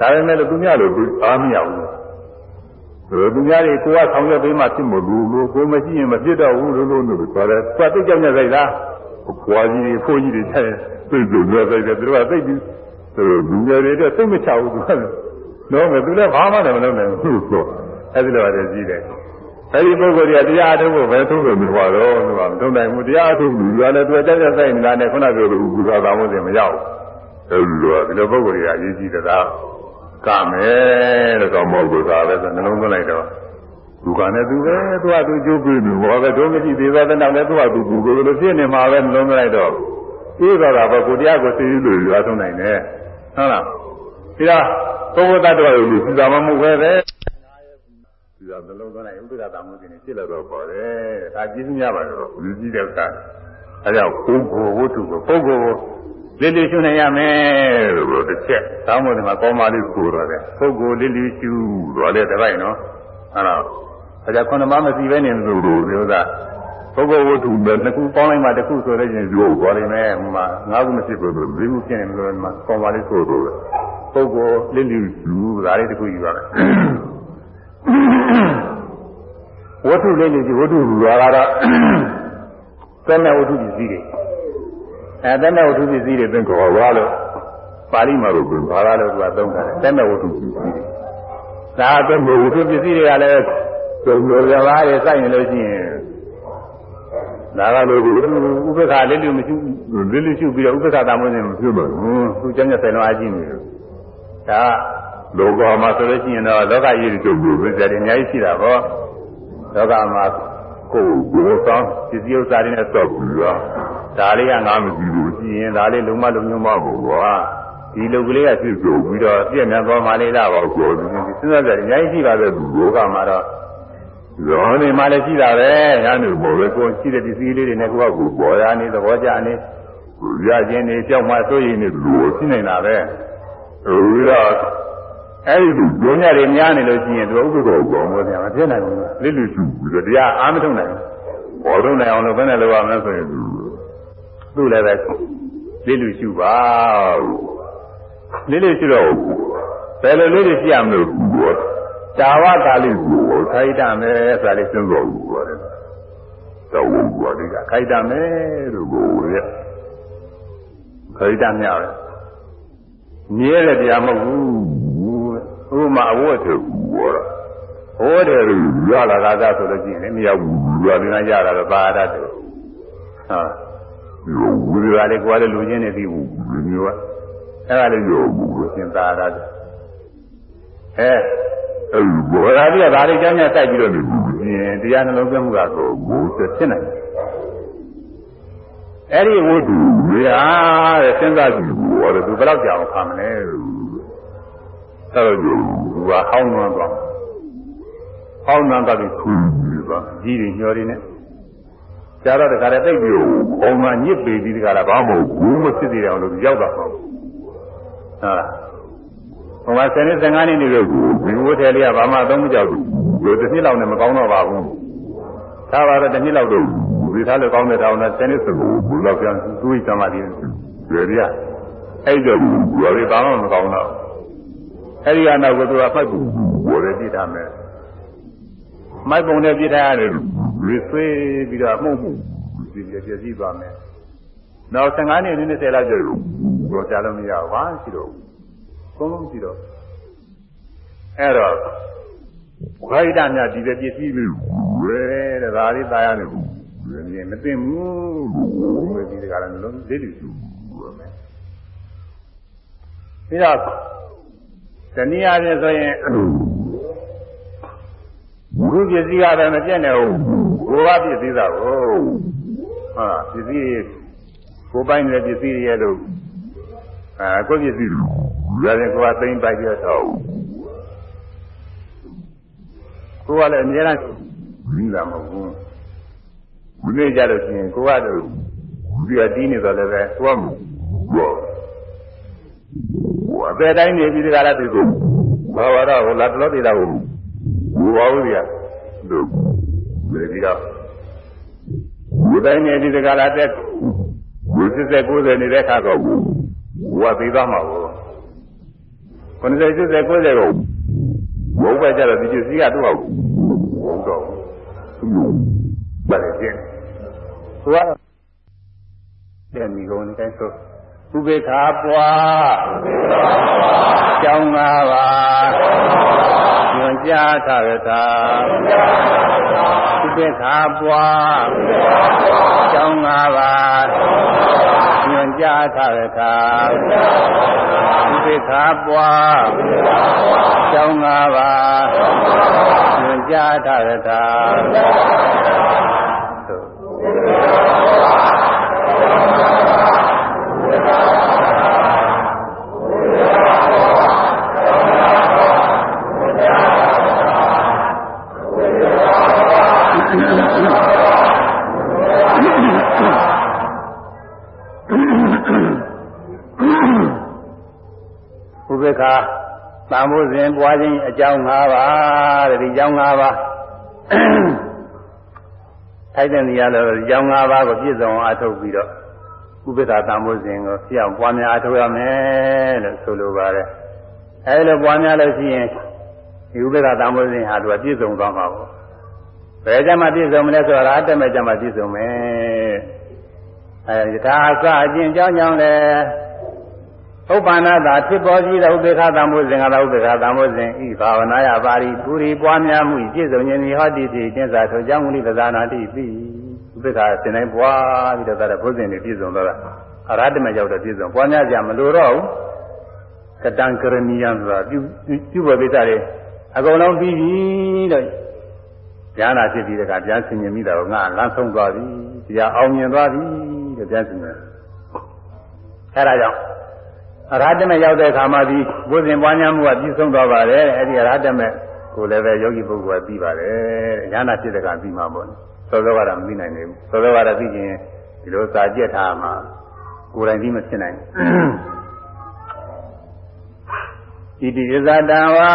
ပေမဲ့လို့သူများလို့အားမရဘူးဆိုသူများတွေကိုကဆောင်ရွက်ပေးမှဖြစ်မလို့လို့ကိုမရှိရင်မဖြစ်တော့ဘူးလို့လို့လို့ဆိုတယ်သူကသိကြောင်နေလိုက်လားခွာကြီးဖိုးကြီးတွေထဲသိကြနေလိုက်တယ်သူကသိပြီးသူလူငယ်တွေတော့သိမချဘူးသူကနော်မယ်သူလည်းဘာမှလည်းမလုပ်နိုင်ဘူးဆိုအဲ့ဒီလိုရတယ်ကြီးတယ် အဲ့ဒီပုဂ္ဂိုလ်တွေကတရားထုတ်ဖို့ပဲသုံးလို့မဟုတ်တော့သူကမသုံးနိုင်ဘူးတရားထုတ်လို့လူကလည်းသူကြက်ကြက်ဆိုင်နေတာနဲ့ခုနပြောလို့ဥပ္ပဒါသာမို့တယ်မရောက်ဘူးအဲ့ဒီလိုကဒီလိုပုဂ္ဂိုလ်တွေကအရေးကြီးတယ်ကမယ်တဲ့ကောင်မဟုတ်ဘူးသာပဲဆိုနှလုံးသွင်းလိုက်တော့ဒုက္ခနဲ့သူပဲသူကသူကျိုးပြီးပြီဘောပဲဒုမရှိသေးသောတဲ့နောက်လည်းသူကသူကူကိုလိုဖြစ်နေမှာပဲနှလုံးသွင်းလိုက်တော့သိတော့တာပဲကိုတရားကိုသိလို့ရွာဆုံးနိုင်တယ်ဟုတ်လားဒါဘုဘတ္တတော်ကိုသူသာမမှုပဲပဲ ဒီကနှလုံးသွင်းလိုက်ဥဒ္ဒတာမှုခြင်းဖြစ်လာတော့ပေါ်တယ်ဒါကြည့်ရပါတော့ဒီကြည့်တဲ့အခါအဲကြောင့်ပုဂ္ဂိုလ်ဝတ္ထုကိုပုဂ္ဂိုလ်လေးလေးရှုနိုင်ရမယ်လို့တစ်ချက်သောင်းမတွေမှာကောင်းပါလိမ့်ကိုတော့တယ်ပုဂ္ဂိုလ်လေးလေးရှုတော့လေတပိုက်နော်အဲ့တော့အဲဒါခုနမမစီပဲနေလို့လို့ဒီဥစ္စာပုဂ္ဂိုလ်ဝတ္ထုပဲနှစ်ခုပေါင်းလိုက်မှတစ်ခုဆိုလို့ချင်းရုပ်သွားလိမ့်မယ်ဟိုမှာငါးခုမရှိဘူးလို့၄ခုဖြစ်နေလို့မှာကောင်းပါလိမ့်ဆိုတော့ပုဂ္ဂိုလ်လေးလေးရှုဒါလေးတစ်ခုယူပါမယ် ဝတ္ထုလေးလေးရှုဝတ္ထုလူသွားတော့သက်မဲ့ဝတ္ထုပစ္စည်းတွေအဲတမဲ့ဝတ္ထုပစ္စည်းတွေသင်ခေါ်သွားလို့ပါဠိမှာတော့ဘာသာလို့သူကသုံးတာတမဲ့ဝတ္ထုပစ္စည်းတွေဒါအသက်မဲ့ဝတ္ထုပစ္စည်းတွေကလည်းသုံးလို့ရပါတယ်စိုက်နေလို့ရှိရင်ဒါကလို့ဥပ္ပခါလေးလူမရှိလေးလူရှိပြီးတော့ဥပ္ပခါတာမွေးနေမဖြစ်ပါဘူးသူကျမ်းကျဆိုင်လုံးအကြည့်နေတယ်ဒါ လောကမှာဆိုလို့ရှိရင်တော့လောကကြီးတွေတို့ဘူးပဲကြတယ်အများကြီးရှိတာပေါ့လောကမှာကိုယ်ကိုယ်ဆောင်ပစ္စည်းဥစ္စာတွေနဲ့ဆော့ပြီးတော့ဒါလေးကငါမကြည့်ဘူးကြည့်ရင်ဒါလေးလုံးမလုံးညမဘူးကွာဒီလုတ်ကလေးကဖြစ်ဆိုပြီးတော့ပြည့်နေသွားမှလေးလားပေါ့ကိုယ်ဒီစဉ်းစားကြတယ်အများကြီးရှိပါသေးဘူးလောကမှာတော့ဇောနေမှလည်းရှိတာပဲညာနေပေါ်ပဲကိုယ်ရှိတဲ့ပစ္စည်းလေးတွေနဲ့ကိုယ့်ကိုယ်ပေါ်ရနေသဘောကျနေရခြင်းနေကြောက်မှစိုးရင်နေလို့ရှိနေတာပဲအဲဒီတော့ အဲဒီလိုညညတွေများနေလို့ရှိရင်သူဥပ္ပဒေကောင်းလို့ပြန်မဖြစ်နိုင်ဘူးလိလူစုပြီးတော့တရားအားမထုတ်နိုင်ဘူးပေါ်ထုတ်နိုင်အောင်လို့ဘယ်နဲ့လုပ်ရမလဲဆိုရင်သူ့လည်းပဲလိလူရှုပါလိလူရှုတော့ဘယ်လိုလေးတွေရှိရမလို့တာဝကာလိကိုခိုက်တမယ်ဆိုတာလေးစဉ်းစားဘူးပါတယ်တော့ဘုရားဒီကခိုက်တမယ်လို့ကိုရဲ့ခိုက်တမြပဲမြဲတဲ့တရားမဟုတ်ဘူး ဥပမာအဝတ်တွေဘောတာဟောတယ်လို့ရလာတာကဆိုလို့ရှိရင်မရောက်ဘူးရနေတာရတာတော့ပါရတတ်တယ်ဟာဝိရိယလေးကိုယ်လည်းလူချင်းနေပြီဘူးမျိုးကအဲ့ဒါလေးရောဘူးသင်္သာရတဲ့အဲအဲ့ဘောရာကြီးကဒါလေးကျမ်းကျစိုက်ပြီးတော့နေဘူးရင်တရားနှလုံးသွင်းမှုကတော့ဘူးဖြစ်နိုင်တယ်အဲ့ဒီဝတ္ထုရာတဲ့စဉ်းစားကြည့်ဘူးဟောတယ်သူဘယ်တော့ကြာအောင်ခါမလဲ အဲ့တော့သူကဟောင်းနှွမ်းသွားဟောင်းနှွမ်းသွားပြီးခူးပြီးသွားကြီးတွေညှော်တွေနဲ့ကျတော့တခါတည်းသိပြီးဘုံမှာညစ်ပေပြီးတခါတော့ဘာမဟုတ်ဘူးမဖြစ်သေးတယ်အောင်လို့ရောက်တာပေါ့ဟုတ်လားဟိုမှာ10နှစ်15နှစ်နေလို့ဒီဝတ်တယ်လေးကဘာမှသုံးမကြောက်ဘူးဒီတစ်နှစ်လောက်နဲ့မကောင်းတော့ပါဘူးသာပါတော့တစ်နှစ်လောက်တော့ဒီသားလို့ကောင်းတဲ့တောင်နဲ့10နှစ်စကူဘူးလောက်ပြန်သူ့ဣသမာတိတွေရအဲ့တော့ဘာလို့ဘာမှမကောင်းတော့ အဲ့ဒီကနောက်ကသူကဖိုက်ဘူးဘောလည်းပြစ်ထားမယ်မိုက်ပုံနဲ့ပြစ်ထားရတယ်ရွေဆွေးပြီးတော့မှုမှုဒီပြည့်စည်သွားမယ်နောက်15နှစ်20လောက်ကျတော့ကြားလို့မရဘူးဘာရှိတော့ဘူးလုံးလုံးရှိတော့အဲ့တော့ဘုရားညဒီတဲ့ပြည့်စည်ပြီဝဲတဲ့ဒါလေးตายရတယ်ဘူးမြင်မသိဘူးဘယ်ဒီကလည်းလုံးလေးလူစုမယ်ပြီးတော့ တနည်းအားဖြင့်ဆိုရင်ဘုပစ္စည်းကလည်းမပြည့်နေဘူးကိုယ်ကပစ္စည်းသာကိုဟာပစ္စည်းကိုယ်ပိုင်တဲ့ပစ္စည်းရဲ့လို့အဲကိုယ်ပစ္စည်းရတယ်ကိုယ်ကသိမ့်ပိုက်ပြတော့ကိုယ်ကလည်းအများအားကြီးလာမဟုတ်ဘူးမနေ့ကြလို့ရှိရင်ကိုကတော့ဒီအတီးနေတော့လည်းပဲကိုက အပေတိုင်းနေပြီးဒီကရတူကိုဘာဝရဟိုလာတလို့တည်တာကိုဘူပါဘူးကြီးတို့ဒီတော့ဒီတိုင်းနေဒီကရတဲ့ဘုစစ်ဆက်90နေတဲ့ခါတော့ဝါသေးသွားမှာကို90 80 90ကိုဘုံပဲကြတော့ဒီကျစီကတော့ဘုံတော့ပါတယ်ကျင်းသူကတော့တဲ့မိကုန်တိုင်းဆို ဥပေက္ခပွားကျောင်း၅ပါးညွန်ကြားထရတာဥပေက္ခပွားကျောင်း၅ပါးညွန်ကြားထရတာဥပေက္ခပွားကျောင်း၅ပါးညွန်ကြားထရတာဥပေ က္ခသံဖို့စဉ်ပွားခြင်းအကြောင်း၅ပါးတဲ့ဒီအကြောင်း၅ပါးထိုက်တဲ့နေရာလို့ဒီအကြောင်း၅ပါးကိုပြည့်စုံအားထုတ်ပြီးတော့ဥပေက္ခသံဖို့စဉ်ကိုပြောင်းပွားများအားထုတ်ရမယ်လို့ဆိုလိုပါတယ်အဲဒီလိုပွားများလို့ရှိရင်ဒီဥပေက္ခသံဖို့စဉ်ဟာသူကပြည့်စုံသွားမှာပေါ့ဘယ်ကြမှာပြည့်စုံမလဲဆိုတော့အတ္တမဲ့ကြမှာပြည့်စုံမယ်အဲဒီဒါအစအကျင့်ကြောင်းကြောင်းလဲ ဥပ္ပန္နတာဖြစ်ပေါ်ကြည့်တဲ့ဥပေက္ခသံဃုဇင်ကသာဥပေက္ခသံဃုဇင်ဤဘာဝနာယပါရိပူရိပွားများမှုပြည့်စုံခြင်းဤဟောတိတိကျင့်စာထိုကြောင့်မူလိပဇာနာတိပြီဥပေက္ခသင်တိုင်းပွားပြီးတော့ဒါဘုဇင်တွေပြည့်စုံတော့တာအရဟတမရောက်တော့ပြည့်စုံပွားများကြမလို့တော့ဘူးကတံကရဏီယံဆိုတာပြုပြုဝေပိဿတွေအကုန်လုံးပြီးပြီလို့ဉာဏ်နာဖြစ်ပြီးတဲ့ကပြန်ဆင်ញင်မိတာကိုငါလမ်းဆုံးသွားပြီတရားအောင်မြင်သွားပြီလို့ပြန်ဆင်ញင်အဲဒါကြောင့် အရဟတမေရောက်တဲ့အခါမှာဒီဘုဇင်ပွားများမှုကပြည့်စုံသွားပါတယ်အဲဒီအရဟတမေကိုလည်းပဲယောဂီပုဂ္ဂိုလ်ကပြီးပါတယ်ဉာဏ်နာဖြစ်တဲ့ကပြီးမှာပေါ့စောစောကတော့မသိနိုင်ဘူးစောစောကတော့သိရင်ဒီလိုစာကြက်ထားမှာကိုယ်တိုင်ပြီးမဖြစ်နိုင်ဘူးဣတိဣဇတံဝါ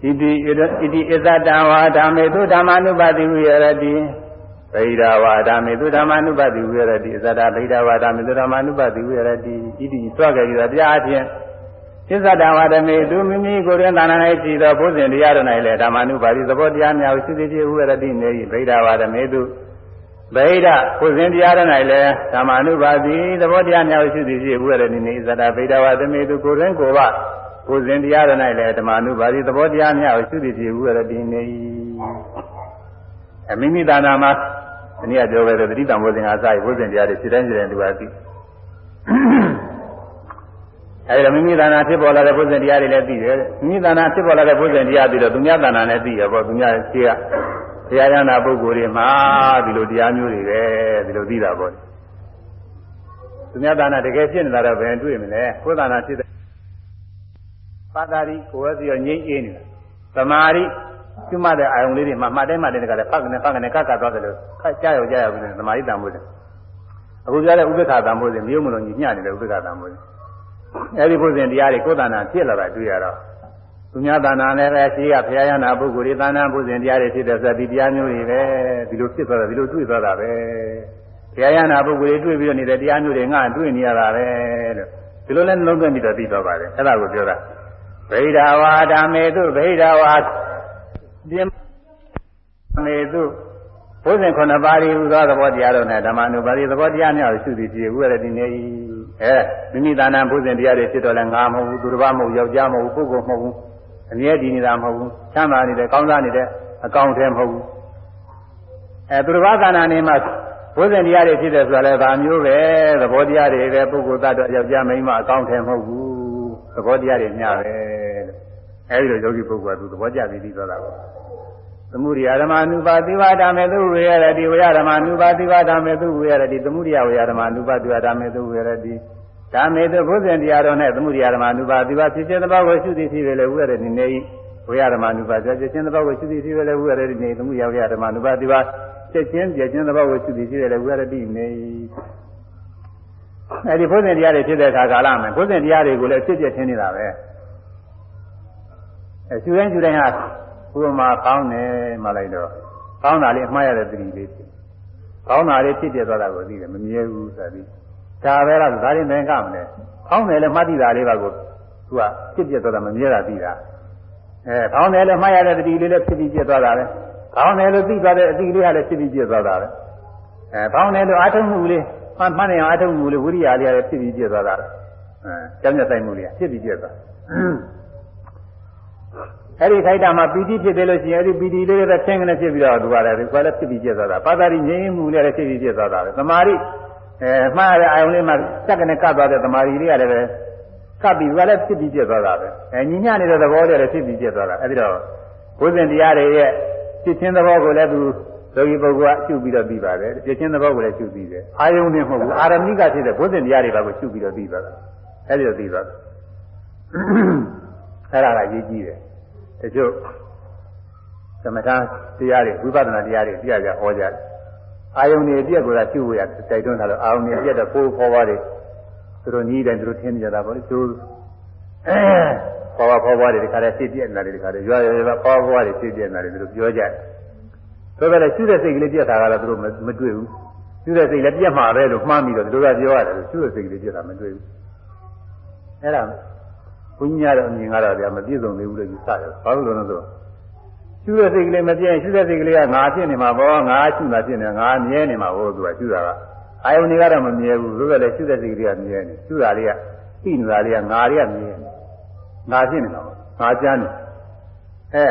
ဣတိဣတိဣဇတံဝါဓမ္မေသူဓမ္မ ानु ပါတိဝိရတိ ဗိဒါဝါဒမေသူဓမ္မနုပတိဝိရတိအစတာဗိဒါဝါဒမေသူဓမ္မနုပတိဝိရတိဤတိသွားကြရတာတရားအချင်းသစ္စာတဝါဒမေသူမိမိကိုယ်တွင်သာနာ၌ရှိသောဘုဇင်တရားတို့၌လည်းဓမ္မနုပါတိသဘောတရားများကိုရှိသေးခြင်းဝိရတိနေ၏ဗိဒါဝါဒမေသူဗိဒဘုဇင်တရားတို့၌လည်းဓမ္မနုပါတိသဘောတရားများကိုရှိသေးခြင်းဝိရတိနေ၏သတ္တဗိဒါဝါဒမေသူကိုယ်တွင်ကိုယ်ပါဘုဇင်တရားတို့၌လည်းဓမ္မနုပါတိသဘောတရားများကိုရှိသေးခြင်းဝိရတိနေ၏အမိမိသာနာမှာ ဒီနေ့ကပြောခဲ့တဲ့တတိတံဘုဇင်အားစရဘုဇင်တရားတွေစိတ်တိုင်းစိတ်တိုင်းသူကသိအဲဒီတော့မိမိသာနာဖြစ်ပေါ်လာတဲ့ဘုဇင်တရားတွေလည်းသိတယ်မိမိသာနာဖြစ်ပေါ်လာတဲ့ဘုဇင်တရားပြီးတော့သူများသာနာလည်းသိရပေါ့သူများရှိကတရားရနာပုဂ္ဂိုလ်တွေမှာဒီလိုတရားမျိုးတွေပဲဒီလိုသိတာပေါ့သူများသာနာတကယ်ဖြစ်နေတာတော့ဘယ်တွေ့မလဲဘုသာနာဖြစ်တဲ့ပါတာရီကိုယ်စီရောငြိမ့်အေးနေတာသမာဓိ ကျွမတဲ့အာယုံလေးတွေမှာမှတ်တိုင်းမှတ်တိုင်းတကလည်းဖတ်ကနေဖတ်ကနေကတ်ကတ်သွားတယ်လို့ခက်ကြရောကြရောပြီးသမာဓိတန်ဖို့တယ်အခုပြောတဲ့ဥပ္ပခါတန်ဖို့တယ်မြို့မလုံးကြီးညနေတဲ့ဥပ္ပခါတန်ဖို့တယ်အဲဒီဖို့စဉ်တရားတွေကိုယ်တဏ္ဍာဖြစ်လာတာတွေ့ရတော့သူများတဏ္ဍာလည်းပဲရှိကဘုရားရဟနာပုဂ္ဂိုလ်တွေတဏ္ဍာဖို့စဉ်တရားတွေဖြစ်တဲ့သတိတရားမျိုးတွေပဲဒီလိုဖြစ်သွားတာဒီလိုတွေ့သွားတာပဲဘုရားရဟနာပုဂ္ဂိုလ်တွေတွေ့ပြီးတော့နေတဲ့တရားမျိုးတွေငါတွေ့နေရတာပဲလို့ဒီလိုလဲနှလုံးသွင်းပြီးတော့သိသွားပါတယ်အဲ့ဒါကိုပြောတာဗိဓာဝါဓမေတုဗိဓာဝါ ပြင်းမေသူဘုဇင်ခုနှစ်ပါးဤဟူသောသဘောတရားတို့နဲ့ဓမ္မနုပါတိသဘောတရားများကိုရှုသည်ဖြစ်ဝိရတိနေ၏အဲမိမိသာနာဘုဇင်တရားတွေဖြစ်တော့လဲငါမဟုတ်ဘူးသူတစ်ပါးမဟုတ်ယောက်ျားမဟုတ်ဘူးပုဂ္ဂိုလ်မဟုတ်ဘူးအမြဲတည်နေတာမဟုတ်ဘူးချမ်းသာနေတယ်ကောင်းစားနေတယ်အကောင်းတည်းမဟုတ်ဘူးအဲသူတစ်ပါးသာနာနေမှာဘုဇင်တရားတွေဖြစ်တယ်ဆိုတာလဲဒါမျိုးပဲသဘောတရားတွေပဲပုဂ္ဂိုလ်သတ္တယောက်ျားမိန်းမအကောင်းတည်းမဟုတ်ဘူးသဘောတရားတွေမျှပဲအဲဒီလိုယောဂီပုဂ္ဂိုလ်ကသူသဘောကျပြီးပြီးသွားတာပေါ့ သမုဒိယဓမ္မ అను ပါတိဝါဒမေသုဝေရတိဝေရဓမ္မ అను ပါတိဝါဒမေသုဝေရတိသမုဒိယဝေရဓမ္မ అను ပါတိဝါဒမေသုဝေရတိဓမ္မေသုဘုဇင်တရားတော်နဲ့သမုဒိယဓမ္မ అను ပါတိဝါဖြစ်ခြင်းတဘောကိုရှုသည်ဖြစ်လေဝေရတိနေဤဝေရဓမ္မ అను ပါဖြစ်ခြင်းတဘောကိုရှုသည်ဖြစ်လေဝေရတိနေသမုဒိယဝေရဓမ္မ అను ပါတိဝါဖြစ်ခြင်းပြခြင်းတဘောကိုရှုသည်ဖြစ်လေဝေရတိနေဤအဲဒီဘုဇင်တရားတွေဖြစ်တဲ့အခါကာလမှာဘုဇင်တရားတွေကိုလည်းဖြစ်ပြခြင်းနေတာပဲအရှုတိုင်းရှုတိုင်းဟာ ဘုရားမှာကောင်းတယ်မှလိုက်တော့ကောင်းတာလေးအမှားရတဲ့သတိလေးဖြစ်ကောင်းတာလေးဖြစ်ပြသွားတာကိုသိတယ်မမြဲဘူးဆိုပြီးဒါပဲလားဒါရင်သင်္ကမလဲကောင်းတယ်လည်းမှတ်သိတာလေးပါကိုသူကဖြစ်ပြသွားတာမမြဲတာသိတာအဲကောင်းတယ်လည်းမှားရတဲ့တတိလေးလည်းဖြစ်ပြီးပြသွားတာပဲကောင်းတယ်လို့သိသွားတဲ့အတိလေးကလည်းဖြစ်ပြီးပြသွားတာပဲအဲကောင်းတယ်လို့အာထုံမှုလေးမှမှတ်နေအောင်အာထုံမှုလေးဝိရိယလေးလည်းဖြစ်ပြီးပြသွားတာအဲကျောင်းမြတ်ဆိုင်မှုလေးဖြစ်ပြီးပြသွား အဲ့ဒီခိုက်တာမှာပီတိဖြစ်တယ်လို့ရှိရင်အဲ့ဒီပီတိလေးလည်းချင်းကနေဖြစ်ပြီးတော့သူကလည်းဒီကွာလည်းဖြစ်ပြီးပြသွားတာပါတာရီငြိမ်းမှုလေးလည်းဖြစ်ပြီးပြသွားတာပဲသမာဓိအဲမှားရတဲ့အာယုံလေးမှာစက်ကနေကပ်သွားတဲ့သမာဓိလေးကလည်းပဲကပ်ပြီးကလည်းဖြစ်ပြီးပြသွားတာပဲအဲညီညနေတဲ့သဘောလေးလည်းဖြစ်ပြီးပြသွားတာအဲဒီတော့ဘုဇင်တရားတွေရဲ့ဖြစ်ချင်းသဘောကိုလည်းသူလောကီပုဂ္ဂိုလ်ကရှုပြီးတော့ပြီးပါတယ်ဖြစ်ချင်းသဘောကိုလည်းရှုပြီးတယ်အာယုံနဲ့မဟုတ်ဘူးအာရမိကဖြစ်တဲ့ဘုဇင်တရားတွေပါကိုရှုပြီးတော့ပြီးသွားတာအဲဒီတော့ပြီးသွားတယ်အဲ့ဒါကရေးကြည့်တယ် တချို့သမထတရားတွေဝိပဿနာတရားတွေပြကြဟောကြတယ်အာယုန်တွေပြက်ကိုသာရှုရတိုက်တွန်းတာလို့အာယုန်တွေပြက်တော့ကိုယ်ခေါ်ပါတယ်သူတို့နီးတယ်သူတို့ထင်းကြတာပေါ့လေသူအဲခေါ်ပါခေါ်ပါတွေဒီခါတည်းသိပြက်နေတာတွေဒီခါတည်းရွာရွာရွာခေါ်ခေါ်တွေသိပြက်နေတာတွေသူတို့ပြောကြတယ်ဆိုတော့လည်းရှုတဲ့စိတ်ကလေးပြက်တာကတော့သူတို့မတွေ့ဘူးရှုတဲ့စိတ်လည်းပြက်မှာပဲလို့မှားပြီးတော့သူတို့ကပြောရတယ်ရှုတဲ့စိတ်ကလေးပြက်တာမတွေ့ဘူးအဲ့ဒါ ဘုညာတော့အမြင်ကတော့ဗျာမပြည့်စုံသေးဘူးလို့ယူဆတယ်ဘာလို့လဲဆိုတော့ရှုတဲ့စိတ်ကလေးမပြည့်ရှုတဲ့စိတ်ကလေးကငါဖြစ်နေမှာပေါ့ငါရှုတာဖြစ်နေငါမြဲနေမှာဟုတ်သူကရှုတာကအာယုန်တွေကတော့မမြဲဘူးလို့လည်းရှုတဲ့စိတ်ကလေးကမြဲနေရှုတာလေးကသိနေတာလေးကငါတွေကမြဲနေငါဖြစ်နေတာပေါ့ငါကြမ်းနေအဲ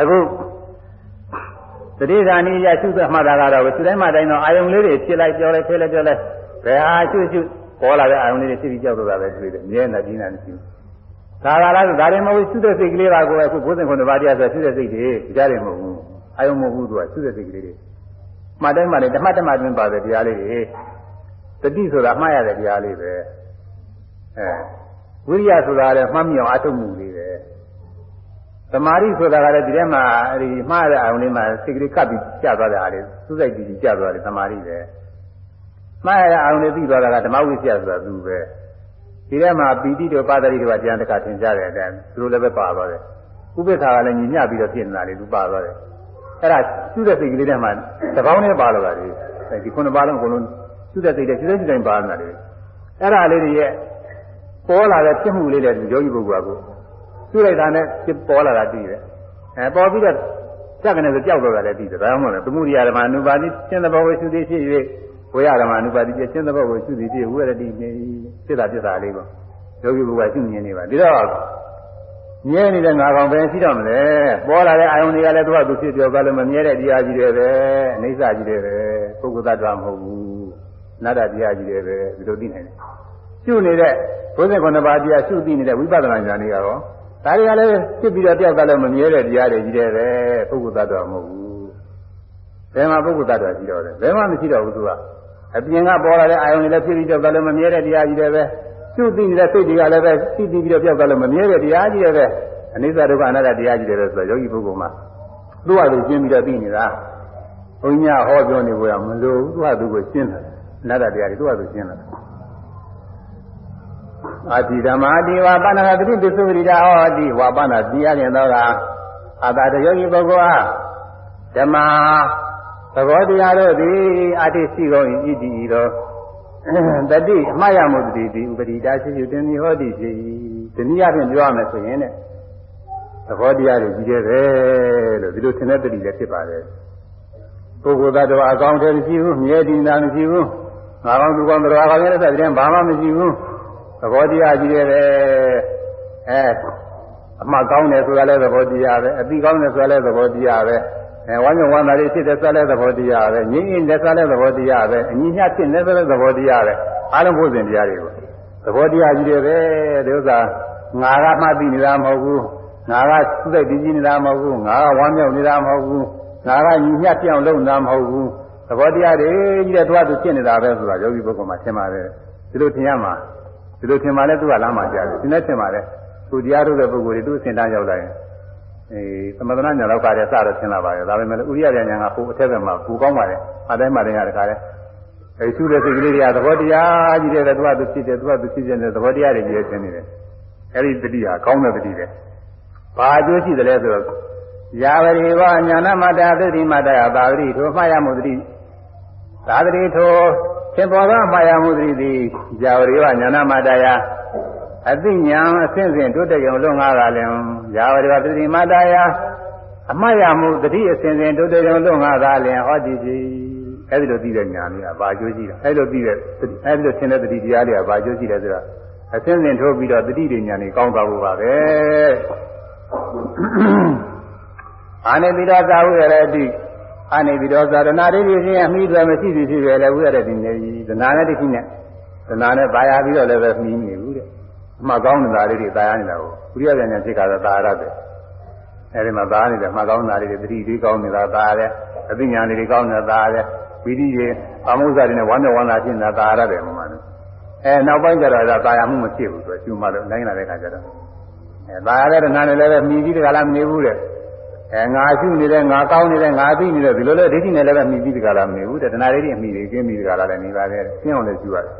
အခုတတိဓာနီရရှုတဲ့မှတ်တာကတော့ရှုတိုင်းမှတိုင်းတော့အာယုန်လေးတွေဖြစ်လိုက်ပြောလိုက်ဖြစ်လိုက်ပြောလိုက်ဘယ်ဟာရှုရှု ပေါ်လာတဲ့အာယုန်လေးတွေဖြစ်ပြီးကြောက်တော့တာပဲတွေ့တယ်မြဲနေတာကြီးနေတာမရှိဘူးဒါကလားဒါရင်မဟုတ်ရှုတဲ့စိတ်ကလေးပါကိုအခုဘုဇင်ခွန်တစ်ပါးတရားဆိုရှုတဲ့စိတ်တွေကြားတယ်မဟုတ်ဘူးအာယုံမဟုတ်ဘူးသူကရှုတဲ့စိတ်ကလေးတွေမှတ်တိုင်းမှလည်းဓမ္မဓမ္မတွင်ပါတဲ့တရားလေးတွေတတိဆိုတာမှားရတဲ့တရားလေးပဲအဲဝိရိယဆိုတာလည်းမှတ်မြောင်အထုမှုလေးပဲသမာဓိဆိုတာကလည်းဒီထဲမှာအဲဒီမှားတဲ့အာယုံလေးမှာစိတ်ကလေးကပ်ပြီးကျသွားတဲ့အားလေးသူ့စိတ်ကြည့်ကြည့်ကျသွားတယ်သမာဓိပဲ မှားရတဲ့အာယုံလေးပြီးသွားတာကဓမ္မဝိသယဆိုတာသူပဲဒီထဲမှာပီတိတို့ပါဒတိတို့ကတရားတကသင်ကြတဲ့အတိုင်းသူတို့လည်းပဲပါသွားတယ်ဥပိ္ပခာကလည်းညီမျှပြီးတော့ဖြစ်နေတာလေသူပါသွားတယ်အဲ့ဒါရှုတဲ့စိတ်ကလေးထဲမှာသကောင်းနဲ့ပါလာတာလေဒီခုနှစ်ပါးလုံးအကုန်လုံးရှုတဲ့စိတ်တွေရှုတဲ့စိတ်တိုင်းပါနေတာလေအဲ့ဒါလေးတွေရဲ့ပေါ်လာတဲ့ဖြစ်မှုလေးလည်းယောဂီပုဂ္ဂိုလ်ကကိုရှုလိုက်တာနဲ့ဖြစ်ပေါ်လာတာတည်တယ်အဲပေါ်ပြီးတော့စက်ကနေဆိုကြောက်တော့တာလည်းတည်တယ်ဒါမှမဟုတ်သမုဒိယဓမ္မအနုပါတိရှင်းတဲ့ဘောဝေရှုသည်ဖြစ်၍ ဝေယဓမ္မအနုပါတိရှင်းတဲ့ဘောကိုရှုသည်ဖြစ်ဝေရတိနေဖြစ်တာဖြစ်တာလေးပေါ့ယောဂီပုဂ္ဂိုလ်ကရှုမြင်နေပါဒီတော့မြဲနေတဲ့ငါကောင်ပဲရှိတော့မလဲပေါ်လာတဲ့အာယုန်တွေကလည်းသူကသူဖြစ်ပြောကလည်းမမြဲတဲ့တရားကြီးတွေပဲအိဋ္ဌာကြီးတွေပဲပုဂ္ဂိုလ်သတ္တဝါမဟုတ်ဘူးနတ္တတရားကြီးတွေပဲဒီလိုသိနိုင်တယ်ရှုနေတဲ့ဘုဇင်ခုနှစ်ပါးတရားရှုသိနေတဲ့ဝိပဿနာဉာဏ်တွေကတော့ဒါတွေကလည်းဖြစ်ပြီးတော့တယောက်ကလည်းမမြဲတဲ့တရားတွေကြီးတွေပဲပုဂ္ဂိုလ်သတ္တဝါမဟုတ်ဘူးဘယ်မှာပုဂ္ဂိုလ်သတ္တဝါရှိတော့လဲဘယ်မှမရှိတော့ဘူးသူက အပြင်ကပေါ်လာတဲ့အာယုန်တွေလည်းဖြစ်ပြီးတော့ကလည်းမမြဲတဲ့တရားကြီးတွေပဲရှုသိနေတဲ့စိတ်တွေကလည်းပဲသိသိပြီးတော့ပြောက်ကလည်းမမြဲတဲ့တရားကြီးတွေပဲအနိစ္စဒုက္ခအနတ္တတရားကြီးတွေပဲဆိုတော့ယောဂီပုဂ္ဂိုလ်မှာသူ့ဟာသူရှင်းပြီးတော့သိနေတာဘုန်းကြီးဟောပြောနေကိုရမလို့သူ့ဟာသူကိုရှင်းတယ်အနတ္တတရားတွေသူ့ဟာသူရှင်းတယ်အာတိဓမ္မာတိဝါပဏ္ဏသတိပစ္စုပရိဒါဟောတိဝါပဏ္ဏသိရခြင်းသောကအတာတယောဂီပုဂ္ဂိုလ်ဟာဓမ္မာ သဘောတရားတို့သည်အတ္တိရှိကုန်၏ဣတိဤသောတတိအမှားရမှုတတိဒီဥပရိဒါရှိယူတင်မြဟောတိရှိတနည်းအားဖြင့်ပြောရမယ်ဆိုရင်တဲ့သဘောတရားတွေကြီးတယ်ပဲလို့ဒီလိုသင်တဲ့တတိလည်းဖြစ်ပါတယ်ပုဂ္ဂိုလ်သားတော်အကောင်းတည်းမရှိဘူးမြဲတည်တာမရှိဘူးငါကောင်းသူကောင်းတော်အကောင်းလည်းသက်တဲ့ဘာမှမရှိဘူးသဘောတရားကြီးတယ်ပဲအဲအမှကောင်းတယ်ဆိုတာလည်းသဘောတရားပဲအတိကောင်းတယ်ဆိုတာလည်းသဘောတရားပဲ အဲဝမ်းမြောက်ဝမ်းသာလေးဖြစ်တဲ့ဆက်တဲ့သဘောတရားပဲငြင်းငြင်းလက်ဆက်တဲ့သဘောတရားပဲအညီမျှဖြစ်နေတဲ့သဘောတရားပဲအားလုံးဖို့စဉ်တရားတွေကိုသဘောတရားကြီးတွေပဲဒီဥစ္စာငါကမှသိနေတာမဟုတ်ဘူးငါကသုသိတည်ကြည်နေတာမဟုတ်ဘူးငါကဝမ်းမြောက်နေတာမဟုတ်ဘူးငါကညီမျှပြောင်းလုံးနေတာမဟုတ်ဘူးသဘောတရားတွေကြီးတဲ့တွားသူဖြစ်နေတာပဲဆိုတာယောဂီပုဂ္ဂိုလ်မှာထင်ပါတယ်ဒီလိုထင်ရမှာဒီလိုထင်မှလည်းသူကလမ်းမှာကြားတယ်ဒီနဲ့ထင်ပါလေသူတရားထုတ်တဲ့ပုဂ္ဂိုလ်တွေသူ့အစဉ်တန်းရောက်လာရင် အဲသမထနာညာလောက်ကတည်းကစတော့ရှင်းလာပါရဲ့ဒါပေမဲ့ဥရိယဉာဏ်ကကိုယ်အထက်ဘက်မှာပူကောင်းပါလေအတိုင်းမှတိုင်းရတခါလဲအဲရှုတဲ့စိတ်ကလေးတွေကသဘောတရားကြီးတဲ့သူကသူဖြစ်တယ်သူကသူဖြစ်တဲ့သဘောတရားတွေကြီးရှင်းနေတယ်အဲဒီတတိဟာကောင်းတဲ့တတိပဲဘာအကျိုးရှိတယ်လဲဆိုတော့ယာဝရိဝညာနာမတ္တသတိမတ္တသာဝတိထိုမှားရမှုတတိသာဝတိထိုသင်္ဘောကမှားရမှုတတိသည်ယာဝရိဝညာနာမတ္တယ အသိဉာဏ်အစဉ်စဉ်တိုးတက်ကြုံလွန်ငါကလည်းယာဝရိဝသတိမတ္တယအမှားရမှုတတိအစဉ်စဉ်တိုးတက်ကြုံလွန်ငါကလည်းဟောတိတိအဲဒီလိုသိတဲ့ဉာဏ်လေးကဘာအကျိုးရှိတာအဲဒီလိုသိတဲ့အဲဒီလိုသင်တဲ့တတိတရားလေးကဘာအကျိုးရှိတယ်ဆိုတော့အစဉ်စဉ်ထိုးပြီးတော့တတိတွေဉာဏ်တွေကောင်းသွားဖို့ပါပဲအာနေတိတော်သာဝရတိအာနေတိတော်သာရဏရိတိချင်းအမိတွေမရှိသည်ဖြစ်ပဲလေဝိရတဲ့ဒီနေကြီးသနာနဲ့တိခိနဲ့သနာနဲ့ပါရပြီးတော့လည်းပဲမှီးနေဘူးတဲ့ အမှကောင်းနေတာလေးတွေတာယာနေတာကိုဘုရားပြန်ပြန်ဖြစ်တာသာရတယ်အဲဒီမှာသာနေတယ်မှကောင်းတာလေးတွေတတိတွေကောင်းနေတာသာရတယ်အသိဉာဏ်လေးတွေကောင်းနေတာသာရတယ်ဝိရိယအမှုစားတွေနဲ့ဝမ်းမြောက်ဝမ်းသာဖြစ်နေတာသာရတယ်မှန်တယ်အဲနောက်ပိုင်းကျတော့ဒါတာယာမှုမဖြစ်ဘူးဆိုကျူမှလို့နိုင်လာတဲ့ခါကျတော့အဲသာရတဲ့နာနဲ့လည်းပဲမြည်ပြီးတကလားမနေဘူးတဲ့အဲငါရှိနေတယ်ငါကောင်းနေတယ်ငါသိနေတယ်ဒီလိုလေဒိဋ္ဌိနဲ့လည်းပဲမြည်ပြီးတကလားမနေဘူးတဲ့တဏှာလေးတွေအမိတွေကျင်းပြီးတကလားလည်းနေပါတယ်ရှင်းအောင်လည်းကျူရတယ်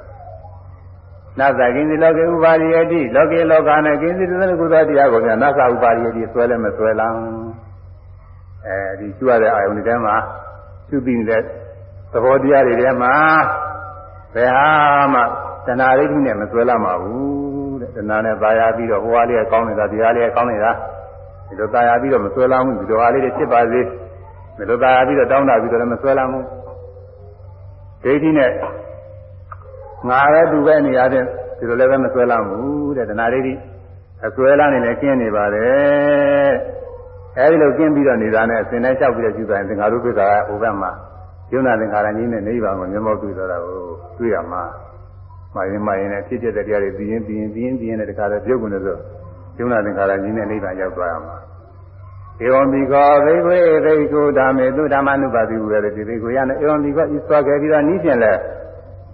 နသကိဉ္စီလောကေဥပါရိယတိလောကေလောကနဲ့ကိဉ္စီသနကုသတရားကိုပြန်နသဥပါရိယတိဆွဲလဲမဆွဲလမ်းအဲဒီကျူရတဲ့အာယုန်တွေထဲမှာကျူပြီးနေတဲ့သဘောတရားတွေထဲမှာဘယ်ဟာမှတဏှာရိဋ္ဌိနဲ့မဆွဲလာမှာဘူးတဲ့တဏှာနဲ့သာယာပြီးတော့ဟိုဟာလေးကကောင်းနေတာဒီဟာလေးကကောင်းနေတာဒီလိုသာယာပြီးတော့မဆွဲလာဘူးဒီလိုဟာလေးတွေဖြစ်ပါစေဒီလိုသာယာပြီးတော့တောင်းတာပြီးတော့လည်းမဆွဲလာဘူးဒိဋ္ဌိနဲ့ ငါပဲသူပဲနေရတဲ့ဒီလိုလည်းပဲမဆွဲလာဘူးတဲ့တဏှာရိဋ္ဌိအဆွဲလာနေလည်းကျင်းနေပါတယ်အဲဒီလိုကျင်းပြီးတော့နေတာနဲ့အစဉ်တိုင်းလျှောက်ပြီးတော့ယူတိုင်းသင်္ဃာရုပ္ပကဟိုဘက်မှာယုံနာသင်္ခါရကြီးနဲ့နိဗ္ဗာန်ကိုမျက်မှောက်တွေ့တော့တာကိုတွေ့ရမှာမှာရင်မှာရင်နဲ့ဖြစ်ဖြစ်တဲ့တရားတွေပြီးရင်ပြီးရင်ပြီးရင်ပြီးရင်တခါတည်းပြုတ်ကုန်တယ်ဆိုယုံနာသင်္ခါရကြီးနဲ့နိဗ္ဗာန်ရောက်သွားရမှာဧဝံဒီကောဘိဝေဒိကုဓမ္မေသူဓမ္မနုပါတိဟုရတဲ့ဒီဘိကုရနဲ့ဧဝံဒီကောဤစွာခဲ့ပြီးတော့နီးကျင်လဲ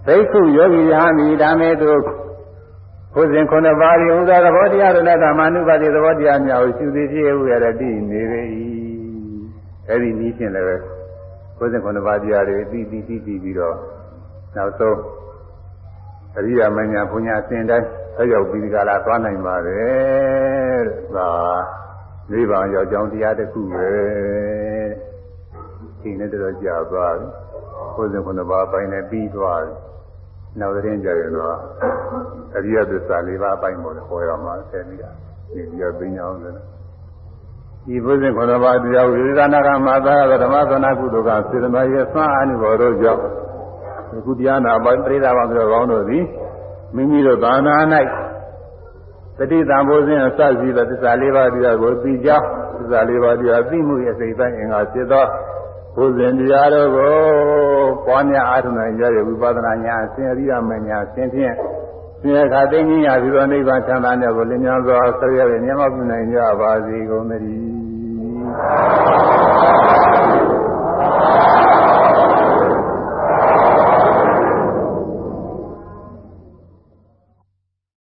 ဘိက္ခုယောဂီယဟမိဓမ္မေသူဘုဇင်ခုနှစ်ပါးဒီဥဒ္ဒသဘောတရားတို့နဲ့ဓမ္မနုပါတိသဘောတရားများကိုရှုသိဖြစ်ဟုရတဲ့ဒီနေပေ၏အဲဒီနီးကျင်လဲပဲကိုယ်စဉ်ခုနှစ်ပါးတရားတွေပြီးပြီးပြီးပြီးပြီးတော့နောက်ဆုံးအရိယာမညာဘုညာအစဉ်တိုင်းဆက်ရောက်ပြီးဒီကလာသွားနိုင်ပါတယ်တဲ့။ဒါနိဗ္ဗာန်ရောက်ကြောင်းတရားတစ်ခုပဲ။ဒီနေ့တော့ကြာသွားပြီ။ကိုယ်စဉ်ခုနှစ်ပါးအပိုင်းနဲ့ပြီးသွားပြီ။ နောက်သတင်းကြရင်တော့အရိယသစ္စာ၄ပါးအပိုင်းပေါ်ဟောရမှာဆယ်မိတာ။ဒီပြီးတော့သိညာအောင်လည်းဒီဘုဇင်ခုနပါးတရားဝိသနာကမာသာဓမ္မသနာကုသိုလ်ကစေတမရဲ့ဆွမ်းအနုဘောတို့ကြောင့်ဒီကုတရားနာပါပရိသဘာတို့ကောင်းတို့သည်မိမိတို့သာနာ၌တတိတံဘုဇင်အစရှိသောသစ္စာလေးပါးတရားကိုသိကြောင်းသစ္စာလေးပါးတရားသိမှုရဲ့စိတ်တိုင်းအင်္ဂါဖြစ်သော ကိုယ်စဉ်တရားတို့ကိုပွားများအားထုတ်နိုင်ကြတဲ့ဝိပဿနာညာအစဉ်အရိယမညာအစဉ်ဖြင့်ဆင်းရဲခါသိဉ္ဇာပြုသောနိဗ္ဗာန်ချမ်းသာတဲ့ကိုလင်းမြောက်စွာဆက်ရတဲ့မြတ်မောပြုနိုင်ကြပါစေကုန်သတည်း